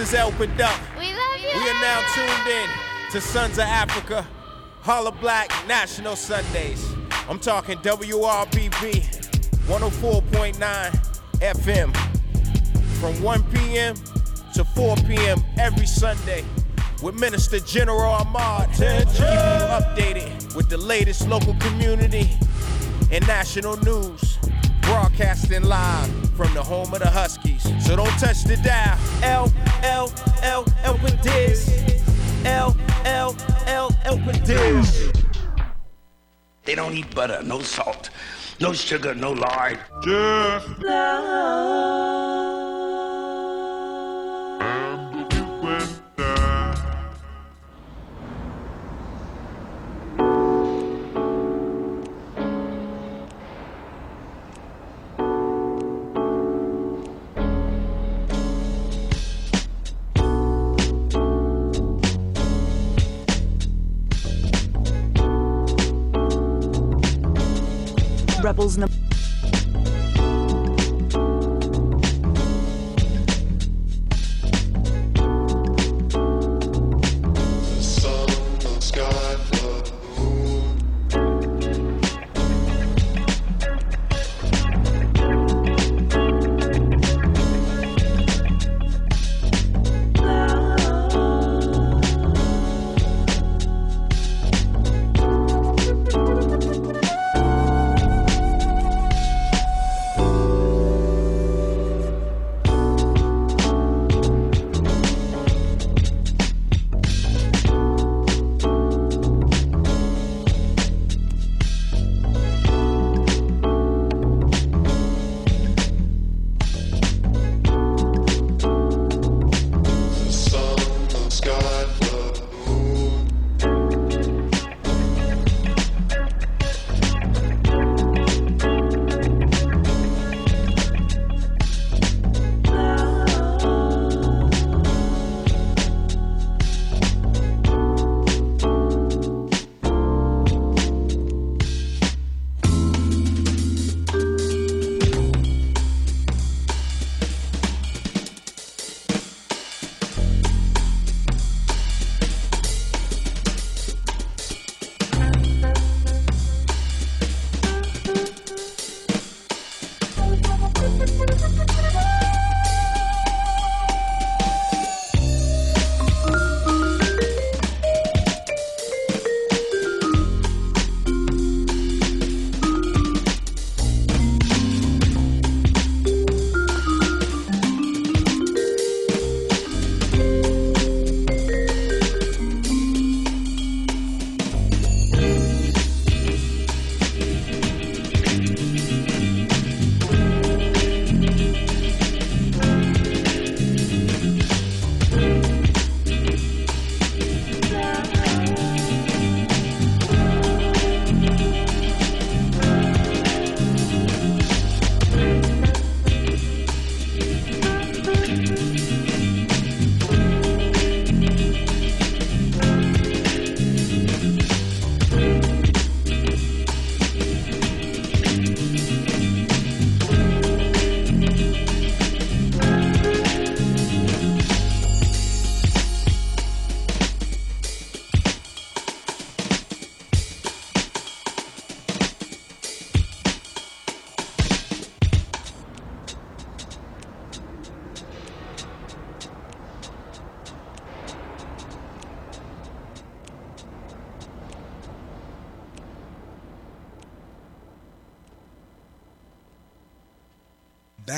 Speaker 1: Is El Duck.
Speaker 65: We love you.
Speaker 1: We are now tuned in to Sons of Afrika, Hollah Black National Sundays. I'm talking WRBB 104.9 FM from 1 p.m. to 4 p.m. every Sunday with Minister General Ahmad to keep you updated with the latest local community and national news. Broadcasting live from the home of the Huskies. So don't touch the dial. L, L, L, L with this. L, L, L, L with this.
Speaker 72: They don't eat butter, no salt, no sugar, no lard.
Speaker 73: Just
Speaker 74: Rebels.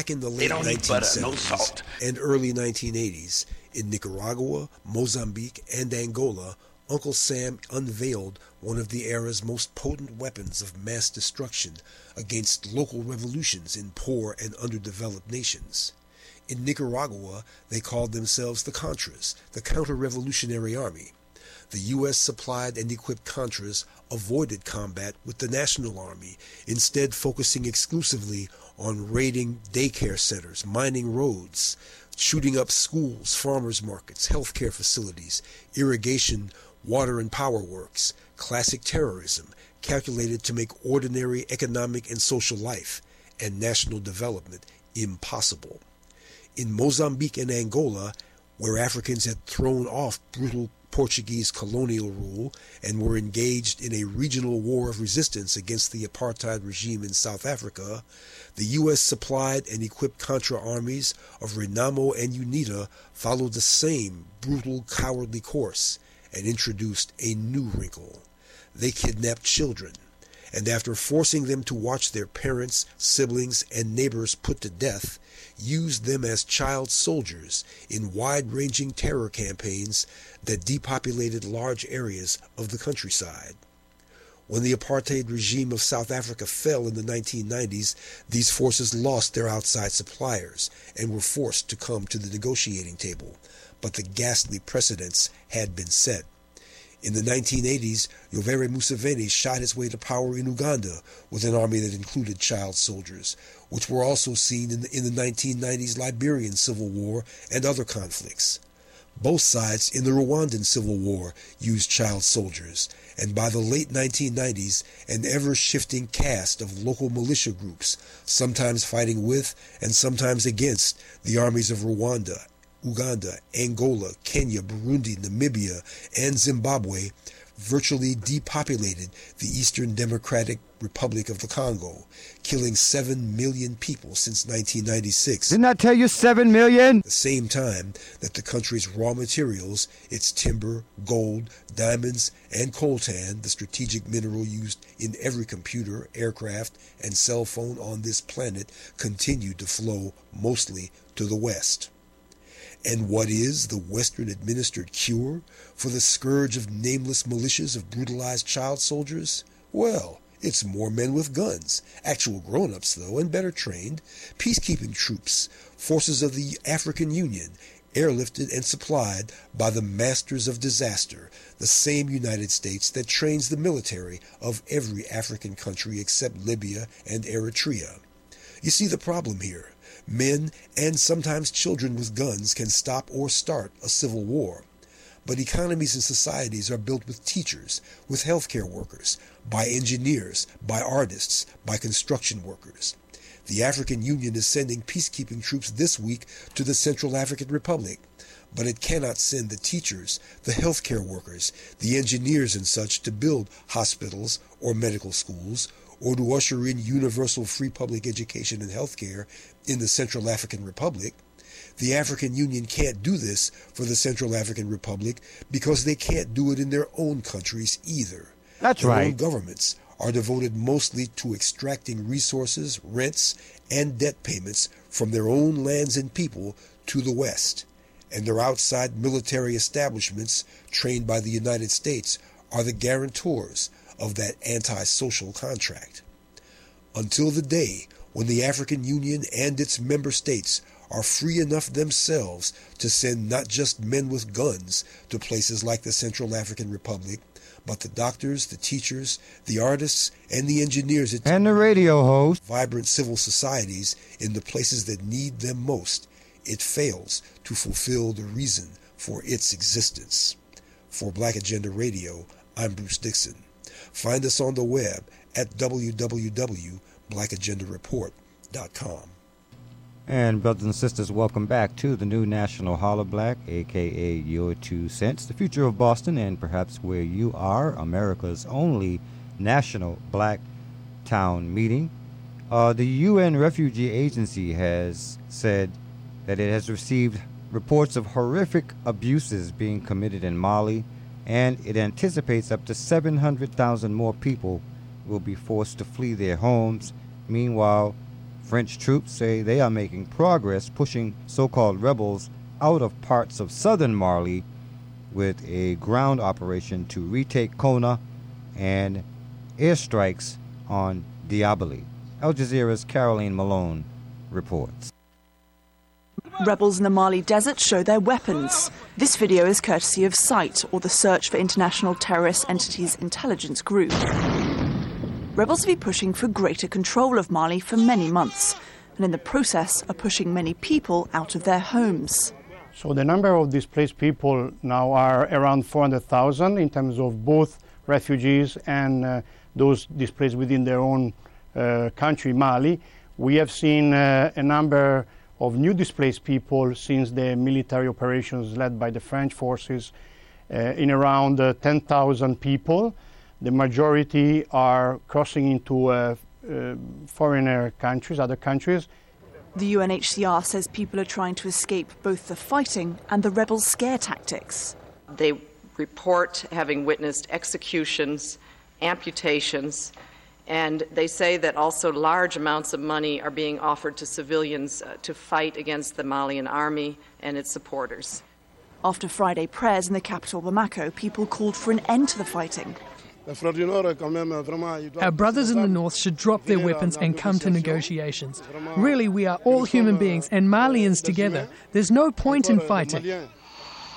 Speaker 75: Back in the late
Speaker 72: don't need butter,
Speaker 75: 1970s
Speaker 72: no
Speaker 75: and early 1980s, in Nicaragua, Mozambique, and Angola, Uncle Sam unveiled one of the era's most potent weapons of mass destruction against local revolutions in poor and underdeveloped nations. In Nicaragua, they called themselves the Contras, the Counter Revolutionary Army. The U.S. supplied and equipped Contras avoided combat with the National Army, instead focusing exclusively on raiding daycare centers, mining roads, shooting up schools, farmers markets, healthcare facilities, irrigation, water and power works, classic terrorism, calculated to make ordinary economic and social life and national development impossible. In Mozambique and Angola, where Africans had thrown off brutal Portuguese colonial rule and were engaged in a regional war of resistance against the apartheid regime in South Africa, the U.S. supplied and equipped Contra armies of Renamo and UNITA followed the same brutal, cowardly course and introduced a new wrinkle. They kidnapped children, and after forcing them to watch their parents, siblings, and neighbors put to death, used them as child soldiers in wide ranging terror campaigns that depopulated large areas of the countryside. When the apartheid regime of South Africa fell in the 1990s, these forces lost their outside suppliers and were forced to come to the negotiating table, but the ghastly precedents had been set. In the 1980s, Yoweri Museveni shot his way to power in Uganda with an army that included child soldiers, which were also seen in the, in the 1990s Liberian Civil War and other conflicts. Both sides in the Rwandan Civil War used child soldiers, and by the late 1990s, an ever shifting cast of local militia groups, sometimes fighting with and sometimes against the armies of Rwanda, Uganda, Angola, Kenya, Burundi, Namibia, and Zimbabwe, virtually depopulated the Eastern Democratic Republic of the Congo, killing 7 million people since 1996.
Speaker 6: Didn't I tell you 7 million?
Speaker 75: the same time that the country's raw materials, its timber, gold, diamonds, and coltan, the strategic mineral used in every computer, aircraft, and cell phone on this planet, continued to flow mostly to the West. And what is the Western administered cure for the scourge of nameless militias of brutalized child soldiers? Well, it's more men with guns, actual grown ups, though, and better trained, peacekeeping troops, forces of the African Union, airlifted and supplied by the masters of disaster, the same United States that trains the military of every African country except Libya and Eritrea. You see the problem here. Men and sometimes children with guns can stop or start a civil war. But economies and societies are built with teachers, with healthcare workers, by engineers, by artists, by construction workers. The African Union is sending peacekeeping troops this week to the Central African Republic, but it cannot send the teachers, the healthcare workers, the engineers, and such to build hospitals or medical schools or to usher in universal free public education and healthcare in the Central African Republic. The African Union can't do this for the Central African Republic because they can't do it in their own countries either.
Speaker 6: That's
Speaker 75: their
Speaker 6: right.
Speaker 75: own governments are devoted mostly to extracting resources, rents, and debt payments from their own lands and people to the West. And their outside military establishments, trained by the United States, are the guarantors of that anti-social contract. Until the day when the African Union and its member states are free enough themselves to send not just men with guns to places like the Central African Republic, but the doctors, the teachers, the artists, and the engineers at
Speaker 6: And the radio host.
Speaker 75: vibrant civil societies in the places that need them most, it fails to fulfill the reason for its existence. For Black Agenda Radio, I'm Bruce Dixon. Find us on the web at www.blackagendareport.com.
Speaker 6: And brothers and sisters, welcome back to the new National Hollah Black, aka Your Two Cents, the future of Boston, and perhaps where you are, America's only national black town meeting. Uh, the UN Refugee Agency has said that it has received reports of horrific abuses being committed in Mali, and it anticipates up to 700,000 more people will be forced to flee their homes. Meanwhile, French troops say they are making progress pushing so called rebels out of parts of southern Mali with a ground operation to retake Konna and airstrikes on Diabaly. Al Jazeera's Caroline Malone reports.
Speaker 63: Rebels in the Mali desert show their weapons. This video is courtesy of SITE, or the Search for International Terrorist Entities Intelligence Group. Rebels have been pushing for greater control of Mali for many months, and in the process are pushing many people out of their homes.
Speaker 76: So the number of displaced people now are around 400,000 in terms of both refugees and uh, those displaced within their own uh, country, Mali. We have seen uh, a number of new displaced people since the military operations led by the French forces uh, in around uh, 10,000 people. The majority are crossing into uh, foreigner countries, other countries.
Speaker 63: The UNHCR says people are trying to escape both the fighting and the rebels' scare tactics.
Speaker 77: They report having witnessed executions, amputations, and they say that also large amounts of money are being offered to civilians uh, to fight against the Malian army and its supporters.
Speaker 63: After Friday prayers in the capital Bamako, people called for an end to the fighting.
Speaker 78: Our brothers in the north should drop their weapons and come to negotiations. Really, we are all human beings and Malians together. There's no point in fighting.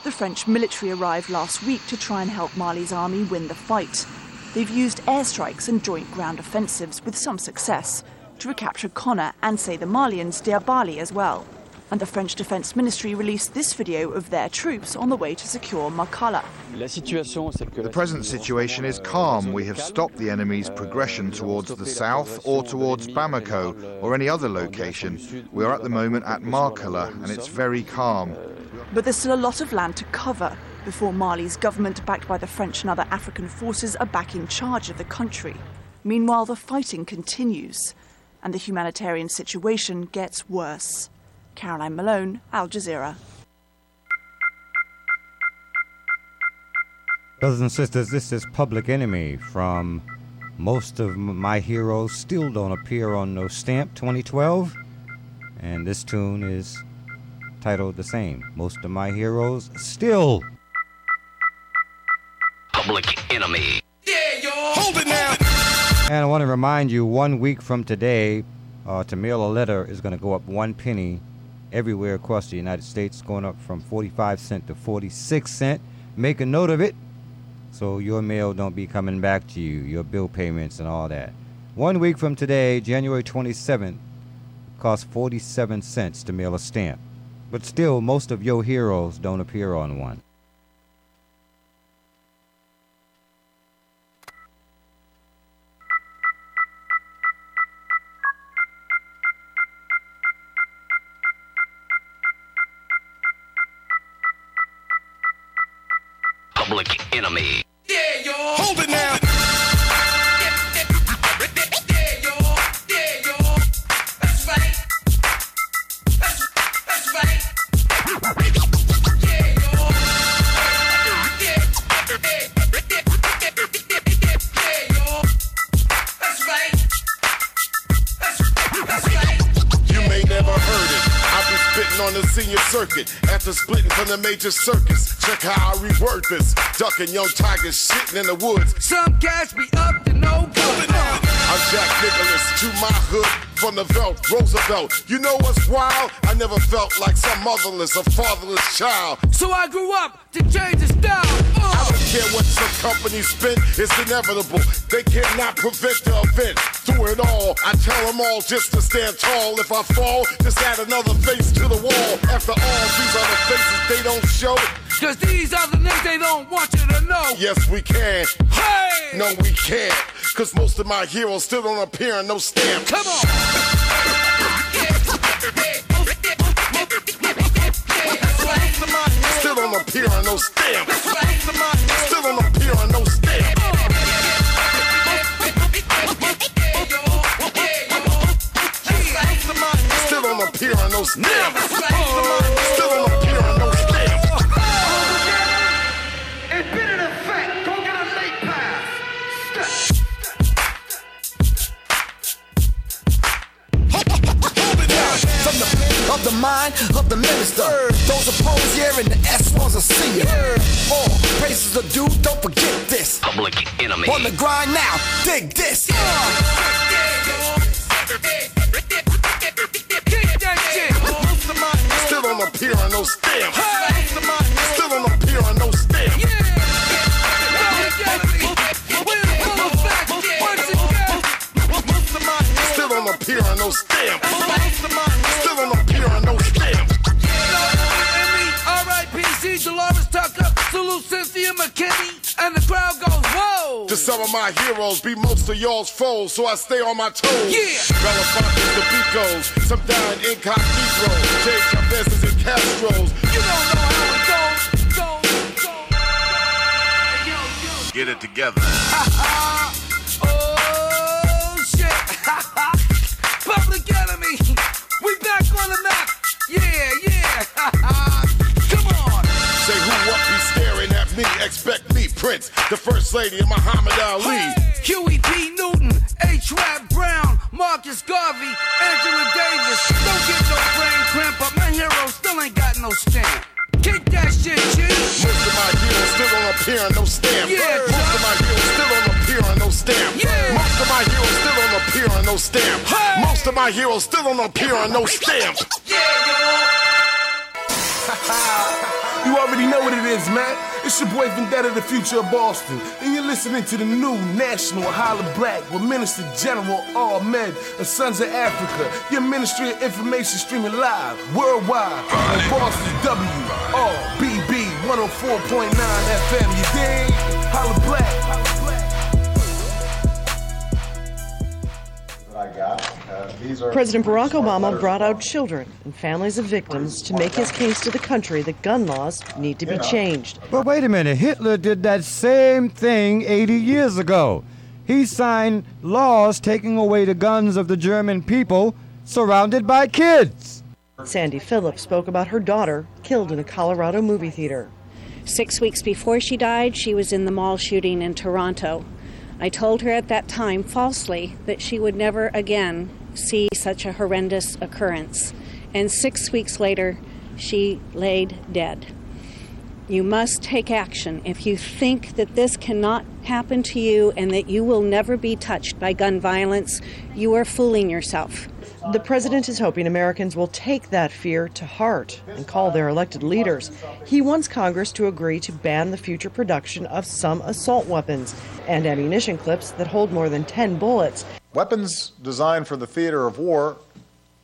Speaker 63: The French military arrived last week to try and help Mali's army win the fight. They've used airstrikes and joint ground offensives with some success to recapture Konna and say the Malians Diabaly as well. And the French Defense Ministry released this video of their troops on the way to secure Markala.
Speaker 79: The present situation is calm. We have stopped the enemy's progression towards the south or towards Bamako or any other location. We are at the moment at Markala and it's very calm.
Speaker 63: But there's still a lot of land to cover before Mali's government, backed by the French and other African forces, are back in charge of the country. Meanwhile, the fighting continues, and the humanitarian situation gets worse. Caroline Malone, Al Jazeera.
Speaker 6: Brothers and sisters, this is Public Enemy from Most of My Heroes Still Don't Appear on No Stamp 2012. And this tune is titled the same Most of My Heroes Still
Speaker 72: public enemy.
Speaker 6: Yeah, yo. Hold it now. And I want to remind you, one week from today, uh, to mail a letter is going to go up one penny everywhere across the United States, going up from 45 cent to 46 cent. Make a note of it, so your mail don't be coming back to you, your bill payments and all that. One week from today, January 27th, costs 47 cents to mail a stamp. But still, most of your heroes don't appear on one.
Speaker 72: Public enemy.
Speaker 70: Yeah, yo. Hold it now.
Speaker 80: On the senior circuit after splitting from the major circus. Check how I rework this. Ducking young tigers shitting in the woods.
Speaker 70: Some cats be up.
Speaker 80: I'm Jack Nicklaus to my hood from the belt, Roosevelt. You know what's wild? I never felt like some motherless or fatherless child.
Speaker 70: So I grew up to change the style.
Speaker 80: Uh. I don't care what some companies spend, it's inevitable. They cannot prevent the event. Through it all, I tell them all just to stand tall. If I fall, just add another face to the wall. After all, these are the faces they don't show.
Speaker 70: Cause these are the names they don't want you to know.
Speaker 80: Yes, we can.
Speaker 70: Hey!
Speaker 80: No, we can't. Cause most of my heroes still don't appear in no stamp.
Speaker 70: Come on!
Speaker 80: Still don't appear on no stamp. Still don't appear on no stamp. Still don't appear on no stamp. Still
Speaker 81: mind of the minister. Those opposed, yeah, and the S ones are see All praises are due, don't forget this.
Speaker 72: Public enemy.
Speaker 81: On the grind now, dig this.
Speaker 80: Still don't appear on no stamp. Still don't appear on no stamp. Still don't appear on no stamp.
Speaker 70: And the crowd goes, whoa!
Speaker 80: To some of my heroes be most of y'all's foes, so I stay on my toes.
Speaker 70: Yeah.
Speaker 80: Belafontes, the Picos, some dying incognito. J. Chavez's and Castros.
Speaker 70: You don't know how it goes.
Speaker 80: Get it together.
Speaker 70: oh, shit. Public enemy. We back on the map. Yeah, yeah.
Speaker 80: Me? Expect me, Prince, the First Lady of Muhammad Ali.
Speaker 70: Huey P. Newton, H. Rap Brown, Marcus Garvey, Angela Davis. Don't get no brain cramp, but my hero still ain't got no stamp. Kick that shit, G.
Speaker 80: Most of my heroes still don't appear on no stamp.
Speaker 70: Yeah,
Speaker 80: Most of my heroes still don't appear on no stamp.
Speaker 70: Yeah.
Speaker 80: Most of my heroes still don't appear on no stamp. Hey! Most of my heroes still don't appear on no stamp.
Speaker 82: Yeah, You already know what it is, man. It's your boy Vendetta, the future of Boston. And you're listening to the new National Hollah Black with Minister General Ahmad of Sons of Afrika. Your Ministry of Information streaming live worldwide on Boston WRBB 104.9 FM. You dig? Hollah Black.
Speaker 83: President Barack Obama brought out children and families of victims to make his case to the country that gun laws need to be changed.
Speaker 6: But wait a minute, Hitler did that same thing 80 years ago. He signed laws taking away the guns of the German people surrounded by kids.
Speaker 83: Sandy Phillips spoke about her daughter killed in a Colorado movie theater.
Speaker 84: Six weeks before she died, she was in the mall shooting in Toronto. I told her at that time falsely that she would never again see such a horrendous occurrence. And six weeks later, she laid dead. You must take action. If you think that this cannot happen to you and that you will never be touched by gun violence, you are fooling yourself.
Speaker 83: The president is hoping Americans will take that fear to heart and call their elected leaders. He wants Congress to agree to ban the future production of some assault weapons and ammunition clips that hold more than 10 bullets.
Speaker 85: Weapons designed for the theater of war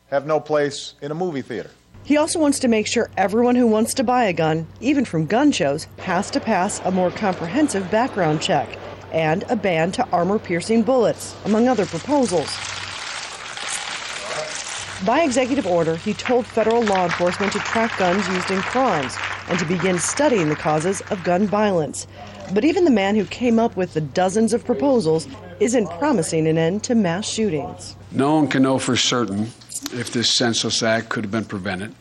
Speaker 85: have no place in a movie theater.
Speaker 83: He also wants to make sure everyone who wants to buy a gun, even from gun shows, has to pass a more comprehensive background check and a ban to armor piercing bullets, among other proposals. By executive order, he told federal law enforcement to track guns used in crimes and to begin studying the causes of gun violence. But even the man who came up with the dozens of proposals isn't promising an end to mass shootings.
Speaker 86: No one can know for certain if this senseless act could have been prevented.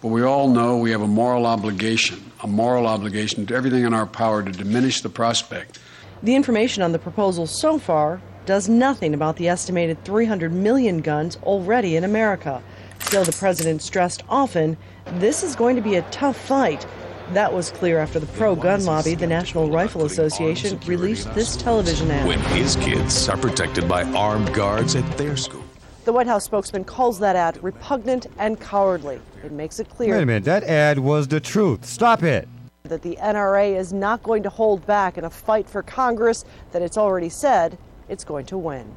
Speaker 86: But we all know we have a moral obligation, a moral obligation to everything in our power to diminish the prospect.
Speaker 83: The information on the proposals so far does nothing about the estimated 300 million guns already in America. Still, the president stressed often this is going to be a tough fight. That was clear after the pro gun lobby, the National Rifle Association, released this television ad.
Speaker 87: When his kids are protected by armed guards at their school.
Speaker 83: The White House spokesman calls that ad repugnant and cowardly. It makes it clear
Speaker 6: Wait a minute, that ad was the truth. Stop it.
Speaker 83: that the NRA is not going to hold back in a fight for Congress that it's already said it's going to win.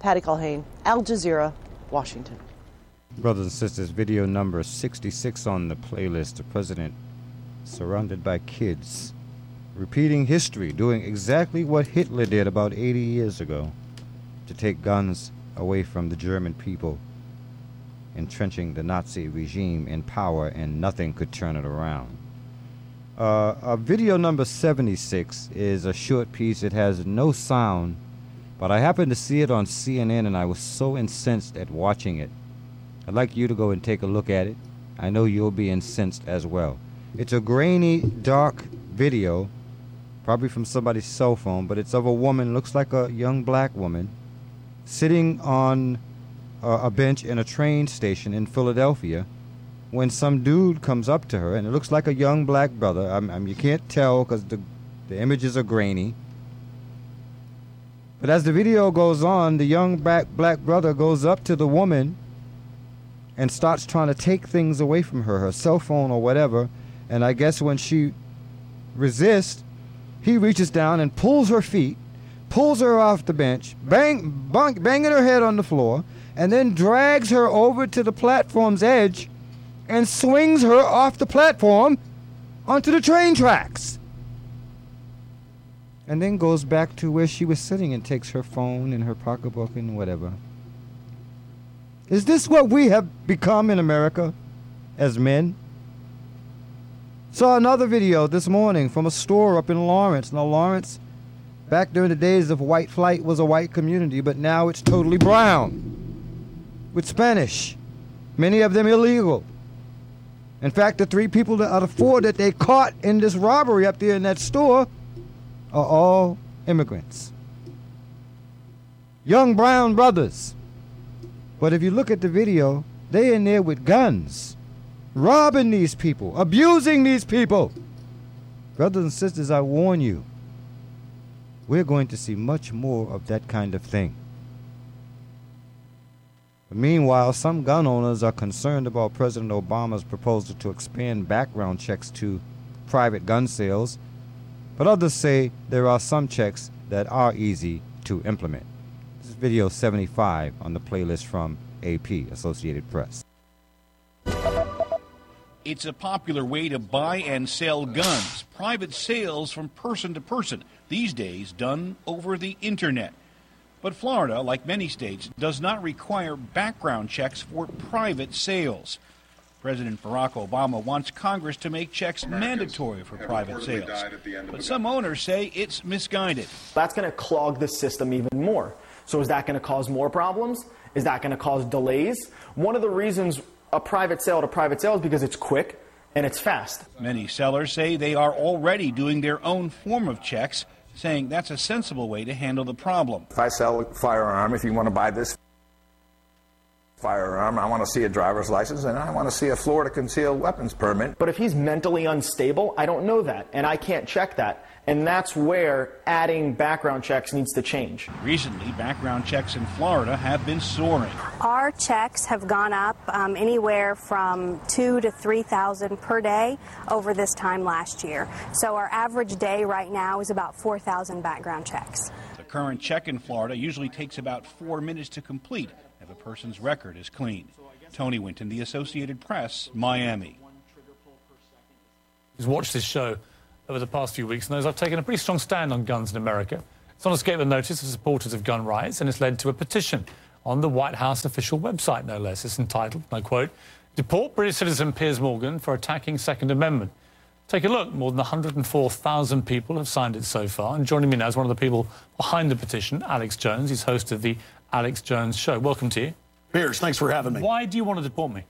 Speaker 83: Patty Culhane, Al Jazeera, Washington.
Speaker 6: Brothers and sisters, video number 66 on the playlist. The president surrounded by kids, repeating history, doing exactly what Hitler did about 80 years ago to take guns away from the German people, entrenching the Nazi regime in power, and nothing could turn it around. Uh, uh, video number 76 is a short piece. It has no sound, but I happened to see it on CNN and I was so incensed at watching it. I'd like you to go and take a look at it. I know you'll be incensed as well. It's a grainy, dark video, probably from somebody's cell phone, but it's of a woman, looks like a young black woman, sitting on uh, a bench in a train station in Philadelphia when some dude comes up to her, and it looks like a young black brother. I'm, I'm, you can't tell because the, the images are grainy. But as the video goes on, the young black, black brother goes up to the woman and starts trying to take things away from her, her cell phone or whatever. And I guess when she resists, he reaches down and pulls her feet, pulls her off the bench, bang, bang, banging her head on the floor, and then drags her over to the platform's edge and swings her off the platform onto the train tracks. And then goes back to where she was sitting and takes her phone and her pocketbook and whatever. Is this what we have become in America as men? Saw another video this morning from a store up in Lawrence. Now, Lawrence, back during the days of white flight, was a white community, but now it's totally brown with Spanish, many of them illegal. In fact, the three people out of four that they caught in this robbery up there in that store are all immigrants. Young brown brothers. But if you look at the video, they in there with guns, robbing these people, abusing these people. Brothers and sisters, I warn you, we're going to see much more of that kind of thing. Meanwhile, some gun owners are concerned about President Obama's proposal to expand background checks to private gun sales, but others say there are some checks that are easy to implement. This is video 75 on the playlist from AP, Associated Press.
Speaker 82: It's a popular way to buy and sell guns, private sales from person to person, these days done over the internet. But Florida, like many states, does not require background checks for private sales. President Barack Obama wants Congress to make checks mandatory for private sales. But some owners say it's misguided.
Speaker 76: That's going to clog the system even more. So, is that going to cause more problems? Is that going to cause delays? One of the reasons a private sale to private sale is because it's quick and it's fast.
Speaker 82: Many sellers say they are already doing their own form of checks saying that's a sensible way to handle the problem.
Speaker 88: If I sell a firearm, if you want to buy this firearm, I want to see a driver's license and I want to see a Florida concealed weapons permit.
Speaker 76: But if he's mentally unstable, I don't know that, and I can't check that. And that's where adding background checks needs to change.
Speaker 82: Recently, background checks in Florida have been soaring.
Speaker 89: Our checks have gone up um, anywhere from two to three thousand per day over this time last year. So our average day right now is about four thousand background checks.
Speaker 82: The current check in Florida usually takes about four minutes to complete if a person's record is clean. Tony Winton, The Associated Press, Miami.
Speaker 90: Watch watched this show over the past few weeks knows I've taken a pretty strong stand on guns in America. It's not escaped the notice of supporters of gun rights, and it's led to a petition on the White House official website, no less. It's entitled, and I quote, Deport British citizen Piers Morgan for attacking Second Amendment. Take a look. More than 104,000 people have signed it so far. And joining me now is one of the people behind the petition, Alex Jones. He's host of the Alex Jones Show. Welcome to you.
Speaker 91: Piers, thanks for having me.
Speaker 90: Why do you want to deport me?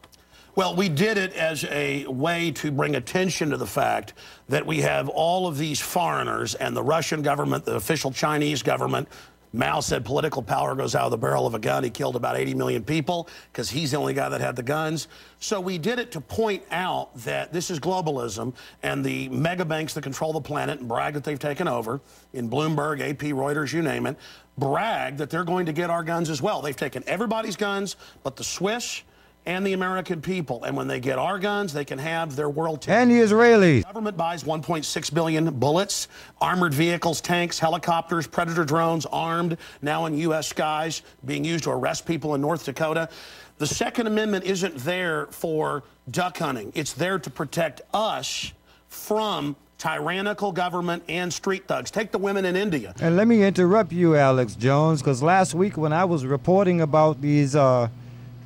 Speaker 91: Well, we did it as a way to bring attention to the fact that we have all of these foreigners and the Russian government, the official Chinese government. Mao said political power goes out of the barrel of a gun. He killed about 80 million people because he's the only guy that had the guns. So we did it to point out that this is globalism and the mega banks that control the planet and brag that they've taken over in Bloomberg, AP, Reuters, you name it, brag that they're going to get our guns as well. They've taken everybody's guns but the Swiss and the American people. And when they get our guns, they can have their world.
Speaker 6: And the Israelis.
Speaker 91: The government buys 1.6 billion bullets, armored vehicles, tanks, helicopters, predator drones, armed, now in U.S. skies, being used to arrest people in North Dakota. The Second Amendment isn't there for duck hunting. It's there to protect us from tyrannical government and street thugs. Take the women in India.
Speaker 6: And let me interrupt you, Alex Jones, because last week when I was reporting about these uh,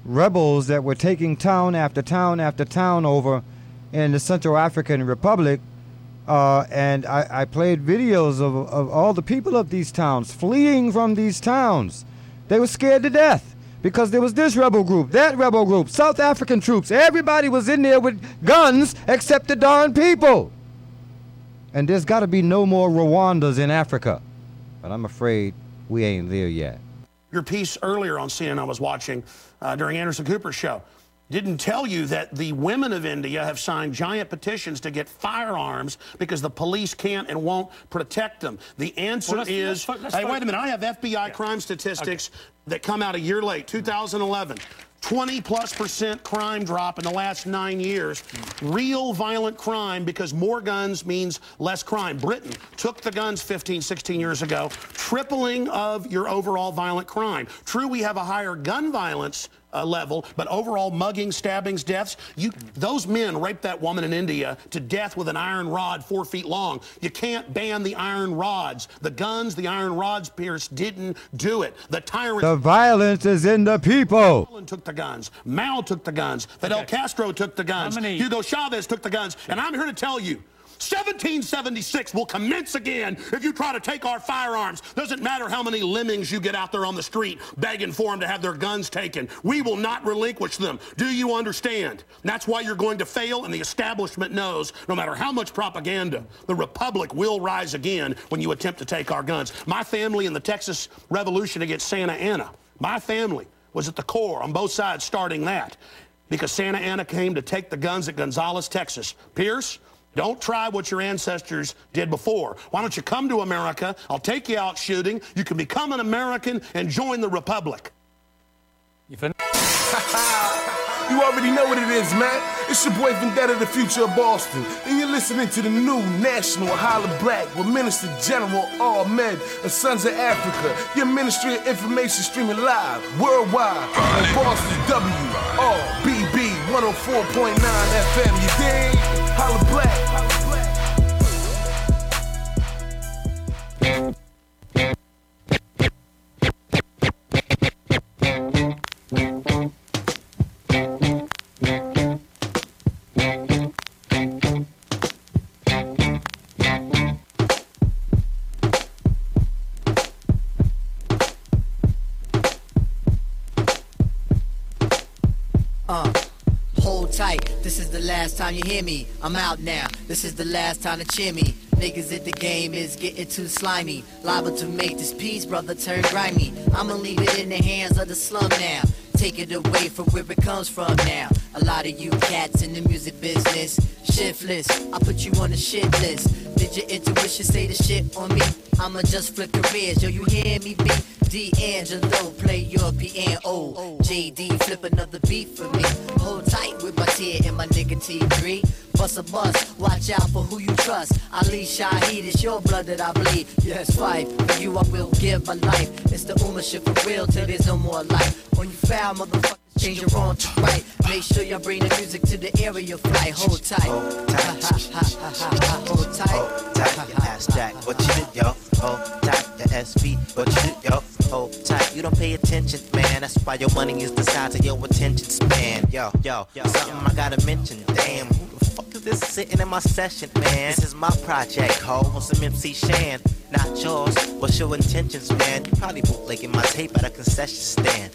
Speaker 6: rebels that were taking town after town after town over in the Central African Republic. Uh, and I, I, played videos of, of all the people of these towns fleeing from these towns. They were scared to death because there was this rebel group, that rebel group, South African troops. Everybody was in there with guns except the darn people. And there's got to be no more Rwandas in Africa. But I'm afraid we ain't there yet.
Speaker 91: Your piece earlier on CNN I was watching uh, during Anderson Cooper's show. didn't tell you that the women of India have signed giant petitions to get firearms because the police can't and won't protect them. The answer
Speaker 92: Well, let's-
Speaker 91: is,
Speaker 92: let's let's
Speaker 91: hey, wait a minute, I have FBI crime statistics that come out a year late, 2011. 20 plus percent crime drop in the last nine years. Real violent crime because more guns means less crime. Britain took the guns 15, 16 years ago, tripling of your overall violent crime. True, we have a higher gun violence uh, level, but overall muggings, stabbings, deaths, you, those men raped that woman in India to death with an iron rod four feet long. You can't ban the iron rods. The guns, the iron rods, Piers, didn't do it. The tyrant.
Speaker 6: The violence is in the people.
Speaker 91: Stalin took the guns. Mao took the guns. Fidel Castro took the guns. Hugo Chavez took the guns. And I'm here to tell you. 1776 will commence again if you try to take our firearms. Doesn't matter how many lemmings you get out there on the street begging for them to have their guns taken. We will not relinquish them. Do you understand? That's why you're going to fail, and the establishment knows no matter how much propaganda, the Republic will rise again when you attempt to take our guns. My family in the Texas Revolution against Santa Anna, my family was at the core on both sides starting that because Santa Anna came to take the guns at Gonzales, Texas. Piers, don't try what your ancestors did before. Why don't you come to America? I'll take you out shooting. You can become an American and join the Republic.
Speaker 82: You already know what it is, man. It's your boy Vendetta, the future of Boston. And you're listening to the new National Hollah Black with Minister General Ahmad of Sons of Afrika. Your Ministry of Information streaming live worldwide on Boston WRBB 104.9 FM. You dig? Hollah Black.
Speaker 26: Time you hear me. I'm out now. This is the last time to cheer me. Niggas at the game is getting too slimy. Liable to make this piece, brother, turn grimy. I'ma leave it in the hands of the slum now. Take it away from where it comes from now. A lot of you cats in the music business, shiftless. I put you on the shit list. Did your intuition say the shit on me? I'ma just flip careers. Yo, you hear me, B? D'Angelo, play your piano. JD, flip another beat for me. Hold tight with my tear and my nigga T3. Bust a bust, watch out for who you trust. Ali Shaheed, it's your blood that I bleed. Yes, fight. For you, I will give my life. It's the Uma shit for real till there's no more life. When you foul, motherfuckers, change your wrong to right. Make sure y'all bring the music to the area flight. Hold tight. Hold tight. Hold tight.
Speaker 93: Hold tight, your ass jack. What you do, yo? Hold tight, your SV. What you do, yo? Hold tight. You don't pay attention, man. That's why your money is the size of your attention span. Yo, yo, yo something I gotta mention. Damn, who the fuck is this sitting in my session, man? This is my project, ho. On some MC Shan. Not yours. What's your intentions, man? You probably bootlegging my tape at a concession stand.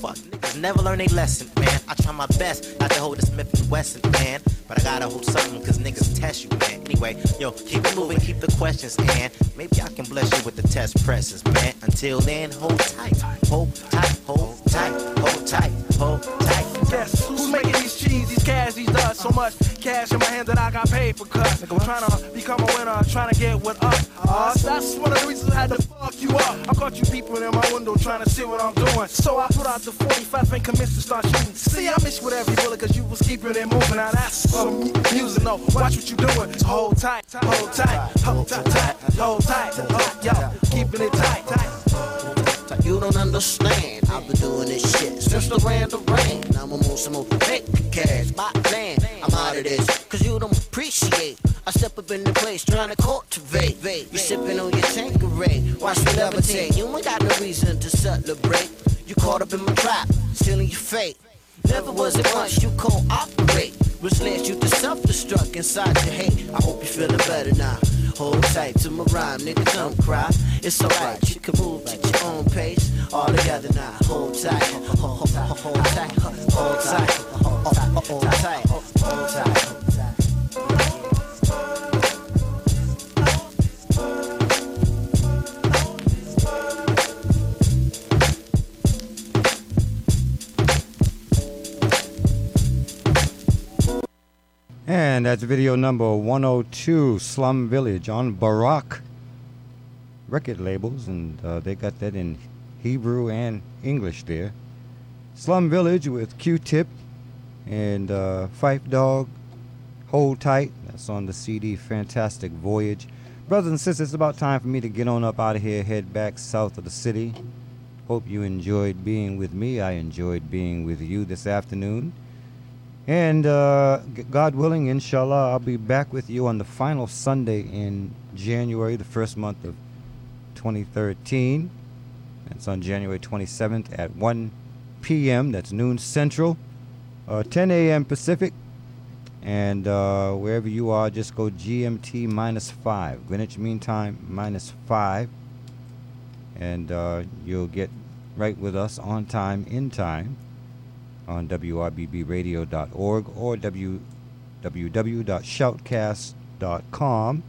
Speaker 93: Fuck? Niggas never learn a lesson, man. I try my best not to hold a Smith and Wesson, man. But I gotta hold something, cause niggas test you, man. Anyway, yo, keep it moving, keep the questions, man. Maybe I can bless you with the test presses, man. Until then, hold tight, hold tight, hold tight, hold tight, hold tight.
Speaker 94: Yes, who's making these these cash, these dust? So much cash in my hand that I got paid for cuts. I'm trying to become a winner, trying to get what up. Uh, Us, that's one of the reasons I had to fuck you up. I caught you peeping in my window trying to see what I'm doing. So I put out the 45 and commenced to start shooting. See, I missed with every bullet cause you was keeping it moving. Now that's some mu- music, no. Watch what you doing. So hold tight, hold tight, hold tight, tight, hold tight, hold, yo, keeping it tight, tight.
Speaker 26: You don't understand. I've been doing this shit since the land of rain. Now I'm on some more fake cash. My plan, I'm out of this. Cause you don't appreciate. I step up in the place trying to cultivate. You sipping on your Tanqueray. Watch me levitate. You ain't got no reason to celebrate. You caught up in my trap, stealing your fate. Never was it once you cooperate. Which led you to self-destruct inside your hate. I hope you're feeling better now. Hold tight to my rhyme, nigga, don't cry. It's alright, you can move at your own pace. All together now. Hold tight, hold, tight, hold tight, hold tight, hold tight, hold tight.
Speaker 6: And that's video number 102, Slum Village, on Barak record labels, and uh, they got that in Hebrew and English there. Slum Village with Q-Tip and uh, Phife Dawg, Hold Tight. That's on the CD Fantastic Voyage. Brothers and sisters, it's about time for me to get on up out of here, head back south of the city. Hope you enjoyed being with me. I enjoyed being with you this afternoon. And uh, God willing, inshallah, I'll be back with you on the final Sunday in January, the first month of 2013. It's on January 27th at 1 p.m. That's noon Central, uh, 10 a.m. Pacific. And uh, wherever you are, just go GMT minus 5, Greenwich Mean Time minus 5. And uh, you'll get right with us on time, in time, on WRBBradio.org or www.shoutcast.com.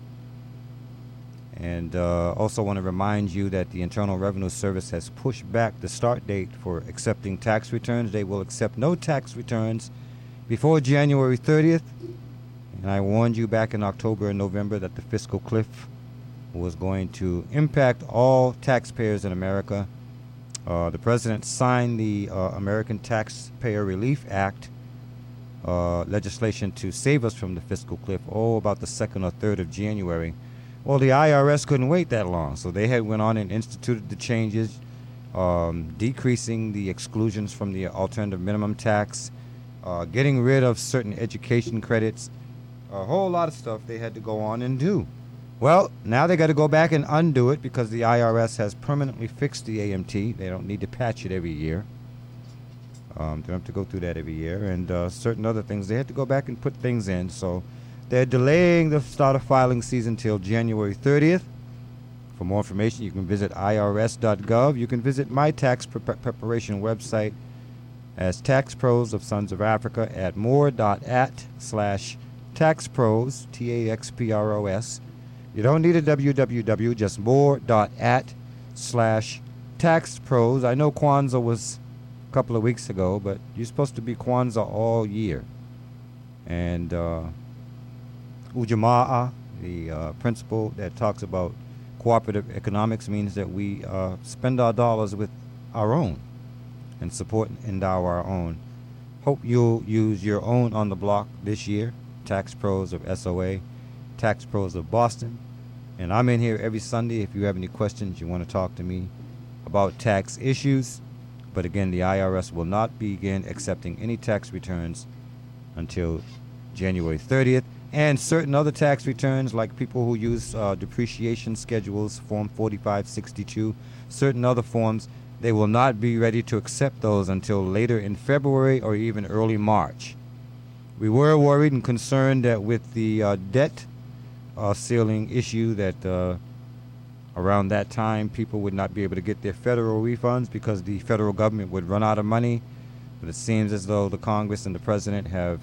Speaker 6: And uh, also want to remind you that the Internal Revenue Service has pushed back the start date for accepting tax returns. They will accept no tax returns before January 30th. And I warned you back in October and November that the fiscal cliff was going to impact all taxpayers in America. Uh, the president signed the uh, American Taxpayer Relief Act uh, legislation to save us from the fiscal cliff, oh, about the 2nd or 3rd of January. Well, the IRS couldn't wait that long, so they had went on and instituted the changes, um, decreasing the exclusions from the alternative minimum tax, uh, getting rid of certain education credits, a whole lot of stuff they had to go on and do. Well, now they got to go back and undo it because the IRS has permanently fixed the AMT. They don't need to patch it every year. Um, they don't have to go through that every year, and uh, certain other things they had to go back and put things in. So they're delaying the start of filing season till January 30th. For more information, you can visit irs.gov. You can visit my tax pre- preparation website as Tax Pros of Sons of Afrika at more.at slash taxpros, T-A-X-P-R-O-S. You don't need a www, just more.at slash tax pros. I know Kwanzaa was a couple of weeks ago, but you're supposed to be Kwanzaa all year. And uh, Ujamaa, the uh, principle that talks about cooperative economics, means that we uh, spend our dollars with our own and support and endow our own. Hope you'll use your own on the block this year. Tax Pros of SOA, Tax Pros of Boston. And I'm in here every Sunday if you have any questions you want to talk to me about tax issues. But again, the IRS will not begin accepting any tax returns until January 30th and certain other tax returns, like people who use uh, depreciation schedules, Form 4562, certain other forms, they will not be ready to accept those until later in February or even early March. We were worried and concerned that with the uh, debt uh, ceiling issue, that uh, around that time people would not be able to get their federal refunds because the federal government would run out of money. But it seems as though the Congress and the president have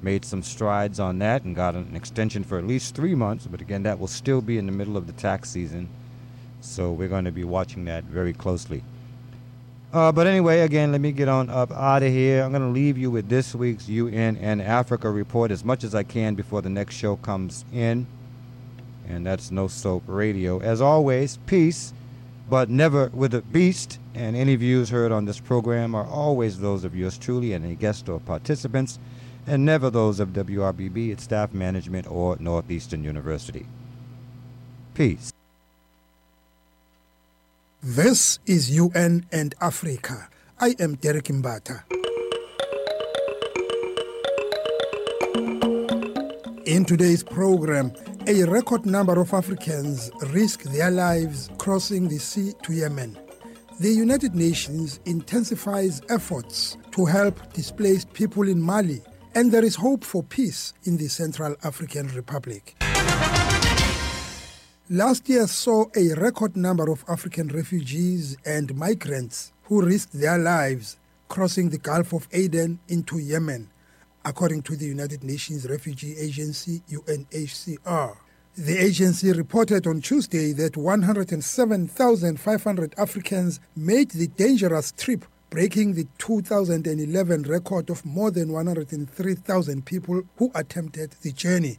Speaker 6: made some strides on that and got an extension for at least three months. But again, that will still be in the middle of the tax season. So we're going to be watching that very closely. Uh, but anyway, again, let me get on up out of here. I'm going to leave you with this week's UN and Africa report as much as I can before the next show comes in. And that's No Soap Radio. As always, peace, but never with a beast. And any views heard on this program are always those of yours truly and any guests or participants and never those of WRBB, its staff management, or Northeastern University. Peace.
Speaker 95: This is UN and Africa. I am Derek Mbata. In today's program, a record number of Africans risk their lives crossing the sea to Yemen. The United Nations intensifies efforts to help displaced people in Mali and there is hope for peace in the Central African Republic. Last year saw a record number of African refugees and migrants who risked their lives crossing the Gulf of Aden into Yemen, according to the United Nations Refugee Agency, UNHCR. The agency reported on Tuesday that 107,500 Africans made the dangerous trip breaking the 2011 record of more than 103,000 people who attempted the journey.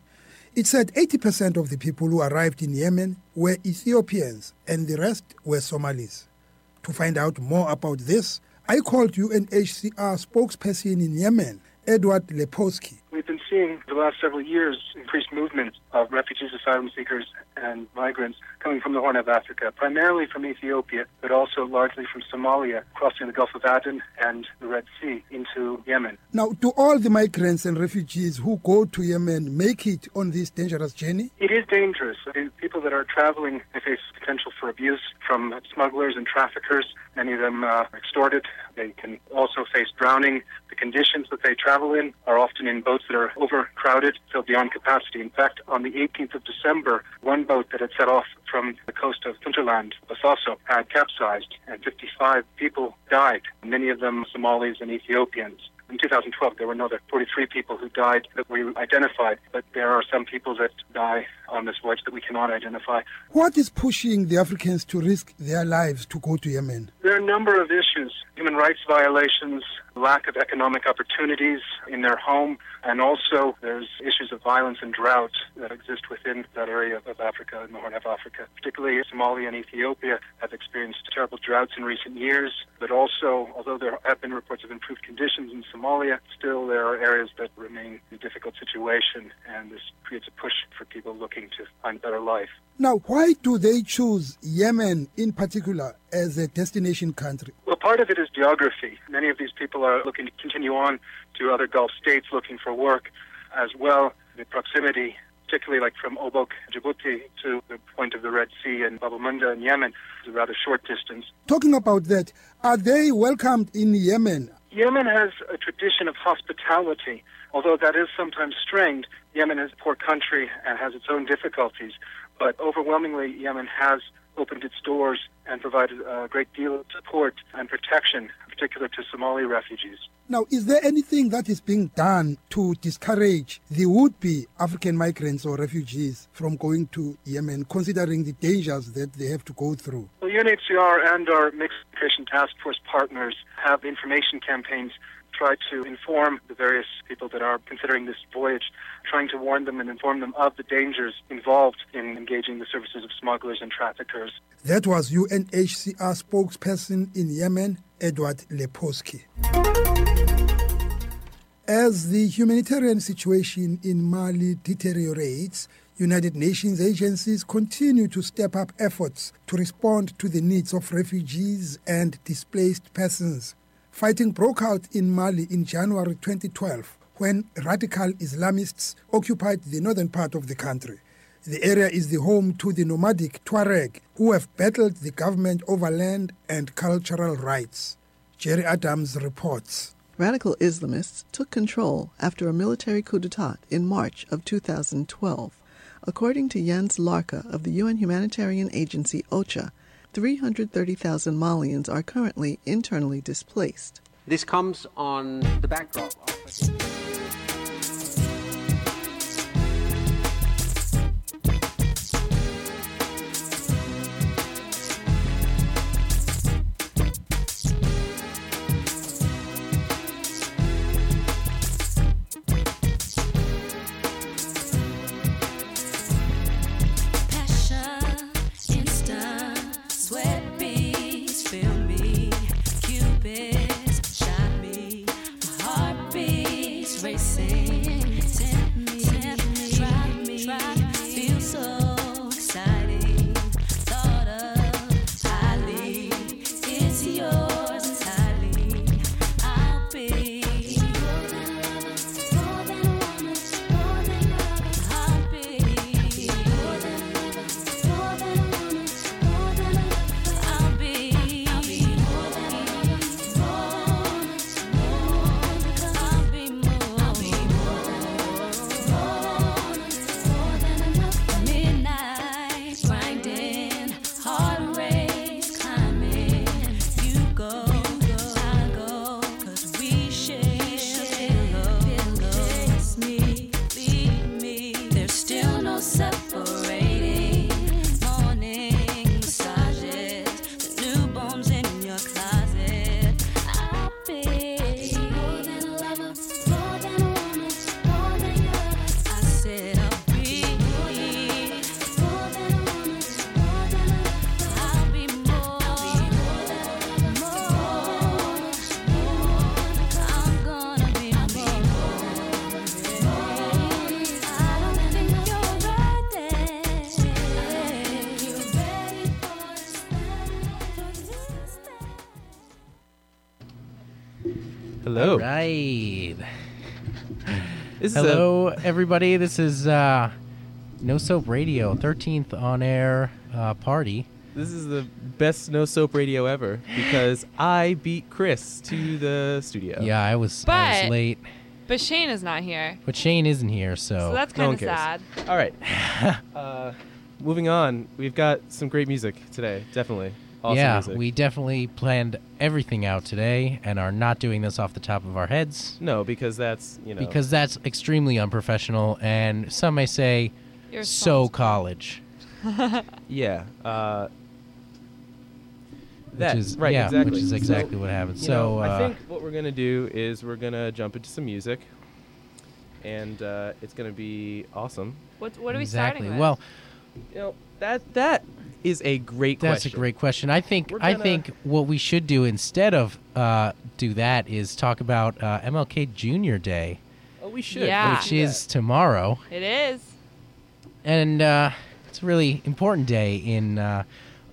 Speaker 95: It said 80% of the people who arrived in Yemen were Ethiopians and the rest were Somalis. To find out more about this, I called UNHCR spokesperson in Yemen, Edward Leposki.
Speaker 64: We've been seeing the last several years increased movement of refugees, asylum seekers, and migrants coming from the Horn of Africa, primarily from Ethiopia, but also largely from Somalia, crossing the Gulf of Aden and the Red Sea into Yemen.
Speaker 95: Now, do all the migrants and refugees who go to Yemen make it on this dangerous journey?
Speaker 64: It is dangerous. The people that are traveling they face potential for abuse from smugglers and traffickers. Many of them uh, extorted. They can also face drowning. The conditions that they travel in are often in boats that are overcrowded, filled beyond capacity. In fact, on the 18th of December, one boat that had set off from the coast of Puntland, Bosaso, had uh, capsized, and 55 people died, many of them Somalis and Ethiopians. In 2012, there were another 43 people who died that we identified, but there are some people that die on this voyage that we cannot identify.
Speaker 95: What is pushing the Africans to risk their lives to go to Yemen?
Speaker 64: There are a number of issues human rights violations, lack of economic opportunities in their home, and also there's issues of violence and drought that exist within that area of Africa, in the Horn of Africa. Particularly Somalia and Ethiopia have experienced terrible droughts in recent years, but also, although there have been reports of improved conditions in Somalia, still there are areas that remain in a difficult situation, and this creates a push for people looking to find a better life.
Speaker 95: Now, why do they choose Yemen in particular as a destination country?
Speaker 64: Well, part of it is geography. Many of these people are looking to continue on to other Gulf states looking for work as well. The proximity, particularly like from Obok, Djibouti, to the point of the Red Sea and Bab el-Mandeb in Yemen, is a rather short distance.
Speaker 95: Talking about that, are they welcomed in Yemen?
Speaker 64: Yemen has a tradition of hospitality, although that is sometimes strained. Yemen is a poor country and has its own difficulties, but overwhelmingly, Yemen has opened its doors and provided a great deal of support and protection, in particular to Somali refugees.
Speaker 95: Now, is there anything that is being done to discourage the would be African migrants or refugees from going to Yemen, considering the dangers that they have to go through?
Speaker 64: Well, UNHCR and our Mixed Migration Task Force partners have information campaigns try to inform the various people that are considering this voyage, trying to warn them and inform them of the dangers involved in engaging the services of smugglers and traffickers.
Speaker 95: That was UNHCR spokesperson in Yemen, Edward Leposki. As the humanitarian situation in Mali deteriorates, United Nations agencies continue to step up efforts to respond to the needs of refugees and displaced persons. Fighting broke out in Mali in January 2012 when radical Islamists occupied the northern part of the country. The area is the home to the nomadic Tuareg, who have battled the government over land and cultural rights. Jerry Adams reports.
Speaker 96: Radical Islamists took control after a military coup d'etat in March of 2012. According to Jens Laerke of the UN humanitarian agency OCHA, 330,000 Malians are currently internally displaced.
Speaker 3: This comes on the backdrop of.
Speaker 97: This is
Speaker 98: Hello, everybody. This is uh, No Soap Radio, 13th on air uh, party.
Speaker 97: This is the best no soap radio ever because I beat Chris to the studio.
Speaker 98: Yeah, I was, I was
Speaker 99: But-
Speaker 98: late,
Speaker 99: But Shane is not here.
Speaker 98: but Shane isn't here, so.
Speaker 99: So that's
Speaker 97: No
Speaker 99: kind
Speaker 97: one
Speaker 99: of
Speaker 97: cares.
Speaker 99: sad.
Speaker 97: All right. uh, moving on, we've got some great music today. Definitely. Awesome
Speaker 98: yeah,
Speaker 97: music.
Speaker 98: we definitely planned everything out today and are not doing this off the top of our heads.
Speaker 97: No, because that's, you know.
Speaker 98: Because that's extremely unprofessional and some may say
Speaker 99: You're
Speaker 98: so college.
Speaker 97: yeah. Uh,
Speaker 98: Which
Speaker 97: that,
Speaker 98: is-
Speaker 97: right,
Speaker 98: yeah,
Speaker 97: exactly.
Speaker 98: which is exactly
Speaker 97: So,
Speaker 98: what happened.
Speaker 97: you
Speaker 98: So,
Speaker 97: know,
Speaker 98: uh,
Speaker 97: I think what we're gonna do is we're gonna jump into some music, and uh, it's gonna be awesome.
Speaker 99: What, what are we
Speaker 98: exactly.
Speaker 99: starting with?
Speaker 98: Well,
Speaker 97: You know that that is a great
Speaker 98: That's
Speaker 97: question.
Speaker 98: a great question. I think
Speaker 97: We're
Speaker 98: I
Speaker 97: gonna-
Speaker 98: think what we should do instead of uh, do that is talk about uh, MLK Junior Day,
Speaker 97: Oh, we should.
Speaker 99: Yeah.
Speaker 98: which is tomorrow,
Speaker 99: it is.
Speaker 98: and uh, it's a really important day in uh,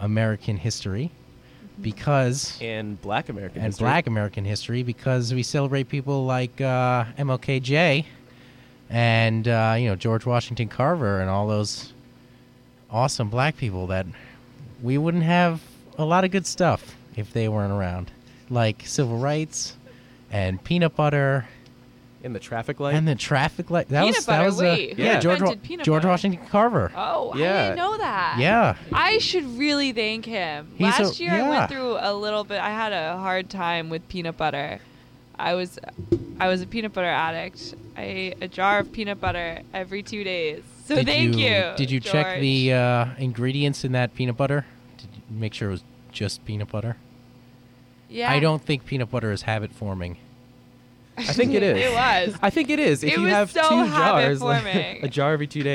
Speaker 98: American history because
Speaker 97: and Black American
Speaker 98: and
Speaker 97: history.
Speaker 98: Black American history because we celebrate people like uh, MLKJ and uh, you know George Washington Carver and all those awesome black people that we wouldn't have a lot of good stuff if they weren't around, like civil rights and peanut butter
Speaker 97: in the traffic light.
Speaker 98: and the traffic light. That
Speaker 99: Peanut
Speaker 98: was
Speaker 99: butter,
Speaker 98: that was uh,
Speaker 99: wait, who
Speaker 98: yeah George Wa-
Speaker 99: invented peanut
Speaker 98: George
Speaker 99: butter?
Speaker 98: Washington Carver.
Speaker 99: Oh, I
Speaker 98: Yeah.
Speaker 99: didn't know that.
Speaker 98: Yeah.
Speaker 99: I should really thank him.
Speaker 98: He's a-
Speaker 99: Last year I went through a little bit. I had a hard time with peanut butter. I was, I was a peanut butter addict. I ate a jar of peanut butter every two days. So
Speaker 98: did
Speaker 99: thank
Speaker 98: you,
Speaker 99: you.
Speaker 98: Did you check the uh, ingredients in that peanut butter? Did you make sure it was just peanut butter?
Speaker 99: Yeah.
Speaker 98: I don't think peanut butter is habit forming.
Speaker 97: I think it is.
Speaker 99: It was.
Speaker 97: I think it is. If
Speaker 99: It
Speaker 97: you
Speaker 99: was
Speaker 97: have
Speaker 99: so
Speaker 97: two jars, like, a jar every two days.